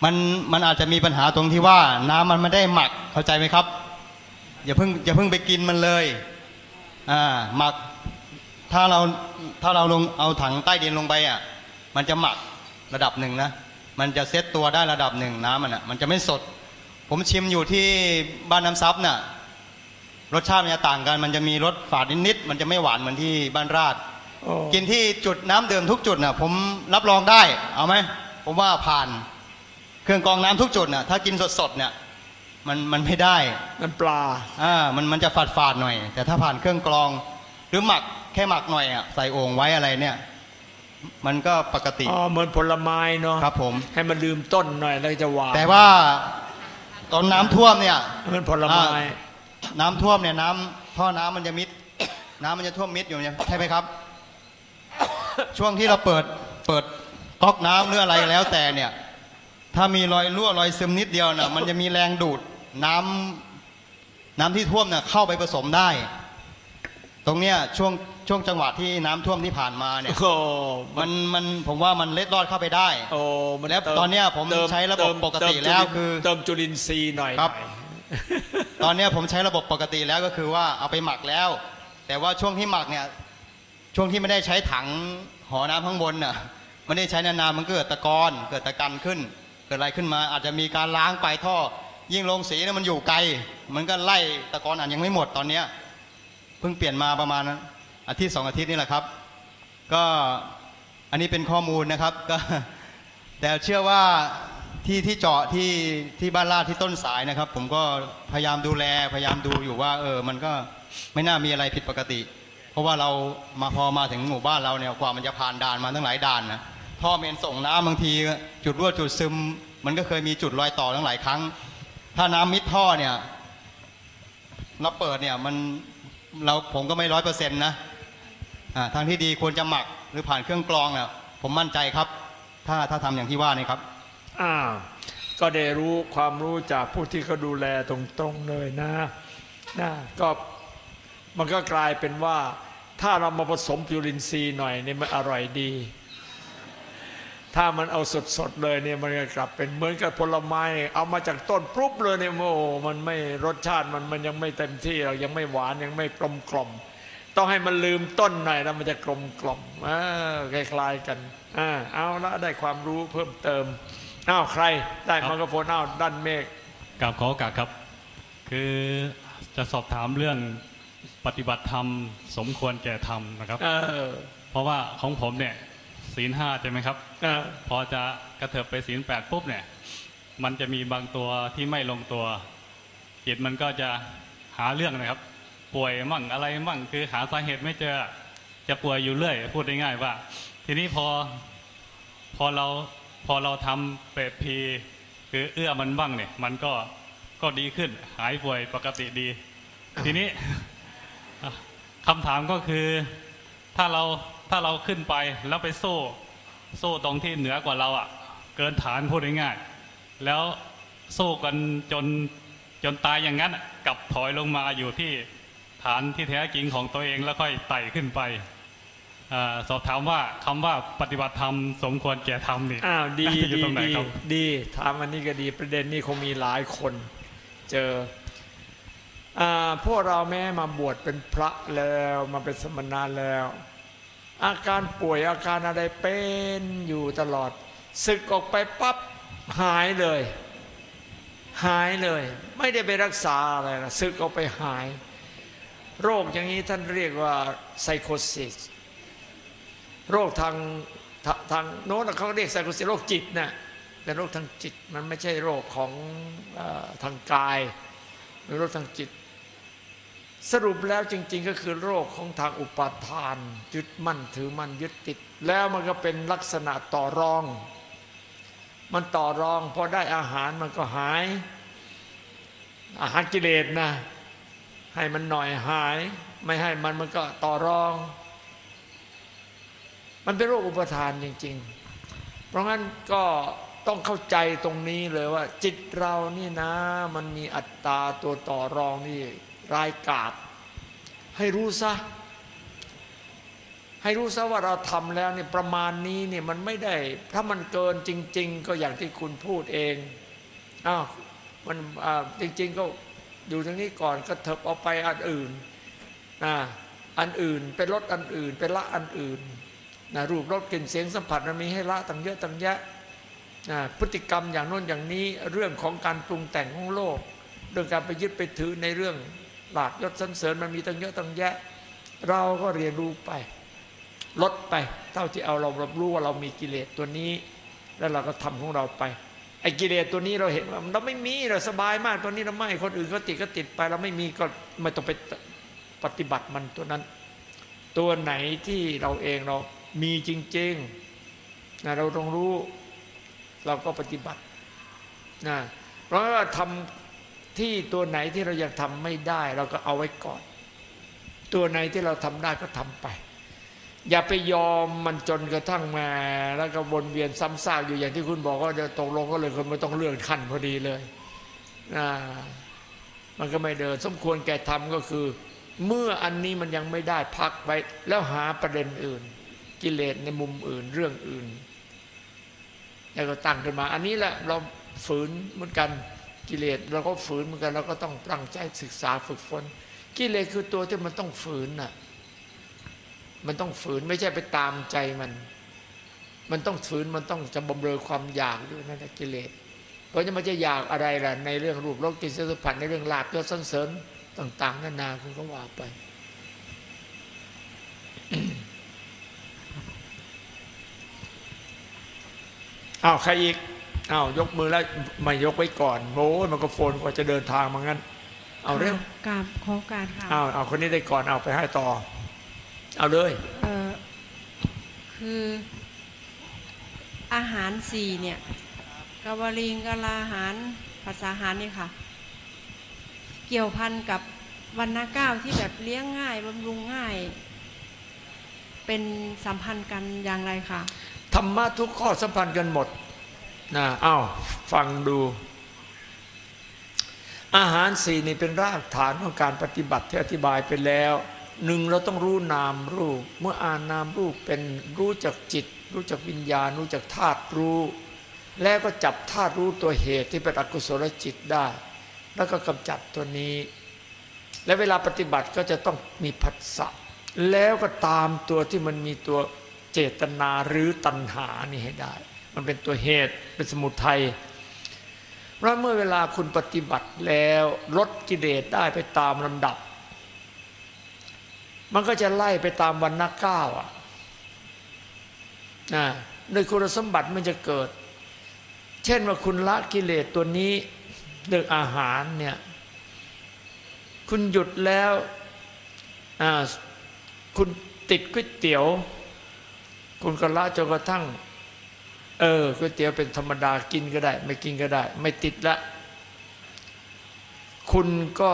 มันมันอาจจะมีปัญหาตรงที่ว่าน้ำมันไม่ได้หมักเข้าใจไหมครับอย่าเพิ่งอย่าเพิ่งไปกินมันเลยอ่าหมักถ้าเราถ้าเราลงเอาถังใต้ดินลงไปอะมันจะหมักระดับหนึ่งนะมันจะเซ็ตตัวได้ระดับหนึ่งน้ำมันอะมันจะไม่สด ผมชิมอยู่ที่บ้านน้ำซับน่ะรสชาติมันจะต่างกัน มันจะมีรสฝาดนิดๆมันจะไม่หวานเหมือนที่บ้านราดโอ้กินที่จุดน้ำดื่มทุกจุดน่ะผมรับรองได้เอาไหมผมว่าผ่าน เครื่องกรองน้ำทุกจุดน่ะถ้ากินสดๆเนี่ยมันมันไม่ได้มันปลาอ่ามันมันจะฝาดฝาดๆหน่อย แต่ถ้าผ่านเครื่องกรอง หรือหมักแค่หมักหน่อยอะใส่โอ่งไว้อะไรเนี่ย มันก็ปกติอ๋อเหมือนผลไม้เนาะครับผมให้มันลืมต้นหน่อยแล้วจะหวานแต่ว่าตอนน้ำท่วมเนี่ยเหมือนผลไม้อ่าน้ำท่วมเนี่ยน้ำท่อน้ำมันจะมิด น้ำมันจะท่วมมิดอยู่เนี่ยใช่ไหมครับ ช่วงที่เราเปิดเปิดก๊อกน้ำหรืออะไรแล้วแต่เนี่ย ถ้ามีรอยรั่วรอยซึมนิดเดียวน่ะมันจะมีแรงดูดน้ำน้ำที่ท่วมน่ะเข้าไปผสมได้ ตรงเนี้ยช่วงช่วงจังหวะที่น้ำท่วมที่ผ่านมาเนี่ยโอ้มันมันผมว่ามันเล็ดรอดเข้าไปได้โอ้มันแล้วเติมตอนเนี้ยผมเติใช้ระบบเติมปกติเมแล้วจุลินคือเติมจุลินทรีย์หน่อยครับหน่อยตอนเนี้ยผมใช้ระบบปกติแล้วก็คือว่าเอาไปหมักแล้ว แต่ว่าช่วงที่หมักเนี่ยช่วงที่ไม่ได้ใช้ถังหอน้ำข้างบนน่ะไม่ได้ใช้นานๆมันเกิดตะกอนเกิดตะกันขึ้น เกิดอะไรขึ้นมาอาจจะมีการล้างไปท่อ ยิ่งลงสีเนี่ยมันอยู่ไกล มันก็ไล่ตะกอนอันยังไม่หมดตอนเนี้ยเพิ่งเปลี่ยนมาประมาณอาทิตย์สองอาทิตย์นี่แหละครับ ก็อันนี้เป็นข้อมูลนะครับก็แต่เชื่อว่าที่ที่เจาะที่ที่บ้านลาดที่ต้นสายนะครับ ผมก็พยายามดูแลพยายามดูอยู่ว่า เออ มันก็ไม่น่ามีอะไรผิดปกติ เพราะว่าเรามาพอมาถึงหมู่บ้านเราเนี่ยกว่ามันจะผ่านด่านมาตั้งหลายด่านนะ ท่อเมนส่งน้ำบางที จุดรั่วจุดซึม มันก็เคยมีจุดรอยต่อตั้งหลายครั้ง ถ้าน้ำมิดท่อเนี่ยเราเปิดเนี่ยมันเราผมก็ไม่ร้อยเปอร์เซ็นต์นะทางที่ดีควรจะหมักหรือผ่านเครื่องกรองเนี่ยผมมั่นใจครับ ถ้าถ้าทำอย่างที่ว่านี่ครับอ่าก็ได้รู้ความรู้จากผู้ที่เขาดูแลตรงๆเลยนะนะก็มันก็กลายเป็นว่า ถ้าเรามาผสมจุลินทรีย์หน่อยเนี่ยมันอร่อยดี ถ้ามันเอาสดๆเลยเนี่ยมันก็กลับเป็นเหมือนกับผลไม้เอามาจากต้นปุ๊บเลยเนี่ยโอ้โหมันไม่รสชาติมันมันยังไม่เต็มที่เรายังไม่หวานยังไม่กลมกล่อมต้องให้มันลืมต้นหน่อยแล้วมันจะกลมกล่อมอ่าคล้ายๆกันอ่าเอาละได้ความรู้เพิ่มเติมอ้าวใครได้ไมโครโฟนอ้าวด้านเมฆกับขอโอกาสครับ คือจะสอบถามเรื่องปฏิบัติธรรม สมควรแก่ธรรมนะครับเออเพราะว่าของผมเนี่ย ศีลห้าใช่ไหมครับอพอจะกระเถิบไปศีลแปดปุ๊บเนี่ย มันจะมีบางตัวที่ไม่ลงตัว จิตมันก็จะหาเรื่องนะครับ ป่วยมั่งอะไรมั่งคือหาสาเหตุไม่เจอจะป่วยอยู่เรื่อย พูดได้ง่ายว่า ทีนี้พอพอเราพอเราทำเปรตพีคือเอื้อมันบ้างเนี่ย มันก็ก็ดีขึ้น หายป่วยปกติดี ทีนี้คำถามก็คือถ้าเรา ถ้าเราขึ้นไปแล้วไปโซ่โซ่ตรงที่เหนือกว่าเราอะ่ะ เกินฐานพูดง่ายๆแล้วโซ่กันจนจนตายอย่างนั้นอะกลับถอยลงมาอยู่ที่ฐานที่แท้จริงของตัวเองแล้วค่อยไต่ขึ้นไปอาสอบถามว่าคำว่าปฏิบัติธรรมสมควรแก่ธรรมนี่อ้าวดีน่าจะอยู่ดีตรงไหนดีครับดีถามอันนี้ก็ดีประเด็นนี้คงมีหลายคนเจออ่าพวกเราแม้มาบวชเป็นพระแล้วมาเป็นสมณะแล้ว อาการป่วยอาการอะไรเป็นอยู่ตลอดศึกออกไปปั๊บหายเลย หายเลย ไม่ได้ไปรักษาอะไรนะสึกออกไปหาย โรคอย่างนี้ท่านเรียกว่าไซโคซิสโรคทางทาทางโน้นเขาเรียกไซโคซิสโรคจิตนะ่ะเป็นโรคทางจิตมันไม่ใช่โรคของอทางกายเป็นโรคทางจิต สรุปแล้วจริง ๆ ก็คือโรคของทางอุปาทาน ยึดมั่นถือมั่นยึดติด แล้วมันก็เป็นลักษณะต่อรอง มันต่อรองพอได้อาหารมันก็หาย อาหารกิเลสนะ ให้มันหน่อยหาย ไม่ให้มันมันก็ต่อรอง มันเป็นโรคอุปทานจริง ๆ เพราะงั้นก็ต้องเข้าใจตรงนี้เลยว่า จิตเรานี่นะ มันมีอัตตาตัวต่อรองนี่ รายกาจให้รู้ซะให้รู้ซะว่าเราทำแล้วเนี่ยประมาณนี้เนี่ยมันไม่ได้ ถ้ามันเกินจริง ๆ ก็อย่างที่คุณพูดเองอ้าวมันจริง ๆ ก็อยู่ตรงนี้ก่อนก็เถิบเอาไปอันอื่นนะอันอื่นเป็นลดอันอื่นเป็นละอันอื่นนะรูปรสกลิ่นเสียงสัมผัสมันมีให้ละตั้งเยอะตั้งแยะนะพฤติกรรมอย่างโน้นอย่างนี้เรื่องของการปรุงแต่งของโลก เรื่องการไปยึดไปถือในเรื่อง ลากยศสันเสริญมันมีตั้งเยอะตั้งแยะ เราก็เรียนรู้ไป ลดไป เท่าที่เอาเรารับรู้ว่าเรามีกิเลสตัวนี้ แล้วเราก็ทำของเราไปไอ้กิเลสตัวนี้เราเห็นว่าเราไม่มีเราสบายมากตัวนี้เราไม่คนอื่นก็ติดก็ติดไป เราไม่มีก็ไม่ต้องไปปฏิบัติมันตัวนั้น ตัวไหนที่เราเองเรามีจริงๆนะเราต้องรู้ เราก็ปฏิบัตินะเพราะว่าทำ ที่ตัวไหนที่เรายังทำไม่ได้ เราก็เอาไว้ก่อน ตัวไหนที่เราทำได้ก็ทำไป อย่าไปยอมมันจนกระทั่งมา แล้วก็วนเวียนซ้ำซากอยู่อย่างที่คุณบอกว่าเดี๋ยวตกลงก็เลยคนไม่ต้องเลื่อนขั้นพอดีเลยอ่ามันก็ไม่เดิน สมควรแก่ทำก็คือ เมื่ออันนี้มันยังไม่ได้พักไว้ แล้วหาประเด็นอื่น กิเลสในมุมอื่นเรื่องอื่นแล้วก็ตั้งขึ้นมา อันนี้แหละเราฝืนเหมือนกัน กิเลสเราก็ฝืนเหมือนกันเราก็ต้องตั้งใจศึกษาฝึกฝนกิเลสคือตัวที่มันต้องฝืนน่ะ มันต้องฝืนไม่ใช่ไปตามใจมัน มันต้องฝืนมันต้องจะบำเรอความอยากด้วยนั่นแหละกิเลส เพราะจะมันจะอยากอะไรล่ะ ในเรื่องรูปรสกลิ่นเสียงสัมผัสในเรื่องลาบยศสันเสริญต่าง ๆ นานาคุณก็ว่าไปอ้าวใครอีก อ้าวยกมือแล้วไม่ยกไว้ก่อนโอ้ยมันก็โฟนกว่าจะเดินทางมางั้น เอาเร็วกราบขอการค่ะอ้าวเอาคนนี้ได้ก่อนเอาไปให้ต่อ เอาเลยเอ่อคืออาหารสี่เนี่ยกาวลิงกาลาอาหารภาษาอาหารนี่ค่ะ เกี่ยวพันกับวันนาเก้าที่แบบเลี้ยงง่ายบำรุงง่าย เป็นสัมพันธ์กันอย่างไรคะธรรมะทุกข้อสัมพันธ์กันหมด นะอ้าวฟังดู อาหารสี่นี่เป็นรากฐานของการปฏิบัติที่อธิบายไปแล้วหนึ่งเราต้องรู้นามรูป เมื่ออ่านนามรูปเป็นรู้จักจิต รู้จักวิญญาณ รู้จักธาตุรู้ แล้วก็จับธาตุรู้ตัวเหตุที่เป็นอกุศลจิตได้ แล้วก็กำจัดตัวนี้ และเวลาปฏิบัติก็จะต้องมีผัสสะแล้วก็ตามตัวที่มันมีตัวเจตนาหรือตัณหานี่ให้ได้ มันเป็นตัวเหตุเป็นสมุทัยเพราะเมื่อเวลาคุณปฏิบัติแล้วลดกิเลสได้ไปตามลำดับ มันก็จะไล่ไปตามวันนักก้าอะนะโดยคุณสมบัติมันจะเกิด เช่นว่าคุณละกิเลสตัวนี้เรื่องอาหารเนี่ยคุณหยุดแล้วคุณติดก๋วยเตี๋ยว คุณก็ละจนกระทั่ง เออก๋วยเตี๋ยวเป็นธรรมดากินก็ได้ ไม่กินก็ได้ ไม่ติดละ คุณก็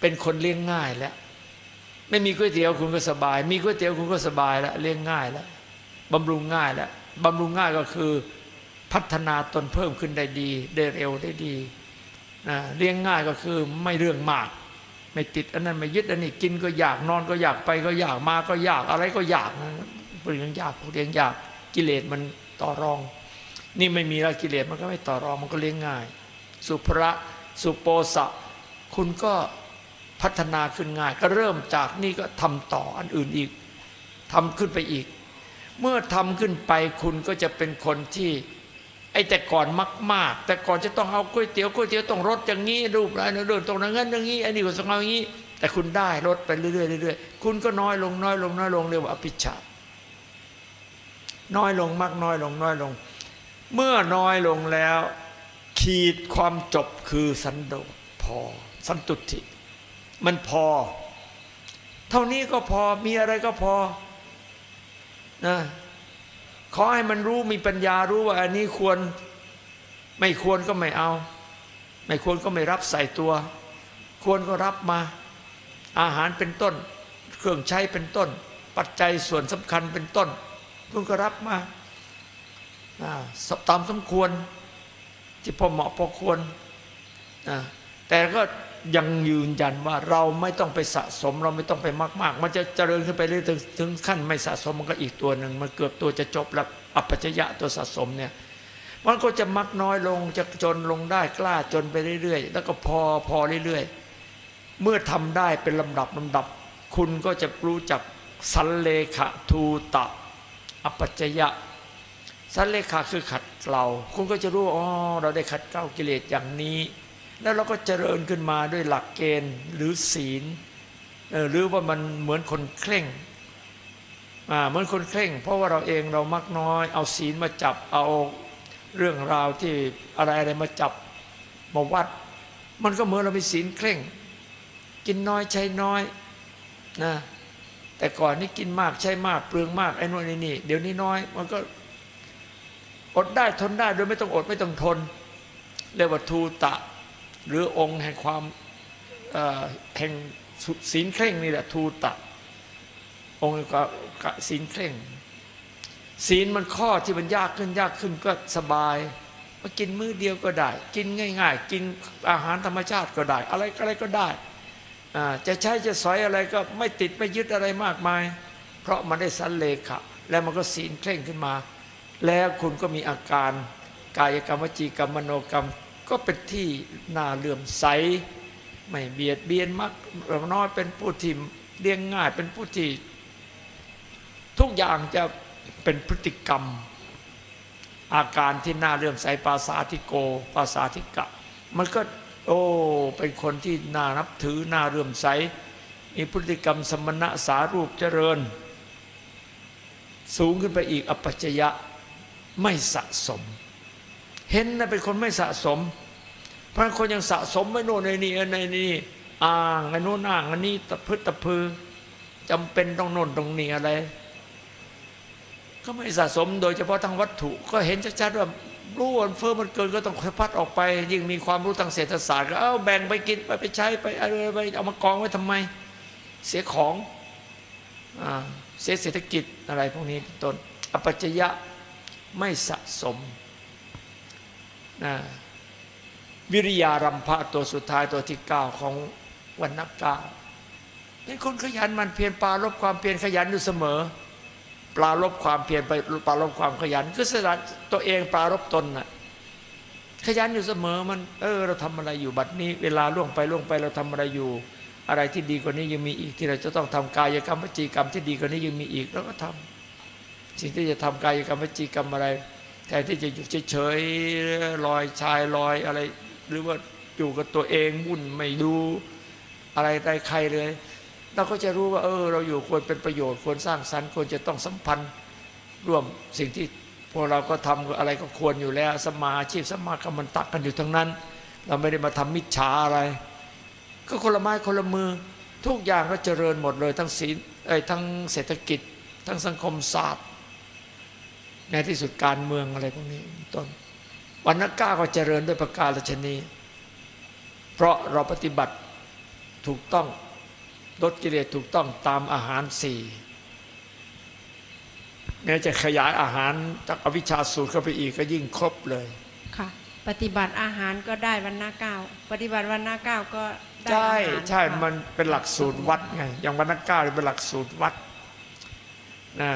เป็นคนเลี้ยงง่ายแล้ว ไม่มีก๋วยเตี๋ยวคุณก็สบาย มีก๋วยเตี๋ยวคุณก็สบายแล้วเลี้ยงง่ายแล้วบำรุงง่ายแล้วบำรุงง่ายก็คือพัฒนาตนเพิ่มขึ้นได้ดี ได้เร็วได้ดีนะเลี้ยงง่ายก็คือไม่เรื่องมาก ไม่ติดอันนั้นไม่ยึดอันนี้กินก็อยากนอนก็อยากไปก็อยากมาก็อยากอะไรก็อยากนะ เลี้ยงยากเลี้ยงยากกิเลสมันต่อรอง นี่ไม่มีแล้วกิเลสมันก็ไม่ต่อรองมันก็เลี้ยงง่าย สุภะสุโปสะ คุณก็พัฒนาขึ้นง่าย ก็เริ่มจากนี่ก็ทำต่ออันอื่นอีกทำขึ้นไปอีก เมื่อทำขึ้นไปคุณก็จะเป็นคนที่ไอ้แต่ก่อนมาก ๆ แต่ก่อนจะต้องเอาก๋วยเตี๋ยวก๋วยเตี๋ยวต้องรสอย่างนี้รูปอะไรเรื่องตรงนั้นอย่างนี้อันนี้ก็ต้องเอาอย่างนี้ แต่คุณได้ลดไปเรื่อยๆเรื่อยๆคุณก็น้อยลงน้อยลงน้อยลงเรียกว่าอภิชฌา น้อยลงมากน้อยลงน้อยลง เมื่อน้อยลงแล้ว ขีดความจบคือสันโดษพอ สันตุติมันพอ เท่านี้ก็พอมีอะไรก็พอนะขอให้มันรู้มีปัญญารู้ว่าอันนี้ควร ไม่ควรก็ไม่เอา ไม่ควรก็ไม่รับใส่ตัว ควรก็รับมา อาหารเป็นต้น เครื่องใช้เป็นต้น ปัจจัยส่วนสำคัญเป็นต้น คุณก็รับมาอ่าตามสมควรที่พอเหมาะพอควร แต่ก็ยังยืนยันว่าเราไม่ต้องไปสะสม เราไม่ต้องไปมาก ๆ มันจะเจริญขึ้นไปเรื่อยถึงถึงขั้นไม่สะสมมันก็อีกตัวหนึ่งมันเกือบตัวจะจบแล้วอัปปัจจยะตัวสะสมเนี่ยมันก็จะมักน้อยลงจะจนลงได้กล้าจนไปเรื่อยๆ แล้วก็พอพอเรื่อยๆ เมื่อทำได้เป็นลำดับลำดับ คุณก็จะรู้จักสันเลขะทูตะ อปัจจยะสันเลขาคือขัดเกลาคุณก็จะรู้อ๋อเราได้ขัดเกลากิเลสอย่างนี้ แล้วเราก็เจริญขึ้นมาด้วยหลักเกณฑ์หรือศีลหรือว่ามันเหมือนคนเคร่งเหมือนคนเคร่ง เพราะว่าเราเองเรามักน้อย เอาศีลมาจับเอาเรื่องราวที่อะไรอะไรมาจับมาวัด มันก็เหมือนเรามีศีลเคร่ง กินน้อยใช้น้อยนะ แต่ก่อนนี่กินมากใช้มากเปลืองมากไอ้นู่นไอ้นี่ เดี๋ยวนี้น้อย มันก็อดได้ทนได้โดยไม่ต้องอดไม่ต้องทนเรียกว่าทูตะ หรือองค์แห่งความแห่งศีลเคร่งนี่แหละทูตะ องค์แห่งศีลเคร่ง ศีลมันข้อที่มันยากขึ้นยากขึ้นก็สบายมากินมื้อเดียวก็ได้ กินง่าย ๆ กินอาหารธรรมชาติก็ได้ อะไรอะไรก็ได้ จะใช้จะสอยอะไรก็ไม่ติดไม่ยึดอะไรมากมาย เพราะมันได้สันเลขะ แล้วมันก็ศีลเคร่งขึ้นมา แล้วคุณก็มีอาการกายกรรมวจีกรรมมโนกรรม ก็เป็นที่น่าเลื่อมใส ไม่เบียดเบียนมักน้อยเป็นผู้ที่เลี้ยงง่ายเป็นผู้ที่ทุกอย่างจะเป็นพฤติกรรม อาการที่น่าเลื่อมใสปาสาธิโกปาสาธิกะ มันก็ โอ้ เป็นคนที่น่านับถือน่าเลื่มใส มีพฤติกรรมสมณะสารูปเจริญ สูงขึ้นไปอีกอปัจจยะไม่สะสม เห็นนะเป็นคนไม่สะสม เพราะคนยังสะสมไม่โน่นในนี่ในนี่อ่างไอ้โน่นอ่างอันนี้ตะพึดตะพือจำเป็นต้องโน่นตรงนี้อะไร ก็ไม่สะสมโดยเฉพาะทางวัตถุ ก็เห็นชัดๆว่า รู้ว่าเฟื่อมันเกินก็ต้องพัดออกไป ยิ่งมีความรู้ทางเศรษฐศาสตร์ก็เอาแบ่งไปกินไปไปใช้ไปอะไรไปเอามากองไว้ทำไม เสียของอเสียเศรษฐกิจอะไรพวกนี้เป็นต้นอปัจจยะไม่สะสมนะวิริยารัมภะตัวสุดท้ายตัวที่เก้าของวันนักเก้าเป็นคนขยันมันเพียรปราลบความเพียรขยันอยู่เสมอ ปราลบความเพียรไปปราลบความขยัน คือสละตัวเองปราลบตนน่ะขยันอยู่เสมอมัน เออ เราทำอะไรอยู่บัดนี้ เวลาล่วงไปล่วงไปเราทำอะไรอยู่ อะไรที่ดีกว่านี้ยังมีอีกที่เราจะต้องทำกายกรรมวจีกรรมที่ดีกว่านี้ยังมีอีกเราก็ทำสิ่งที่จะทำกายกรรมวจีกรรมอะไรแทนที่จะอยู่เฉยๆลอยชายลอยอะไร หรือว่าอยู่กับตัวเองวุ่นไม่ดูอะไรใดใครเลย เราก็จะรู้ว่า เออ เราอยู่ควรเป็นประโยชน์ควรสร้างสรรค์ควรจะต้องสัมพันธ์ร่วมสิ่งที่พวกเราก็ทำอะไรก็ควรอยู่แล้วสมาชีพสมากรรมันตักกันอยู่ทั้งนั้น เราไม่ได้มาทำมิจฉาอะไร ก็คนละไม้คนละมือ ทุกอย่างก็เจริญหมดเลยทั้งศีลเอ้ยทั้งเศรษฐกิจ ทั้งสังคมศาสตร์ในที่สุดการเมืองอะไรพวกนี้ต้นวันนักก้าก็เจริญด้วยประการฉนี้เพราะเราปฏิบัติถูกต้อง ลดกิเลสถูกต้องตามอาหารสี่แม้จะขยายอาหารจากอวิชชาสูตรเข้าไปอีกก็ยิ่งครบเลย ค่ะ ปฏิบัติอาหารก็ได้วันหน้าเก้าปฏิบัติวันหน้าเก้าก็ได้ใช่อาหารใช่ค่ะมันเป็นหลักสูตรวัดไงอย่างวันนักก้าเนี่ยเป็นหลักสูตรวัดนะ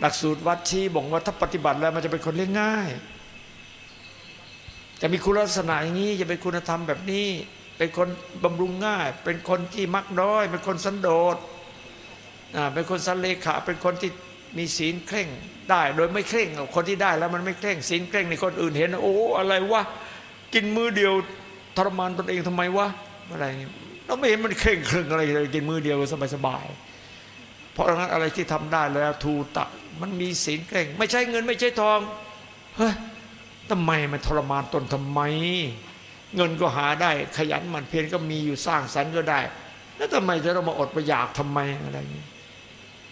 หลักสูตรวัดชี้บอกว่าถ้าปฏิบัติแล้วมันจะเป็นคนเลี้ยงง่าย จะมีคุณลักษณะอย่างนี้จะเป็นคุณธรรมแบบนี้ เป็นคนบำรุงง่าย เป็นคนที่มักน้อย เป็นคนสันโดษอ่าเป็นคนสันเลขาเป็นคนที่มีศีลเคร่งได้โดยไม่เคร่งคนที่ได้แล้วมันไม่เคร่งศีลเคร่งในคนอื่นเห็น โอ้อะไรวะกินมือเดียวทรมานตนเองทำไมวะอะไรเงี้ยเราไม่เห็นมันเคร่งครึงอะไรเลยกินมือเดียวสบายๆเพราะงั้นอะไรที่ทำได้แล้วทูตะมันมีศีลเคร่ง ไม่ใช่เงินไม่ใช่ทองเฮ้ยทำไมมันทรมานตนทำไม เงินก็หาได้ขยันหมันเพียรก็มีอยู่สร้างสรรค์ก็ได้ แล้วทำไมจะเรามาอดประอยากทำไมอะไรอย่างนี้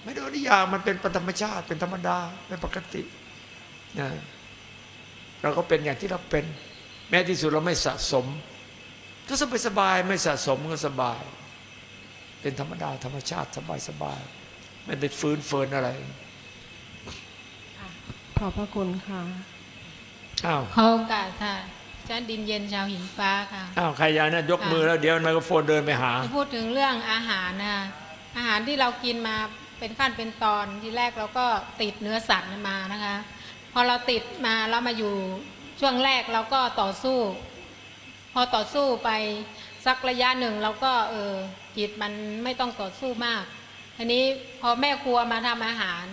ไม่ได้อดอยากมันเป็นธรรมชาติเป็นธรรมดาเป็นปกตินะเราก็เป็นอย่างที่เราเป็น แม้ที่สุดเราไม่สะสม ก็สบายสบายๆไม่สะสมก็สบาย เป็นธรรมดาธรรมชาติสบายสบายๆไม่ได้ฟื้นเฟินอะไรขอบพระคุณค่ะอ้าวขอโอกาสค่ะ อาจารย์ดินเย็นชาวหินฟ้าค่ะอ้าวใครอยากนะยกมือแล้วเดี๋ยวไมโครโฟนเดินไปหาจะพูดถึงเรื่องอาหารนะคะอาหารที่เรากินมาเป็นขั้นเป็นตอนที่แรกเราก็ติดเนื้อสัตว์มานะคะ พอเราติดมาเรามาอยู่ช่วงแรกเราก็ต่อสู้ พอต่อสู้ไปสักระยะหนึ่งเราก็เออจิตมันไม่ต้องต่อสู้มากทีนี้พอแม่ครัวมาทำอาหาร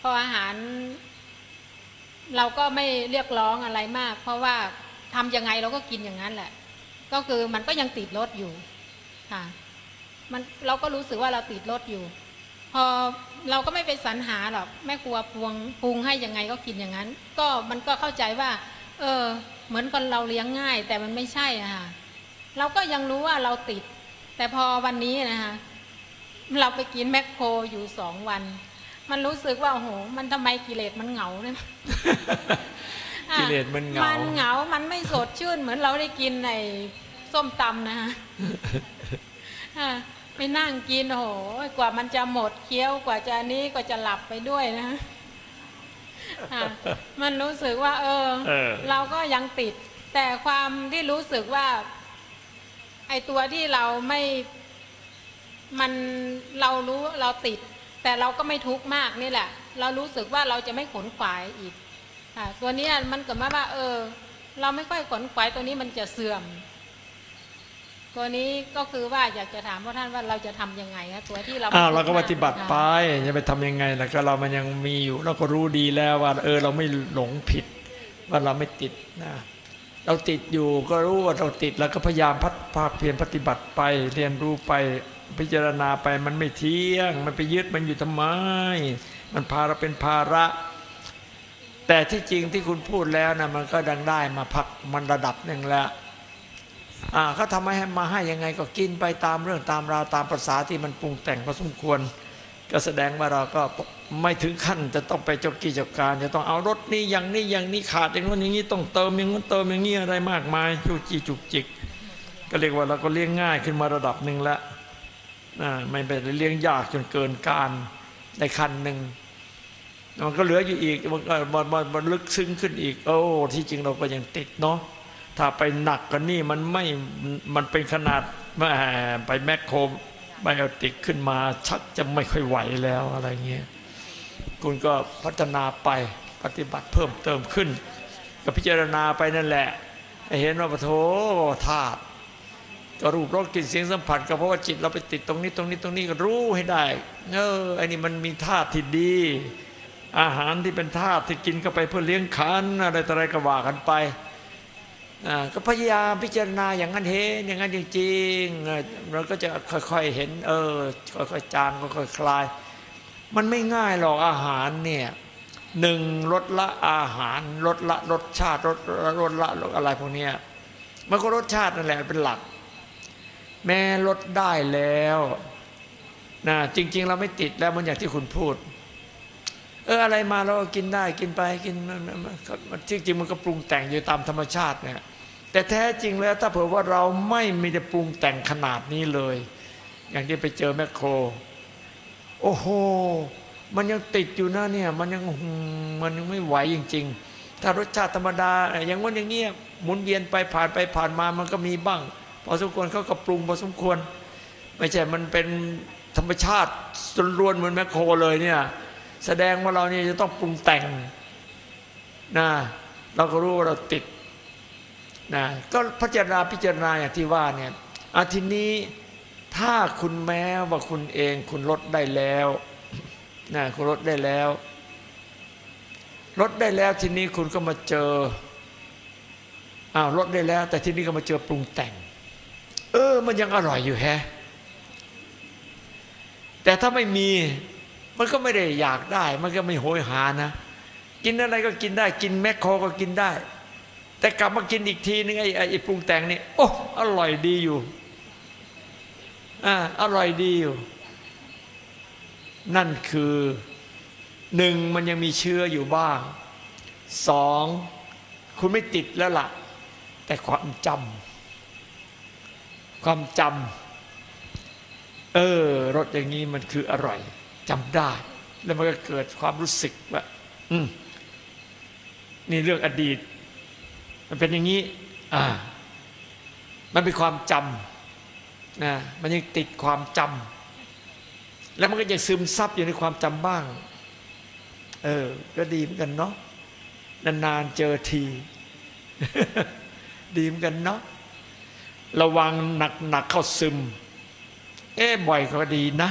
พออาหาร เราก็ไม่เรียกร้องอะไรมาก เพราะว่า ทำยังไงเราก็กินอย่างนั้นแหละ ก็คือมันก็ยังติดรสอยู่ค่ะมันเราก็รู้สึกว่าเราติดรสอยู่ พอเราก็ไม่ไปสรรหาหรอกแม่ครัวปรุงปรุงให้ยังไงก็กินอย่างนั้น ก็มันก็เข้าใจว่า เออ เหมือนกันเราเลี้ยงง่าย แต่มันไม่ใช่อะค่ะเราก็ยังรู้ว่าเราติด แต่พอวันนี้นะคะเราไปกินแมคโครอยู่สองวัน มันรู้สึกว่าโอ้โหมันทำไมกิเลสมันเหงาเนี่ย กิเลสมันเหงา มันเหงา มันไม่สดชื่น เหมือนเราได้กินในส้มตำนะฮะอะไปนั่งกินโอ้โหกว่ามันจะหมดเคี้ยวกว่าจะอันนี้ก็จะหลับไปด้วยนะฮะอะมันรู้สึกว่าเออเออ เราก็ยังติด แต่ความที่รู้สึกว่า ไอตัวที่เราไม่มันเรารู้เราติด แต่เราก็ไม่ทุกข์มากนี่แหละ เรารู้สึกว่าเราจะไม่ขนขวายอีก ค่ะ ตัวเนี้ยมันเกิดมาว่า เออ เราไม่ค่อยขนขวายตัวนี้มันจะเสื่อม ตัวนี้ก็คือว่าอยากจะถามพระท่านว่าเราจะทำยังไงคะตัวที่เราอ้าวเราก็ปฏิบัติไปค่ะจะไปทำยังไงล่ะก็เรามันยังมีอยู่เราก็รู้ดีแล้วว่า เออ เราไม่หลงผิด ว่าเราไม่ติดนะเราติดอยู่ก็รู้ว่าเราติดแล้วก็พยายามพัฒภาคเพียรปฏิบัติไป เรียนรู้ไปพิจารณาไปมันไม่เที่ยง มันไปยึดมันอยู่ทำไม มันพาเราเป็นภาระ แต่ที่จริงที่คุณพูดแล้วนะมันก็ดังได้มาพักมันระดับหนึ่งแล้วอ่าเขาทำให้มาให้ยังไงก็กินไปตามเรื่องตามราวตามภาษาที่มันปรุงแต่งพอสมควร ก็แสดงว่าเราก็ไม่ถึงขั้นจะต้องไปเจ้ากี้เจ้าการ จะต้องเอารถนี้อย่างนี้อย่างนี้ขาดอย่างนู้นอย่างนี้ต้องเติมอย่างนู้นเติมอย่างนี้อะไรมากมายจู้จี้จุกจิก ก็เรียกว่าเราก็เลี้ยงง่ายขึ้นมาระดับหนึ่งแล้วอ่าไม่ไปเลี้ยงยากจนเกินการในขั้นหนึ่ง มันก็เหลืออยู่อีกมันมันมันมันลึกซึ้งขึ้นอีก โอ้ที่จริงเราก็ยังติดเนาะถ้าไปหนักกันนี่มันไม่มันเป็นขนาดแม่ไปแมคโครไบโอติกขึ้นมาชักจะไม่ค่อยไหวแล้วอะไรเงี้ยคุณก็พัฒนาไปปฏิบัติเพิ่มเติมขึ้น ก็พิจารณาไปนั่นแหละหเห็นว่าปะโถธาตุก็รูปรสกลิ่นเสียงสัมผัสก็เพราะว่าจิตเราไปติดตรงนี้ตรงนี้ตรงนี้ก็รู้ให้ได้เออไอ้นี่มันมีธาตุที่ดี อาหารที่เป็นธาตุที่กินเข้าไปเพื่อเลี้ยงขันอะไรต่ออะไรก็ว่ากันไปก็พยายามพิจารณาอย่างนั้นเห็นอย่างนั้นจริงๆเราก็จะค่อยๆเห็น เออค่อยๆจางค่อยๆคลาย มันไม่ง่ายหรอกอาหารเนี่ยหนึ่งลดละอาหารลดละรสชาติลดละลดละลดอะไรพวกนี้มันก็รสชาตินั่นแหละเป็นหลัก แม้ลดได้แล้วนะจริง ๆ เราไม่ติดแล้วมันอย่างที่คุณพูด เอออะไรมาเราก็กินได้กินไปกินมันมันมันมันจริงๆมันก็ปรุงแต่งอยู่ตามธรรมชาติเนี่ยแต่แท้จริงแล้วถ้าเผื่อว่าเราไม่มีแต่ปรุงแต่งขนาดนี้เลย อย่างที่ไปเจอแมคโคร โอ้โห มันยังติดอยู่นะเนี่ยมันยังมันยังไม่ไหวจริง ๆ ถ้ารสชาติธรรมดาอย่างว่าอย่างเงี้ยหมุนเวียนไปผ่านไปผ่านมามันก็มีบ้างพอสมควรเขาก็ปรุงพอสมควร ไม่ใช่มันเป็นธรรมชาติล้วนเหมือนแมคโครเลยเนี่ย แสดงว่าเราเนี่ยจะต้องปรุงแต่งนะเราก็รู้ว่าเราติดนะก็พิจารณาพิจารณาอย่างที่ว่าเนี่ยอาทีนี้ถ้าคุณแม้ว่าคุณเองคุณลดได้แล้วนะคุณลดได้แล้วลดได้แล้วทีนี้คุณก็มาเจออ้าวลดได้แล้ว แต่ทีนี้ก็มาเจอปรุงแต่ง เออ มันยังอร่อยอยู่แฮะแต่ถ้าไม่มี มันก็ไม่ได้อยากได้ มันก็ไม่โหยหานะ กินอะไรก็กินได้ กินแมคโครก็กินได้ แต่กลับมากินอีกทีนึงไอ้ไอ้ปรุงแต่งนี่โอ้อร่อยดีอยู่อ่าอร่อยดีอยู่ นั่นคือหนึ่งมันยังมีเชื้ออยู่บ้างสองคุณไม่ติดแล้วล่ะ แต่ความจำความจำเออรสอย่างนี้มันคืออร่อย จำได้ แล้วมันก็เกิดความรู้สึกว่า อืมนี่เรื่องอดีต มันเป็นอย่างนี้ อ่า มันเป็นความจำนะมันยังติดความจำแล้วมันก็ยังซึมซับอยู่ในความจำบ้าง เออ ก็ดีเหมือนกันเนาะนานๆเจอที ดีเหมือนกันเนาะระวังหนักๆเข้าซึม เอ๊ะบ่อยก็ดีนะ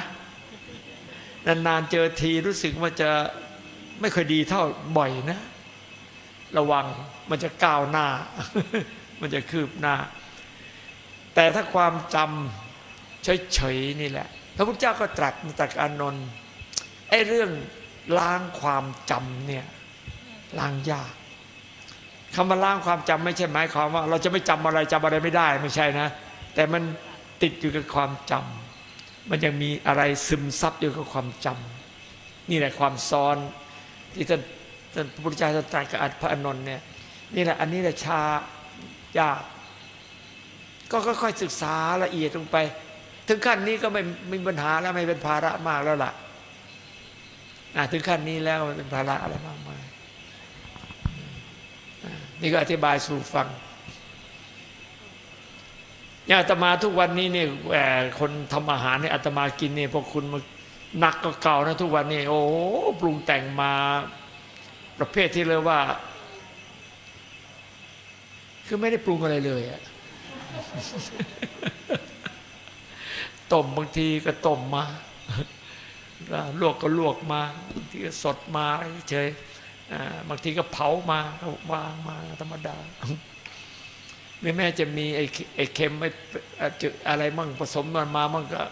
นานๆเจอทีรู้สึกว่าจะไม่ค่อยดีเท่าบ่อยนะ ระวังมันจะก้าวหน้า มันจะคืบหน้า แต่ถ้าความจำเฉยๆนี่แหละ พระพุทธเจ้าก็ตรัสตรัสอานนท์ไอ้เรื่องล้างความจำเนี่ยล้างยากคำว่าล้างความจำไม่ใช่หมายความว่า เราจะไม่จำอะไรจำอะไรไม่ได้ไม่ใช่นะ แต่มันติดอยู่กับความจำ มันยังมีอะไรซึมซับอยู่กับความจำนี่แหละความซ้อนที่ท่านท่านพระพุทธเจ้าตรัสกับพระอานนท์เนี่ยนี่แหละอันนี้แหละชายากก็ค่อยๆศึกษาละเอียดลงไป ถึงขั้นนี้ก็ไม่ไม่มีปัญหาแล้วไม่เป็นภาระมากแล้วล่ะอะถึงขั้นนี้แล้วไม่เป็นภาระอะไรมากมายนี่ก็อธิบายสู่ฟัง อย่างอาตมาทุกวันนี้เนี่ยแหมคนทำอาหารให้อาตมากินเนี่ยพวกคุณมาหนักก็เก่านะทุกวันนี้ โอ้โหปรุงแต่งมาประเภทที่เรียกว่า คือไม่ได้ปรุงอะไรเลยอะต้มบางทีก็ต้มมาลวกก็ลวกมาบางทีก็สดมาเฉยบางทีก็เผามาก็วางมาธรรมดา หรือแม่จะมีไอ้ไอ้เค็มไอ้จืดอะไรมั่งผสมมันมามั่งก็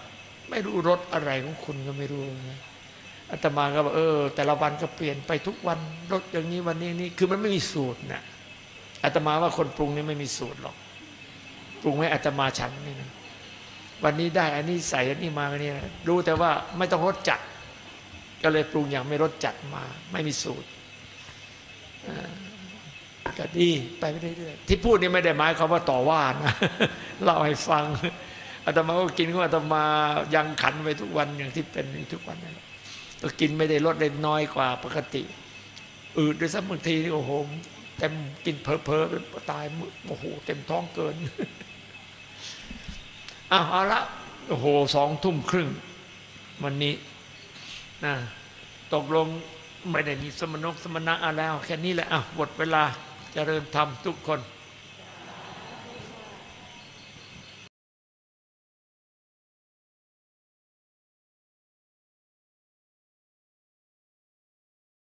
ไม่รู้รสอะไรของคุณก็ไม่รู้นะอาตมาก็บอกเออ แต่ละวันก็เปลี่ยนไปทุกวันรสอย่างนี้วันนี้นี่คือมันไม่มีสูตรนะอาตมาว่าคนปรุงนี่ไม่มีสูตรหรอกปรุงให้อาตมาฉันนี่นะวันนี้ได้ อันนี้ใส่อันนี้มาอันนี้นะรู้แต่ว่าไม่ต้องรสจัด ก็เลยปรุงอย่างไม่รสจัดมา ไม่มีสูตรอ่า ก็ดีไปไม่ไเรื่อยที่พูดนี่ไม่ได้หมายความว่าต่อว่านะเล่าให้ฟังอาตมาก็กินของอาตมายังขันไปทุกวันอย่างที่เป็นทุกวันนั่นก็กินไม่ได้ลดได้น้อยกว่าปกติอืดด้วยซ้ำบางทีนี่โอ้โหเต็มกินเพลเพลตายโอ้โหเต็มท้องเกินอ้าวเอละโอ้โหสองทุ่มครึ่ง วันนี้นะตกลงไม่ได้มีสมนกสมณะอะไรแค่นี้แหละอะหมดเวลา เจริญธรรมทุกคน